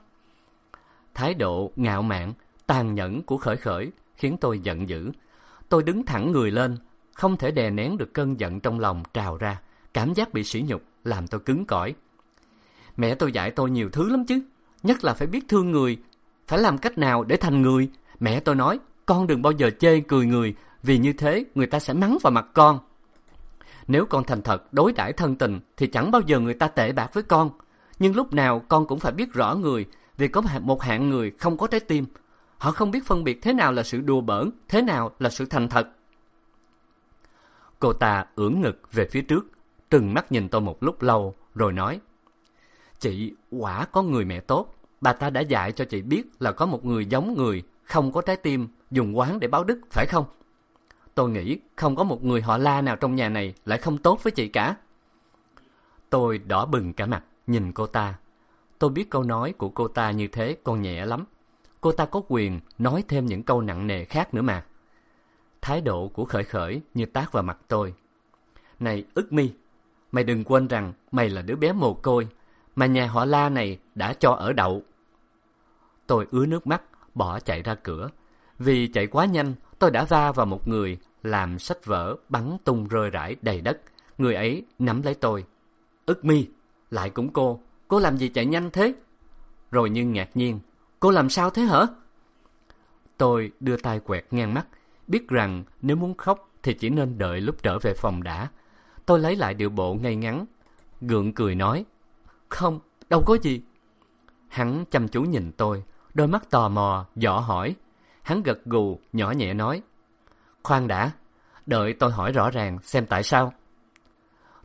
Thái độ ngạo mạn, tàn nhẫn của khởi khởi khiến tôi giận dữ. Tôi đứng thẳng người lên, không thể đè nén được cơn giận trong lòng trào ra. Cảm giác bị sỉ nhục làm tôi cứng cỏi. Mẹ tôi dạy tôi nhiều thứ lắm chứ, nhất là phải biết thương người, phải làm cách nào để thành người. Mẹ tôi nói, con đừng bao giờ chê cười người, vì như thế người ta sẽ mắng vào mặt con. Nếu con thành thật đối đãi thân tình thì chẳng bao giờ người ta tệ bạc với con. Nhưng lúc nào con cũng phải biết rõ người, vì có một hạng người không có trái tim. Họ không biết phân biệt thế nào là sự đùa bỡn, thế nào là sự thành thật. Cô ta ưỡn ngực về phía trước, trừng mắt nhìn tôi một lúc lâu, rồi nói. Chị quả có người mẹ tốt. Bà ta đã dạy cho chị biết là có một người giống người, không có trái tim, dùng quán để báo đức, phải không? Tôi nghĩ không có một người họ la nào trong nhà này lại không tốt với chị cả. Tôi đỏ bừng cả mặt, nhìn cô ta. Tôi biết câu nói của cô ta như thế còn nhẹ lắm. Cô ta có quyền nói thêm những câu nặng nề khác nữa mà. Thái độ của khởi khởi như tác vào mặt tôi. Này ức mi, mày đừng quên rằng mày là đứa bé mồ côi mà nhà họ la này đã cho ở đậu. Tôi ứa nước mắt, bỏ chạy ra cửa. Vì chạy quá nhanh, tôi đã va vào một người, làm sách vở bắn tung rơi rải đầy đất. Người ấy nắm lấy tôi. Ức mi, lại cũng cô, cô làm gì chạy nhanh thế? Rồi nhưng ngạc nhiên, cô làm sao thế hả? Tôi đưa tay quẹt ngang mắt, biết rằng nếu muốn khóc thì chỉ nên đợi lúc trở về phòng đã. Tôi lấy lại điệu bộ ngay ngắn, gượng cười nói, không, đâu có gì. Hắn chăm chú nhìn tôi, đôi mắt tò mò, dò hỏi. Hắn gật gù, nhỏ nhẹ nói, khoan đã, đợi tôi hỏi rõ ràng xem tại sao.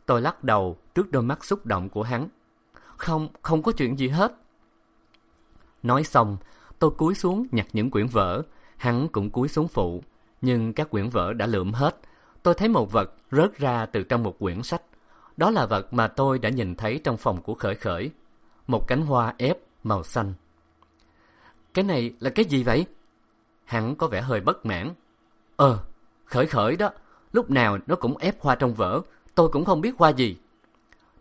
Tôi lắc đầu trước đôi mắt xúc động của hắn. Không, không có chuyện gì hết. Nói xong, tôi cúi xuống nhặt những quyển vở, hắn cũng cúi xuống phụ. Nhưng các quyển vở đã lượm hết. Tôi thấy một vật rớt ra từ trong một quyển sách. Đó là vật mà tôi đã nhìn thấy trong phòng của Khởi Khởi. Một cánh hoa ép màu xanh. Cái này là cái gì vậy? Hắn có vẻ hơi bất mãn. Ờ, Khởi Khởi đó, lúc nào nó cũng ép hoa trong vở, tôi cũng không biết hoa gì.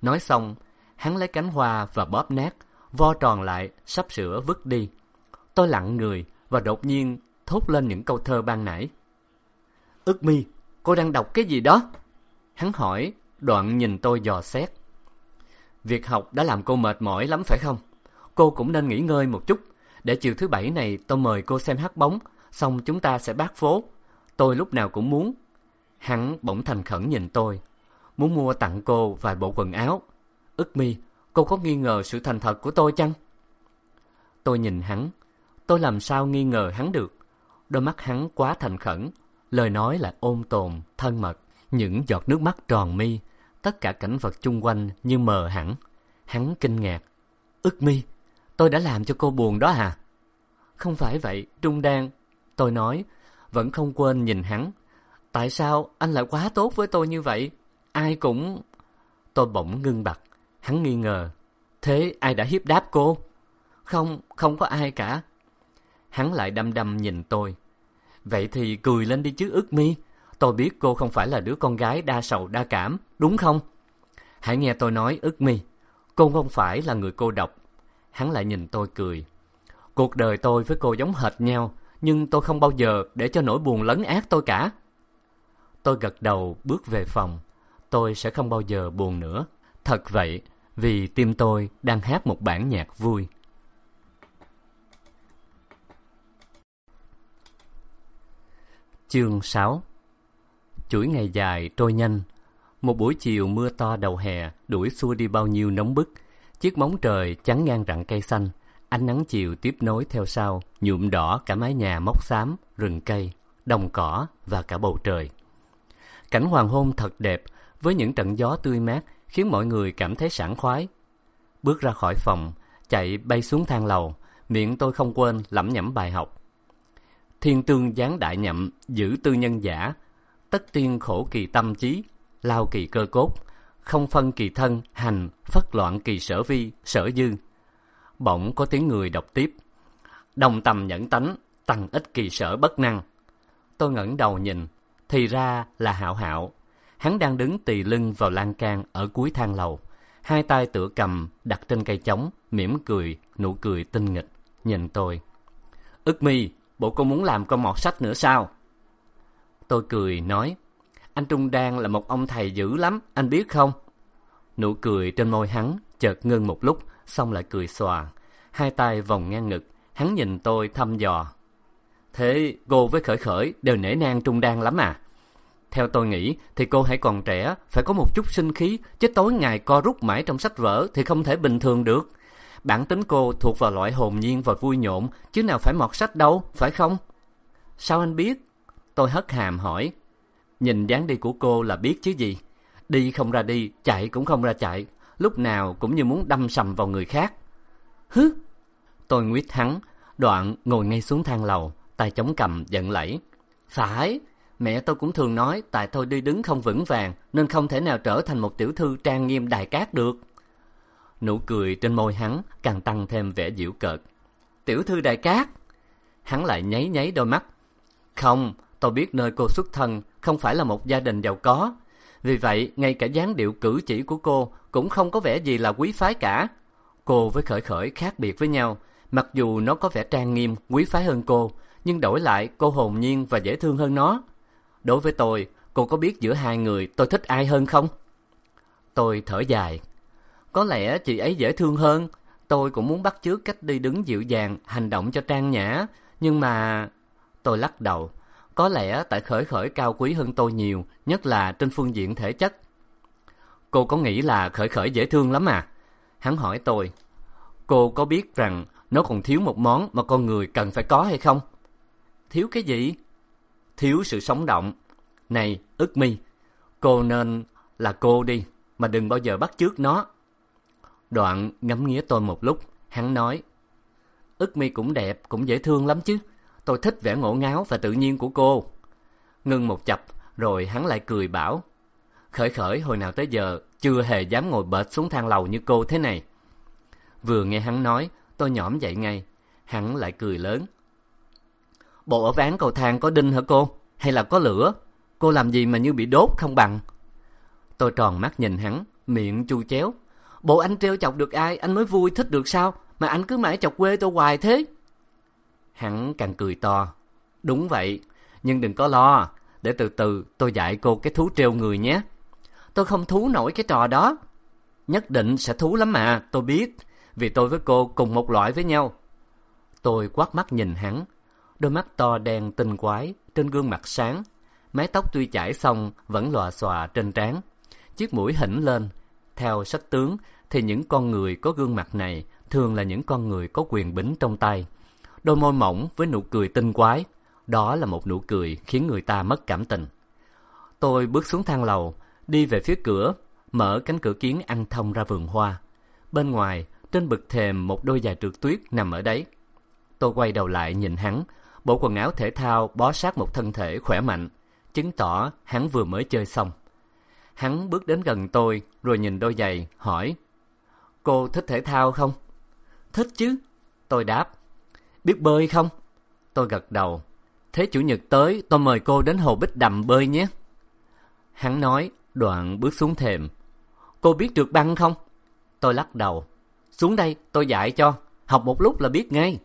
Nói xong, hắn lấy cánh hoa và bóp nát, vo tròn lại, sắp sửa vứt đi. Tôi lặng người và đột nhiên thốt lên những câu thơ ban nãy. Ước mi, cô đang đọc cái gì đó? Hắn hỏi, đoạn nhìn tôi dò xét. Việc học đã làm cô mệt mỏi lắm phải không? Cô cũng nên nghỉ ngơi một chút. Để chiều thứ bảy này tôi mời cô xem hát bóng, xong chúng ta sẽ bát phố. Tôi lúc nào cũng muốn. Hắn bỗng thành khẩn nhìn tôi. Muốn mua tặng cô vài bộ quần áo. Ức mi, cô có nghi ngờ sự thành thật của tôi chăng? Tôi nhìn hắn. Tôi làm sao nghi ngờ hắn được? Đôi mắt hắn quá thành khẩn. Lời nói là ôn tồn, thân mật. Những giọt nước mắt tròn mi. Tất cả cảnh vật chung quanh như mờ hẳn. Hắn kinh ngạc. Ức mi, tôi đã làm cho cô buồn đó à? Không phải vậy, Trung Đan. Tôi nói, vẫn không quên nhìn hắn. Tại sao anh lại quá tốt với tôi như vậy? Ai cũng... Tôi bỗng ngưng bặt. Hắn nghi ngờ. Thế ai đã hiếp đáp cô? Không, không có ai cả. Hắn lại đăm đăm nhìn tôi. Vậy thì cười lên đi chứ ức mi. Tôi biết cô không phải là đứa con gái đa sầu đa cảm, đúng không? Hãy nghe tôi nói ức mi. Cô không phải là người cô độc. Hắn lại nhìn tôi cười. Cuộc đời tôi với cô giống hệt nhau, nhưng tôi không bao giờ để cho nỗi buồn lấn át tôi cả. Tôi gật đầu bước về phòng. Tôi sẽ không bao giờ buồn nữa. Thật vậy, vì tim tôi đang hát một bản nhạc vui. Chương 6 Chuỗi ngày dài trôi nhanh. Một buổi chiều mưa to đầu hè đuổi xua đi bao nhiêu nóng bức. Chiếc bóng trời chắn ngang rặng cây xanh. Ánh nắng chiều tiếp nối theo sau, nhuộm đỏ cả mái nhà móc xám, rừng cây, đồng cỏ và cả bầu trời. Cảnh hoàng hôn thật đẹp, với những trận gió tươi mát khiến mọi người cảm thấy sảng khoái. Bước ra khỏi phòng, chạy bay xuống thang lầu, miệng tôi không quên lẩm nhẩm bài học. Thiên tương gián đại nhậm, giữ tư nhân giả, tất tiên khổ kỳ tâm trí, lao kỳ cơ cốt, không phân kỳ thân, hành, phất loạn kỳ sở vi, sở dư. Bỗng có tiếng người đọc tiếp. Đồng tầm nhẫn tánh, tăng ít kỳ sở bất năng. Tôi ngẩng đầu nhìn, thì ra là hạo hạo. Hắn đang đứng tỳ lưng vào lan can ở cuối thang lầu. Hai tay tựa cầm đặt trên cây trống, mỉm cười, nụ cười tinh nghịch, nhìn tôi. Ức mi, bộ cô muốn làm con mọt sách nữa sao? Tôi cười, nói, anh Trung Đan là một ông thầy dữ lắm, anh biết không? Nụ cười trên môi hắn chợt ngưng một lúc, xong lại cười xòa. Hai tay vòng ngang ngực, hắn nhìn tôi thăm dò. Thế cô với Khởi Khởi đều nể nang Trung Đan lắm à? Theo tôi nghĩ thì cô hãy còn trẻ, phải có một chút sinh khí, chứ tối ngày co rút mãi trong sách vở thì không thể bình thường được. Bản tính cô thuộc vào loại hồn nhiên và vui nhộn, chứ nào phải mọt sách đâu, phải không? Sao anh biết? Tôi hất hàm hỏi. Nhìn dáng đi của cô là biết chứ gì. Đi không ra đi, chạy cũng không ra chạy, lúc nào cũng như muốn đâm sầm vào người khác. Hứ! Tôi nguyết thắng đoạn ngồi ngay xuống thang lầu, tay chống cầm giận lẫy. Phải, mẹ tôi cũng thường nói tại tôi đi đứng không vững vàng nên không thể nào trở thành một tiểu thư trang nghiêm đài cát được. Nụ cười trên môi hắn càng tăng thêm vẻ giễu cợt. Tiểu thư đài cát! Hắn lại nháy nháy đôi mắt. Không, tôi biết nơi cô xuất thân không phải là một gia đình giàu có. Vì vậy, ngay cả dáng điệu cử chỉ của cô cũng không có vẻ gì là quý phái cả. Cô với Khởi Khởi khác biệt với nhau, mặc dù nó có vẻ trang nghiêm, quý phái hơn cô, nhưng đổi lại cô hồn nhiên và dễ thương hơn nó. Đối với tôi, cô có biết giữa hai người tôi thích ai hơn không? Tôi thở dài. Có lẽ chị ấy dễ thương hơn. Tôi cũng muốn bắt chước cách đi đứng dịu dàng, hành động cho trang nhã. Nhưng mà... Tôi lắc đầu. Có lẽ tại khởi khởi cao quý hơn tôi nhiều, nhất là trên phương diện thể chất. Cô có nghĩ là khởi khởi dễ thương lắm à? Hắn hỏi tôi. Cô có biết rằng nó còn thiếu một món mà con người cần phải có hay không? Thiếu cái gì? Thiếu sự sống động. Này, ức mi, cô nên là cô đi, mà đừng bao giờ bắt chước nó. Đoạn ngắm nghía tôi một lúc, hắn nói. Ức mi cũng đẹp, cũng dễ thương lắm chứ. Tôi thích vẻ ngổ ngáo và tự nhiên của cô. Ngưng một chập, rồi hắn lại cười bảo. Khởi khởi hồi nào tới giờ chưa hề dám ngồi bệt xuống thang lầu như cô thế này. Vừa nghe hắn nói, tôi nhõm dậy ngay. Hắn lại cười lớn. Bộ ở ván cầu thang có đinh hả cô? Hay là có lửa? Cô làm gì mà như bị đốt không bằng? Tôi tròn mắt nhìn hắn, miệng chu chéo. Bộ anh trêu chọc được ai, anh mới vui thích được sao? Mà anh cứ mãi chọc quê tôi hoài thế. Hắn càng cười to. Đúng vậy, nhưng đừng có lo. Để từ từ tôi dạy cô cái thú trêu người nhé. Tôi không thú nổi cái trò đó. Nhất định sẽ thú lắm mà, tôi biết. Vì tôi với cô cùng một loại với nhau. Tôi quát mắt nhìn hắn. Đôi mắt to đen tinh quái, trên gương mặt sáng. Mái tóc tuy chải xong, vẫn lòa xòa trên trán. Chiếc mũi hỉnh lên. Theo sách tướng, thì những con người có gương mặt này thường là những con người có quyền bính trong tay. Đôi môi mỏng với nụ cười tinh quái. Đó là một nụ cười khiến người ta mất cảm tình. Tôi bước xuống thang lầu, đi về phía cửa, mở cánh cửa kiến ăn thông ra vườn hoa. Bên ngoài, trên bực thềm một đôi giày trượt tuyết nằm ở đấy. Tôi quay đầu lại nhìn hắn, bộ quần áo thể thao bó sát một thân thể khỏe mạnh, chứng tỏ hắn vừa mới chơi xong. Hắn bước đến gần tôi, rồi nhìn đôi giày, hỏi, Cô thích thể thao không? Thích chứ. Tôi đáp. Biết bơi không? Tôi gật đầu. Thế chủ nhật tới, tôi mời cô đến hồ Bích Đầm bơi nhé. Hắn nói, đoạn bước xuống thềm. Cô biết trượt băng không? Tôi lắc đầu. Xuống đây, tôi dạy cho. Học một lúc là biết ngay.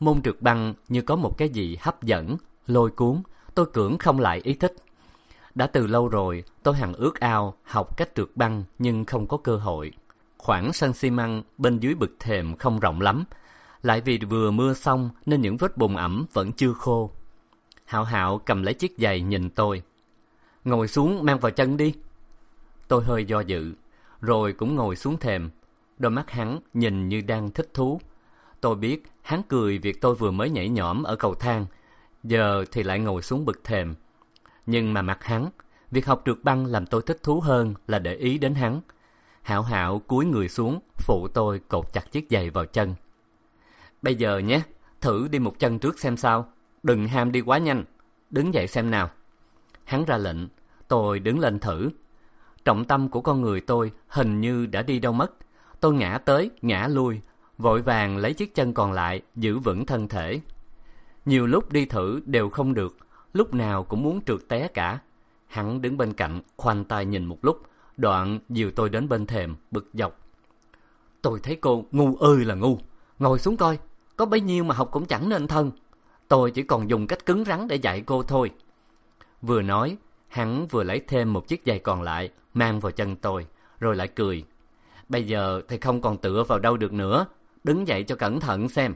Môn trượt băng như có một cái gì hấp dẫn, lôi cuốn, tôi cưỡng không lại ý thích. Đã từ lâu rồi, tôi hằng ước ao học cách trượt băng nhưng không có cơ hội. Khoảng sân xi măng bên dưới bực thềm không rộng lắm, lại vì vừa mưa xong nên những vết bùn ẩm vẫn chưa khô. Hạo Hạo cầm lấy chiếc giày nhìn tôi. Ngồi xuống mang vào chân đi. Tôi hơi do dự, rồi cũng ngồi xuống thềm. Đôi mắt hắn nhìn như đang thích thú. Tôi biết hắn cười việc tôi vừa mới nhảy nhõm ở cầu thang, giờ thì lại ngồi xuống bực thềm. Nhưng mà mặt hắn, việc học trượt băng làm tôi thích thú hơn là để ý đến hắn. Hảo Hảo cúi người xuống, phụ tôi cột chặt chiếc giày vào chân. Bây giờ nhé, thử đi một chân trước xem sao. Đừng ham đi quá nhanh. Đứng dậy xem nào. Hắn ra lệnh, tôi đứng lên thử. Trọng tâm của con người tôi hình như đã đi đâu mất. Tôi ngã tới, ngã lui, vội vàng lấy chiếc chân còn lại, giữ vững thân thể. Nhiều lúc đi thử đều không được, lúc nào cũng muốn trượt té cả. Hắn đứng bên cạnh, khoanh tay nhìn một lúc, Đoạn dìu tôi đến bên thềm, bực dọc. Tôi thấy cô ngu ơi là ngu. Ngồi xuống coi, có bấy nhiêu mà học cũng chẳng nên thân. Tôi chỉ còn dùng cách cứng rắn để dạy cô thôi. Vừa nói, hắn vừa lấy thêm một chiếc giày còn lại, mang vào chân tôi, rồi lại cười. Bây giờ thì không còn tựa vào đâu được nữa. Đứng dậy cho cẩn thận xem.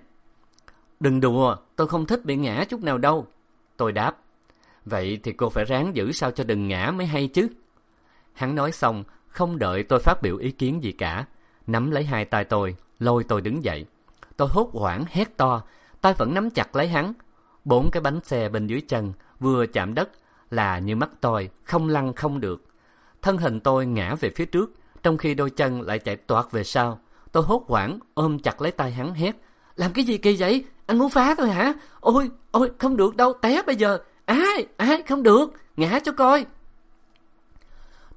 Đừng đùa, tôi không thích bị ngã chút nào đâu. Tôi đáp. Vậy thì cô phải ráng giữ sao cho đừng ngã mới hay chứ. Hắn nói xong, không đợi tôi phát biểu ý kiến gì cả. Nắm lấy hai tay tôi, lôi tôi đứng dậy. Tôi hốt hoảng hét to, tay vẫn nắm chặt lấy hắn. Bốn cái bánh xe bên dưới chân, vừa chạm đất, là như mắt tôi, không lăn không được. Thân hình tôi ngã về phía trước, trong khi đôi chân lại chạy toạt về sau. Tôi hốt hoảng, ôm chặt lấy tay hắn hét. Làm cái gì kỳ vậy? Anh muốn phá tôi hả? Ôi, ôi, không được đâu, té bây giờ. Ai, ai, không được, ngã cho coi.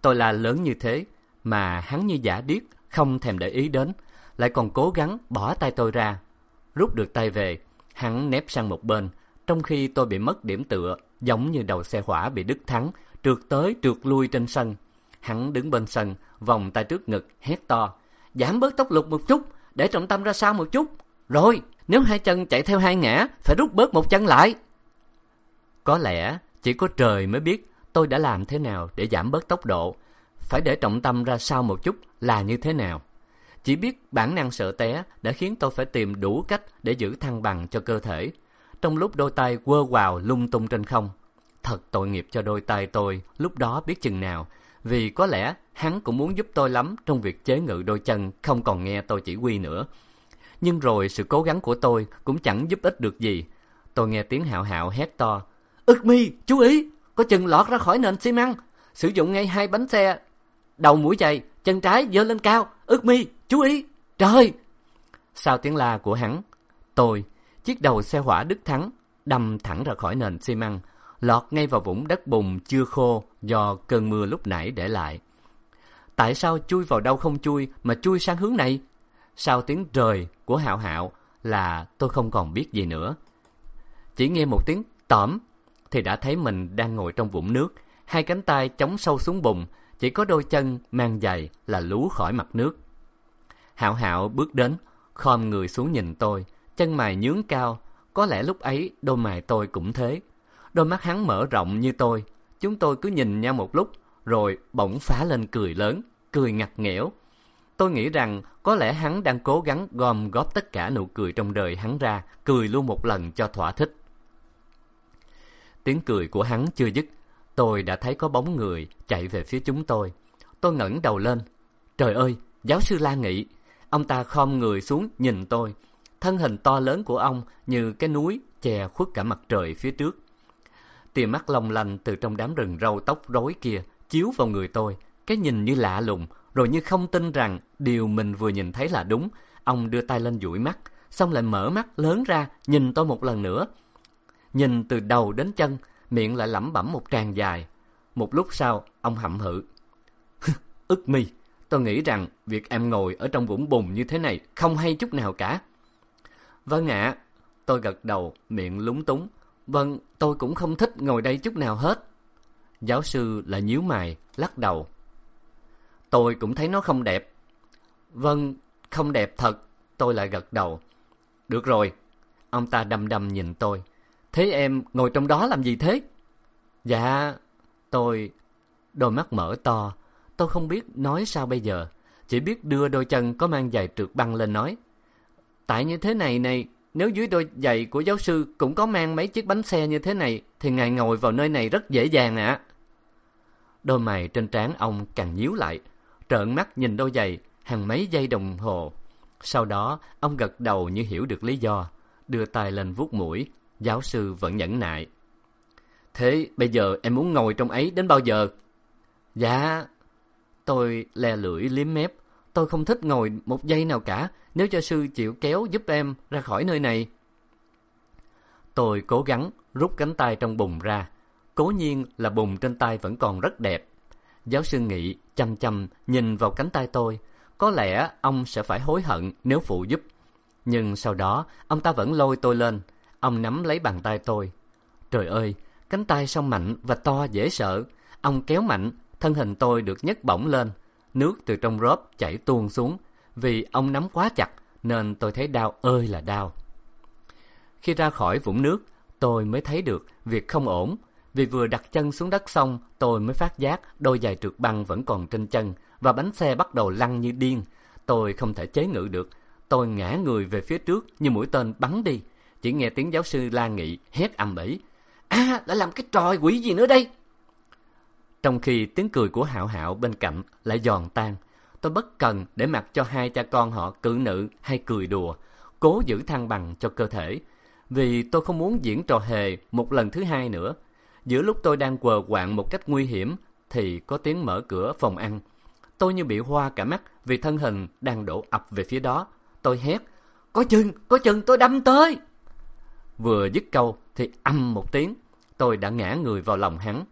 Tôi là lớn như thế, mà hắn như giả điếc, không thèm để ý đến, lại còn cố gắng bỏ tay tôi ra. Rút được tay về, hắn nép sang một bên, trong khi tôi bị mất điểm tựa, giống như đầu xe hỏa bị đứt thắng, trượt tới trượt lui trên sân. Hắn đứng bên sân, vòng tay trước ngực, hét to. Giảm bớt tốc lực một chút, để trọng tâm ra sau một chút. Rồi, nếu hai chân chạy theo hai ngã, phải rút bớt một chân lại. Có lẽ chỉ có trời mới biết tôi đã làm thế nào để giảm bớt tốc độ, phải để trọng tâm ra sau một chút là như thế nào. Chỉ biết bản năng sợ té đã khiến tôi phải tìm đủ cách để giữ thăng bằng cho cơ thể. trong lúc đôi tay quơ quào lung tung trên không. Thật tội nghiệp cho đôi tay tôi lúc đó biết chừng nào, vì có lẽ hắn cũng muốn giúp tôi lắm trong việc chế ngự đôi chân không còn nghe tôi chỉ huy nữa. Nhưng rồi sự cố gắng của tôi cũng chẳng giúp ích được gì. Tôi nghe tiếng hạo hạo hét to. Ức mi, chú ý, có chừng lọt ra khỏi nền xi măng. Sử dụng ngay hai bánh xe, đầu mũi giày, chân trái giơ lên cao. Ức mi, chú ý, trời! Sau tiếng la của hắn, tôi, chiếc đầu xe hỏa Đức Thắng, đâm thẳng ra khỏi nền xi măng, lọt ngay vào vũng đất bùn chưa khô do cơn mưa lúc nãy để lại. Tại sao chui vào đâu không chui mà chui sang hướng này? Sau tiếng rời của hạo hạo là tôi không còn biết gì nữa. Chỉ nghe một tiếng tỏm thì đã thấy mình đang ngồi trong vũng nước, hai cánh tay chống sâu xuống bùn, chỉ có đôi chân mang giày là lú khỏi mặt nước. Hạo hạo bước đến, khom người xuống nhìn tôi, chân mày nhướng cao, có lẽ lúc ấy đôi mày tôi cũng thế. Đôi mắt hắn mở rộng như tôi, chúng tôi cứ nhìn nhau một lúc, rồi bỗng phá lên cười lớn, cười ngặt nghẽo. Tôi nghĩ rằng có lẽ hắn đang cố gắng gom góp tất cả nụ cười trong đời hắn ra, cười luôn một lần cho thỏa thích. Tiếng cười của hắn chưa dứt, tôi đã thấy có bóng người chạy về phía chúng tôi. Tôi ngẩng đầu lên. Trời ơi, giáo sư La Nghị! Ông ta khom người xuống nhìn tôi. Thân hình to lớn của ông như cái núi che khuất cả mặt trời phía trước. Tia mắt long lanh từ trong đám rừng râu tóc rối kia chiếu vào người tôi. Cái nhìn như lạ lùng, rồi như không tin rằng điều mình vừa nhìn thấy là đúng. Ông đưa tay lên dụi mắt, xong lại mở mắt lớn ra nhìn tôi một lần nữa. Nhìn từ đầu đến chân, miệng lại lẩm bẩm một tràng dài. Một lúc sau, ông hậm hự. [laughs] ức mi, tôi nghĩ rằng việc em ngồi ở trong vũng bùn như thế này không hay chút nào cả. Vâng ạ, tôi gật đầu, miệng lúng túng. Vâng, tôi cũng không thích ngồi đây chút nào hết. Giáo sư lại nhíu mày, lắc đầu. Tôi cũng thấy nó không đẹp. Vâng, không đẹp thật, tôi lại gật đầu. Được rồi, ông ta đăm đăm nhìn tôi. Thế em ngồi trong đó làm gì thế? Dạ, tôi... Đôi mắt mở to, tôi không biết nói sao bây giờ. Chỉ biết đưa đôi chân có mang giày trượt băng lên nói. Tại như thế này này, nếu dưới đôi giày của giáo sư cũng có mang mấy chiếc bánh xe như thế này, thì ngài ngồi vào nơi này rất dễ dàng ạ. Đôi mày trên trán ông càng nhíu lại, trợn mắt nhìn đôi giày hàng mấy giây đồng hồ. Sau đó, ông gật đầu như hiểu được lý do, đưa tay lên vuốt mũi, giáo sư vẫn nhẫn nại. Thế bây giờ em muốn ngồi trong ấy đến bao giờ? Dạ, tôi le lưỡi liếm mép. Tôi không thích ngồi một giây nào cả nếu cho sư chịu kéo giúp em ra khỏi nơi này. Tôi cố gắng rút cánh tay trong bùn ra. Cố nhiên là bùn trên tay vẫn còn rất đẹp. Giáo sư Nghị chăm chăm nhìn vào cánh tay tôi. Có lẽ ông sẽ phải hối hận nếu phụ giúp. Nhưng sau đó, ông ta vẫn lôi tôi lên. Ông nắm lấy bàn tay tôi. Trời ơi, cánh tay sao mạnh và to dễ sợ. Ông kéo mạnh, thân hình tôi được nhấc bổng lên. Nước từ trong rốp chảy tuôn xuống. Vì ông nắm quá chặt, nên tôi thấy đau ơi là đau. Khi ra khỏi vũng nước, tôi mới thấy được việc không ổn. Vì vừa đặt chân xuống đất xong, tôi mới phát giác đôi giày trượt băng vẫn còn trên chân và bánh xe bắt đầu lăn như điên. Tôi không thể chế ngự được. Tôi ngã người về phía trước như mũi tên bắn đi. Chỉ nghe tiếng giáo sư la nghị hét ầm ĩ. À, đã làm cái trò quỷ gì nữa đây? Trong khi tiếng cười của Hạo Hạo bên cạnh lại giòn tan, tôi bất cần để mặc cho hai cha con họ cự nữ hay cười đùa, cố giữ thăng bằng cho cơ thể. Vì tôi không muốn diễn trò hề một lần thứ hai nữa. Giữa lúc tôi đang quờ quạng một cách nguy hiểm, thì có tiếng mở cửa phòng ăn. Tôi như bị hoa cả mắt vì thân hình đang đổ ập về phía đó. Tôi hét, có chừng, có chừng tôi đâm tới. Vừa dứt câu thì âm một tiếng, tôi đã ngã người vào lòng hắn.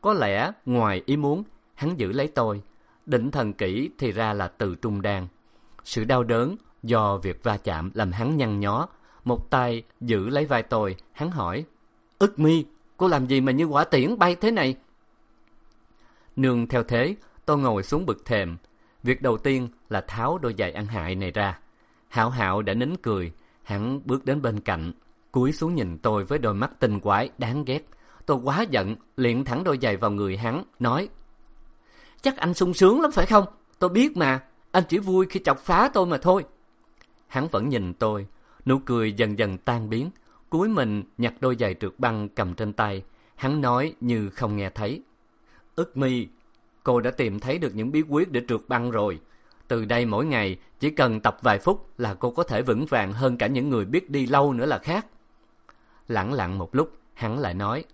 Có lẽ ngoài ý muốn, hắn giữ lấy tôi. Định thần kỹ thì ra là từ trung đan. Sự đau đớn do việc va chạm làm hắn nhăn nhó. Một tay giữ lấy vai tôi, hắn hỏi. Ức mi, cô làm gì mà như quả tiễn bay thế này? Nương theo thế, tôi ngồi xuống bực thềm. Việc đầu tiên là tháo đôi giày ăn hại này ra. Hảo hảo đã nín cười, hắn bước đến bên cạnh, cúi xuống nhìn tôi với đôi mắt tinh quái đáng ghét. Tôi quá giận, liền thẳng đôi giày vào người hắn, nói Chắc anh sung sướng lắm phải không? Tôi biết mà, anh chỉ vui khi chọc phá tôi mà thôi. Hắn vẫn nhìn tôi, nụ cười dần dần tan biến. cúi mình nhặt đôi giày trượt băng cầm trên tay. Hắn nói như không nghe thấy. Ức mi, cô đã tìm thấy được những bí quyết để trượt băng rồi. Từ đây mỗi ngày, chỉ cần tập vài phút là cô có thể vững vàng hơn cả những người biết đi lâu nữa là khác. Lặng lặng một lúc, hắn lại nói,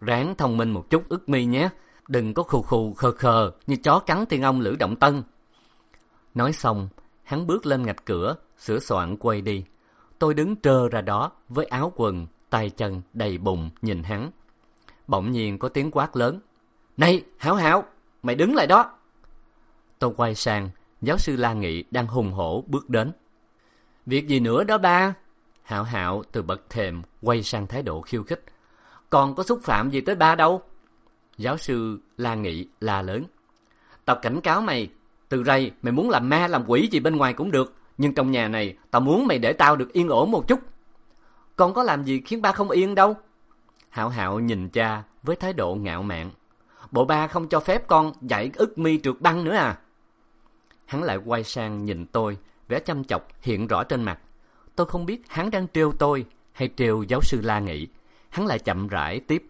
ráng thông minh một chút ức mi nhé, đừng có khù khù khờ khờ như chó cắn tiên ông Lữ Động Tân. Nói xong, hắn bước lên ngạch cửa, sửa soạn quay đi. Tôi đứng trơ ra đó với áo quần, tay chân đầy bùn nhìn hắn. Bỗng nhiên có tiếng quát lớn. Này, Hảo Hảo, mày đứng lại đó. Tôi quay sang, giáo sư La Nghị đang hùng hổ bước đến. Việc gì nữa đó ba? Hảo Hảo từ bậc thềm quay sang thái độ khiêu khích. Còn có xúc phạm gì tới ba đâu? Giáo sư La Nghị la lớn. Tao cảnh cáo mày, từ đây mày muốn làm ma làm quỷ gì bên ngoài cũng được. Nhưng trong nhà này, tao muốn mày để tao được yên ổn một chút. Con có làm gì khiến ba không yên đâu? Hảo Hảo nhìn cha với thái độ ngạo mạn. Bộ ba không cho phép con dạy ức mi trượt băng nữa à? Hắn lại quay sang nhìn tôi, vẻ chăm chọc hiện rõ trên mặt. Tôi không biết hắn đang trêu tôi hay trêu giáo sư La Nghị. Hắn lại chậm rãi tiếp.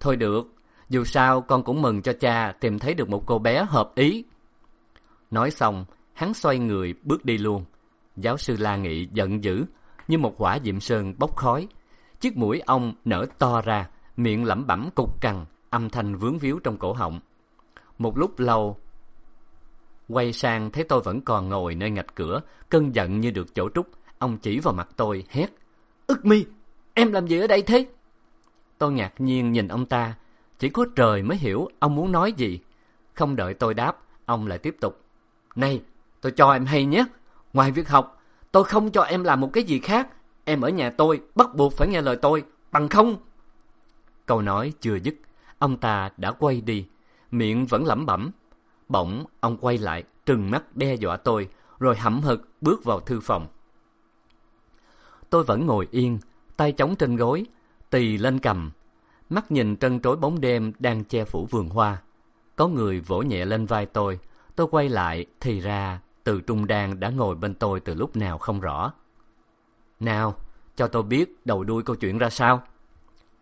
Thôi được, dù sao con cũng mừng cho cha tìm thấy được một cô bé hợp ý. Nói xong, hắn xoay người bước đi luôn. Giáo sư La Nghị giận dữ, như một quả diệm sơn bốc khói. Chiếc mũi ông nở to ra, miệng lẩm bẩm cục cằn, âm thanh vướng víu trong cổ họng. Một lúc lâu, quay sang thấy tôi vẫn còn ngồi nơi ngạch cửa, cơn giận như được chỗ trút. Ông chỉ vào mặt tôi, hét. Ức mi, em làm gì ở đây thế? Tôi ngạc nhiên nhìn ông ta, chỉ có trời mới hiểu ông muốn nói gì. Không đợi tôi đáp, ông lại tiếp tục. Này, tôi cho em hay nhé. Ngoài việc học, tôi không cho em làm một cái gì khác. Em ở nhà tôi, bắt buộc phải nghe lời tôi, bằng không. Câu nói chưa dứt, ông ta đã quay đi, miệng vẫn lẩm bẩm. Bỗng, ông quay lại, trừng mắt đe dọa tôi, rồi hậm hực bước vào thư phòng. Tôi vẫn ngồi yên, tay chống trên gối, tì lên cầm, mắt nhìn trân trối bóng đêm đang che phủ vườn hoa. Có người vỗ nhẹ lên vai tôi, tôi quay lại thì ra từ trung đan đã ngồi bên tôi từ lúc nào không rõ. Nào, cho tôi biết đầu đuôi câu chuyện ra sao.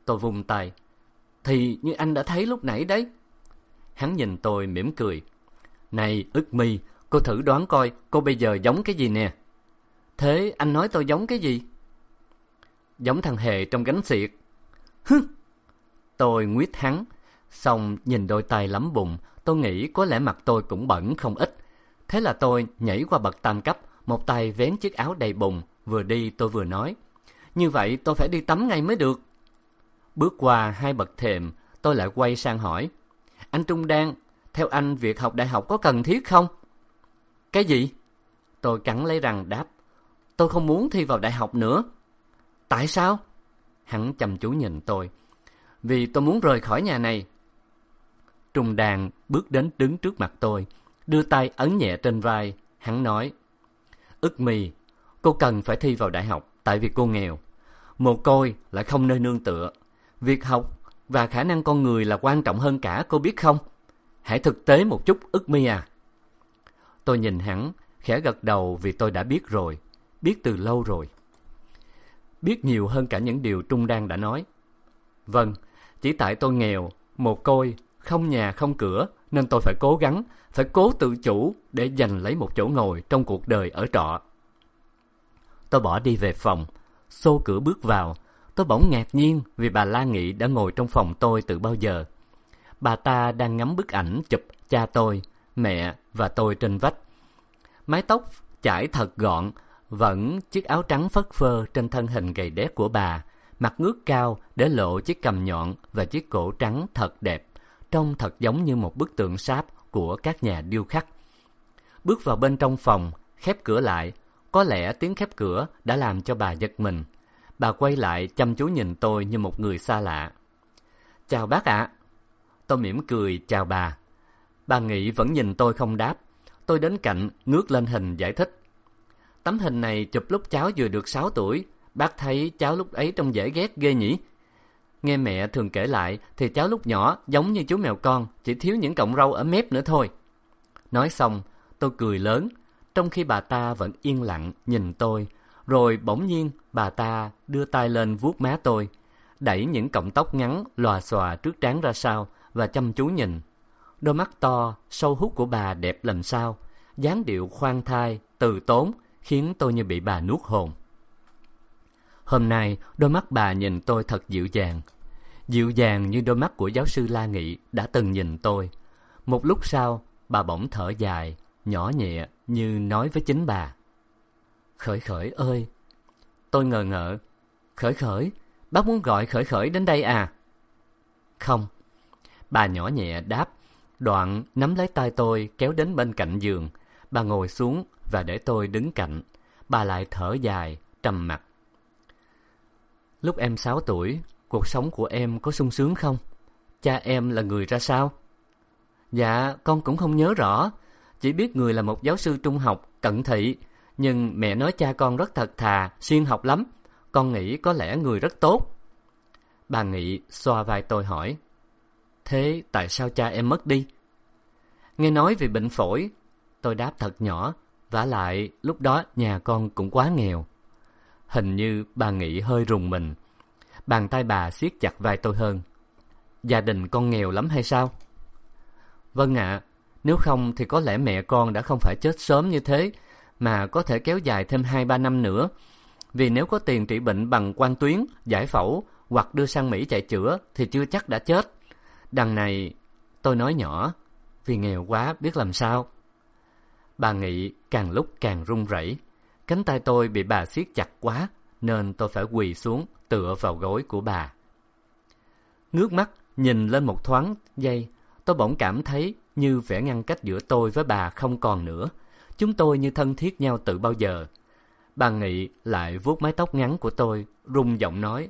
Tôi vung tay. Thì như anh đã thấy lúc nãy đấy. Hắn nhìn tôi mỉm cười. Này, ức mi, cô thử đoán coi cô bây giờ giống cái gì nè. Thế anh nói tôi giống cái gì? Giống thằng Hề trong gánh xiệt. Hứ! Tôi nguyết hắn. Xong nhìn đôi tay lắm bụng, tôi nghĩ có lẽ mặt tôi cũng bẩn không ít. Thế là tôi nhảy qua bậc tam cấp, một tay vén chiếc áo đầy bùn, vừa đi tôi vừa nói. Như vậy tôi phải đi tắm ngay mới được. Bước qua hai bậc thềm, tôi lại quay sang hỏi. Anh Trung Đan, theo anh việc học đại học có cần thiết không? Cái gì? Tôi cắn lấy răng đáp. Tôi không muốn thi vào đại học nữa. Tại sao? Hắn chăm chú nhìn tôi. Vì tôi muốn rời khỏi nhà này. Trung Đàn bước đến đứng trước mặt tôi, đưa tay ấn nhẹ trên vai. Hắn nói, ức mì, cô cần phải thi vào đại học tại vì cô nghèo. Mồ côi lại không nơi nương tựa. Việc học và khả năng con người là quan trọng hơn cả, cô biết không? Hãy thực tế một chút, ức mi à. Tôi nhìn hắn, khẽ gật đầu vì tôi đã biết rồi, biết từ lâu rồi. Biết nhiều hơn cả những điều Trung Đan đã nói. Vâng, chỉ tại tôi nghèo, mồ côi, không nhà không cửa, nên tôi phải cố gắng, phải cố tự chủ để giành lấy một chỗ ngồi trong cuộc đời ở trọ. Tôi bỏ đi về phòng, xô cửa bước vào. Tôi bỗng ngạc nhiên vì bà La Nghị đã ngồi trong phòng tôi từ bao giờ. Bà ta đang ngắm bức ảnh chụp cha tôi, mẹ và tôi trên vách. Mái tóc chải thật gọn, vẫn chiếc áo trắng phất phơ trên thân hình gầy đét của bà, mặt ngước cao để lộ chiếc cằm nhọn và chiếc cổ trắng thật đẹp, trông thật giống như một bức tượng sáp của các nhà điêu khắc. Bước vào bên trong phòng, khép cửa lại, có lẽ tiếng khép cửa đã làm cho bà giật mình. Bà quay lại chăm chú nhìn tôi như một người xa lạ. Chào bác ạ. Tôi mỉm cười chào bà. Bà nghĩ vẫn nhìn tôi không đáp. Tôi đến cạnh ngước lên hình giải thích. Tấm hình này chụp lúc cháu vừa được 6 tuổi. Bác thấy cháu lúc ấy trông dễ ghét ghê nhỉ? Nghe mẹ thường kể lại thì cháu lúc nhỏ giống như chú mèo con, chỉ thiếu những cọng râu ở mép nữa thôi. Nói xong, tôi cười lớn, trong khi bà ta vẫn yên lặng nhìn tôi, Rồi bỗng nhiên bà ta đưa tay lên vuốt má tôi, đẩy những cọng tóc ngắn lòa xòa trước trán ra sau và chăm chú nhìn. Đôi mắt to, sâu hút của bà đẹp làm sao, dáng điệu khoan thai, từ tốn, khiến tôi như bị bà nuốt hồn. Hôm nay, đôi mắt bà nhìn tôi thật dịu dàng. Dịu dàng như đôi mắt của giáo sư La Nghị đã từng nhìn tôi. Một lúc sau, bà bỗng thở dài, nhỏ nhẹ như nói với chính bà. Khởi khởi ơi! Tôi ngờ ngợ. Khởi khởi, bác muốn gọi khởi khởi đến đây à? Không. Bà nhỏ nhẹ đáp, đoạn nắm lấy tay tôi kéo đến bên cạnh giường. Bà ngồi xuống và để tôi đứng cạnh. Bà lại thở dài, trầm mặt. Lúc em sáu tuổi, cuộc sống của em có sung sướng không? Cha em là người ra sao? Dạ, con cũng không nhớ rõ. Chỉ biết người là một giáo sư trung học, cận thị. Nhưng mẹ nói cha con rất thật thà, siêng học lắm. Con nghĩ có lẽ người rất tốt. Bà Nghị xoa vai tôi hỏi. Thế tại sao cha em mất đi? Nghe nói về bệnh phổi. Tôi đáp thật nhỏ. vả lại, lúc đó nhà con cũng quá nghèo. Hình như bà nghĩ hơi rùng mình. Bàn tay bà siết chặt vai tôi hơn. Gia đình con nghèo lắm hay sao? Vâng ạ, nếu không thì có lẽ mẹ con đã không phải chết sớm như thế, mà có thể kéo dài thêm hai ba năm nữa. Vì nếu có tiền trị bệnh bằng quan tuyến, giải phẫu hoặc đưa sang Mỹ chạy chữa thì chưa chắc đã chết. Đằng này, tôi nói nhỏ, vì nghèo quá biết làm sao. Bà Nghị càng lúc càng run rẩy, cánh tay tôi bị bà siết chặt quá nên tôi phải quỳ xuống tựa vào gối của bà. Ngước mắt nhìn lên một thoáng giây, tôi bỗng cảm thấy như vẻ ngăn cách giữa tôi với bà không còn nữa. Chúng tôi như thân thiết nhau từ bao giờ. Bà Nghị lại vuốt mái tóc ngắn của tôi, rung giọng nói.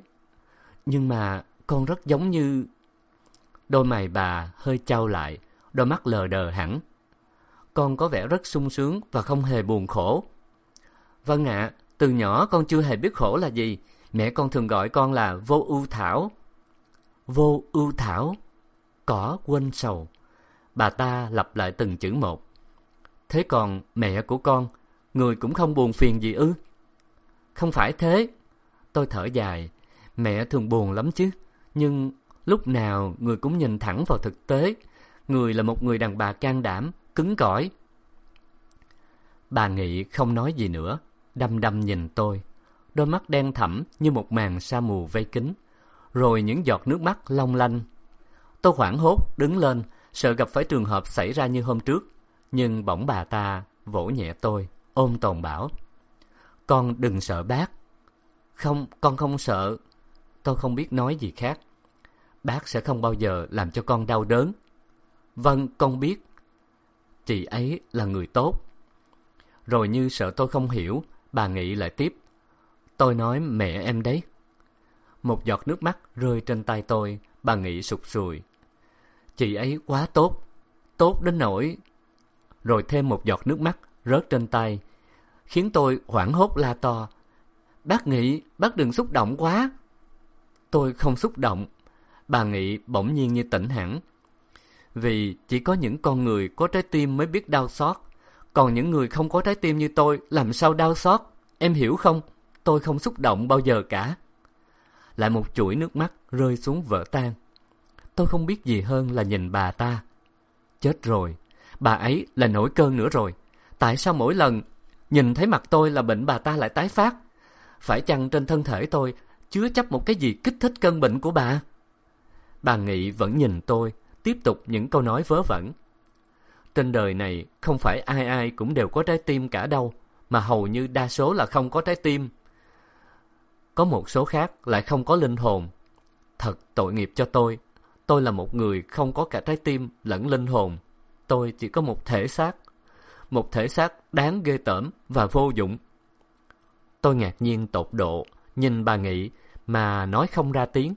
Nhưng mà con rất giống như... Đôi mày bà hơi trao lại, đôi mắt lờ đờ hẳn. Con có vẻ rất sung sướng và không hề buồn khổ. Vâng ạ, từ nhỏ con chưa hề biết khổ là gì. Mẹ con thường gọi con là vô ưu thảo. Vô ưu thảo, cỏ quên sầu. Bà ta lặp lại từng chữ một. Thế còn mẹ của con, người cũng không buồn phiền gì ư? Không phải thế. Tôi thở dài. Mẹ thường buồn lắm chứ. Nhưng lúc nào người cũng nhìn thẳng vào thực tế. Người là một người đàn bà can đảm, cứng cỏi. Bà Nghị không nói gì nữa, đăm đăm nhìn tôi. Đôi mắt đen thẳm như một màn sa mù vây kín. Rồi những giọt nước mắt long lanh. Tôi hoảng hốt, đứng lên, sợ gặp phải trường hợp xảy ra như hôm trước. Nhưng bỗng bà ta vỗ nhẹ tôi, ôm tồn bảo. Con đừng sợ bác. Không, con không sợ. Tôi không biết nói gì khác. Bác sẽ không bao giờ làm cho con đau đớn. Vâng, con biết. Chị ấy là người tốt. Rồi như sợ tôi không hiểu, bà Nghị lại tiếp. Tôi nói mẹ em đấy. Một giọt nước mắt rơi trên tay tôi, bà Nghị sụt sùi. Chị ấy quá tốt, tốt đến nỗi... Rồi thêm một giọt nước mắt rớt trên tay, khiến tôi hoảng hốt la to. Bác Nghị, bác đừng xúc động quá. Tôi không xúc động. Bà Nghị bỗng nhiên như tỉnh hẳn. Vì chỉ có những con người có trái tim mới biết đau xót. Còn những người không có trái tim như tôi làm sao đau xót? Em hiểu không? Tôi không xúc động bao giờ cả. Lại một chuỗi nước mắt rơi xuống vỡ tan. Tôi không biết gì hơn là nhìn bà ta. Chết rồi, bà ấy là nổi cơn nữa rồi. Tại sao mỗi lần nhìn thấy mặt tôi là bệnh bà ta lại tái phát? Phải chăng trên thân thể tôi chứa chấp một cái gì kích thích cơn bệnh của bà? Bà Nghị vẫn nhìn tôi, tiếp tục những câu nói vớ vẩn. Trên đời này không phải ai ai cũng đều có trái tim cả đâu, mà hầu như đa số là không có trái tim. Có một số khác lại không có linh hồn. Thật tội nghiệp cho tôi. Tôi là một người không có cả trái tim lẫn linh hồn. Tôi chỉ có một thể xác. Một thể xác đáng ghê tởm và vô dụng. Tôi ngạc nhiên tột độ, nhìn bà Nghị mà nói không ra tiếng.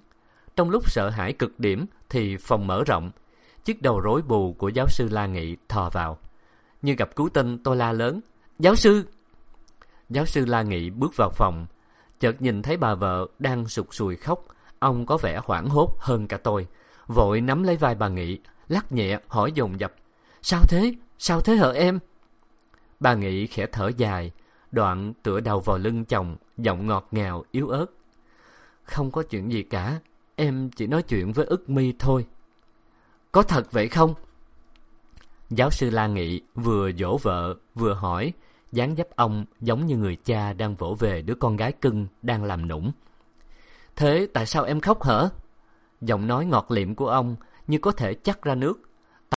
Trong lúc sợ hãi cực điểm thì phòng mở rộng. Chiếc đầu rối bù của giáo sư La Nghị thò vào. Như gặp cứu tinh tôi la lớn. Giáo sư! Giáo sư La Nghị bước vào phòng. Chợt nhìn thấy bà vợ đang sụt sùi khóc. Ông có vẻ hoảng hốt hơn cả tôi. Vội nắm lấy vai bà Nghị, lắc nhẹ hỏi dồn dập. Sao thế? Sao thế hở em? Bà Nghị khẽ thở dài, Đoạn tựa đầu vào lưng chồng, giọng ngọt ngào, yếu ớt. Không có chuyện gì cả, em chỉ nói chuyện với ức mi thôi. Có thật vậy không? Giáo sư La Nghị vừa dỗ vợ, vừa hỏi, dáng dấp ông giống như người cha đang vỗ về đứa con gái cưng đang làm nũng. Thế tại sao em khóc hở Giọng nói ngọt liệm của ông như có thể chắc ra nước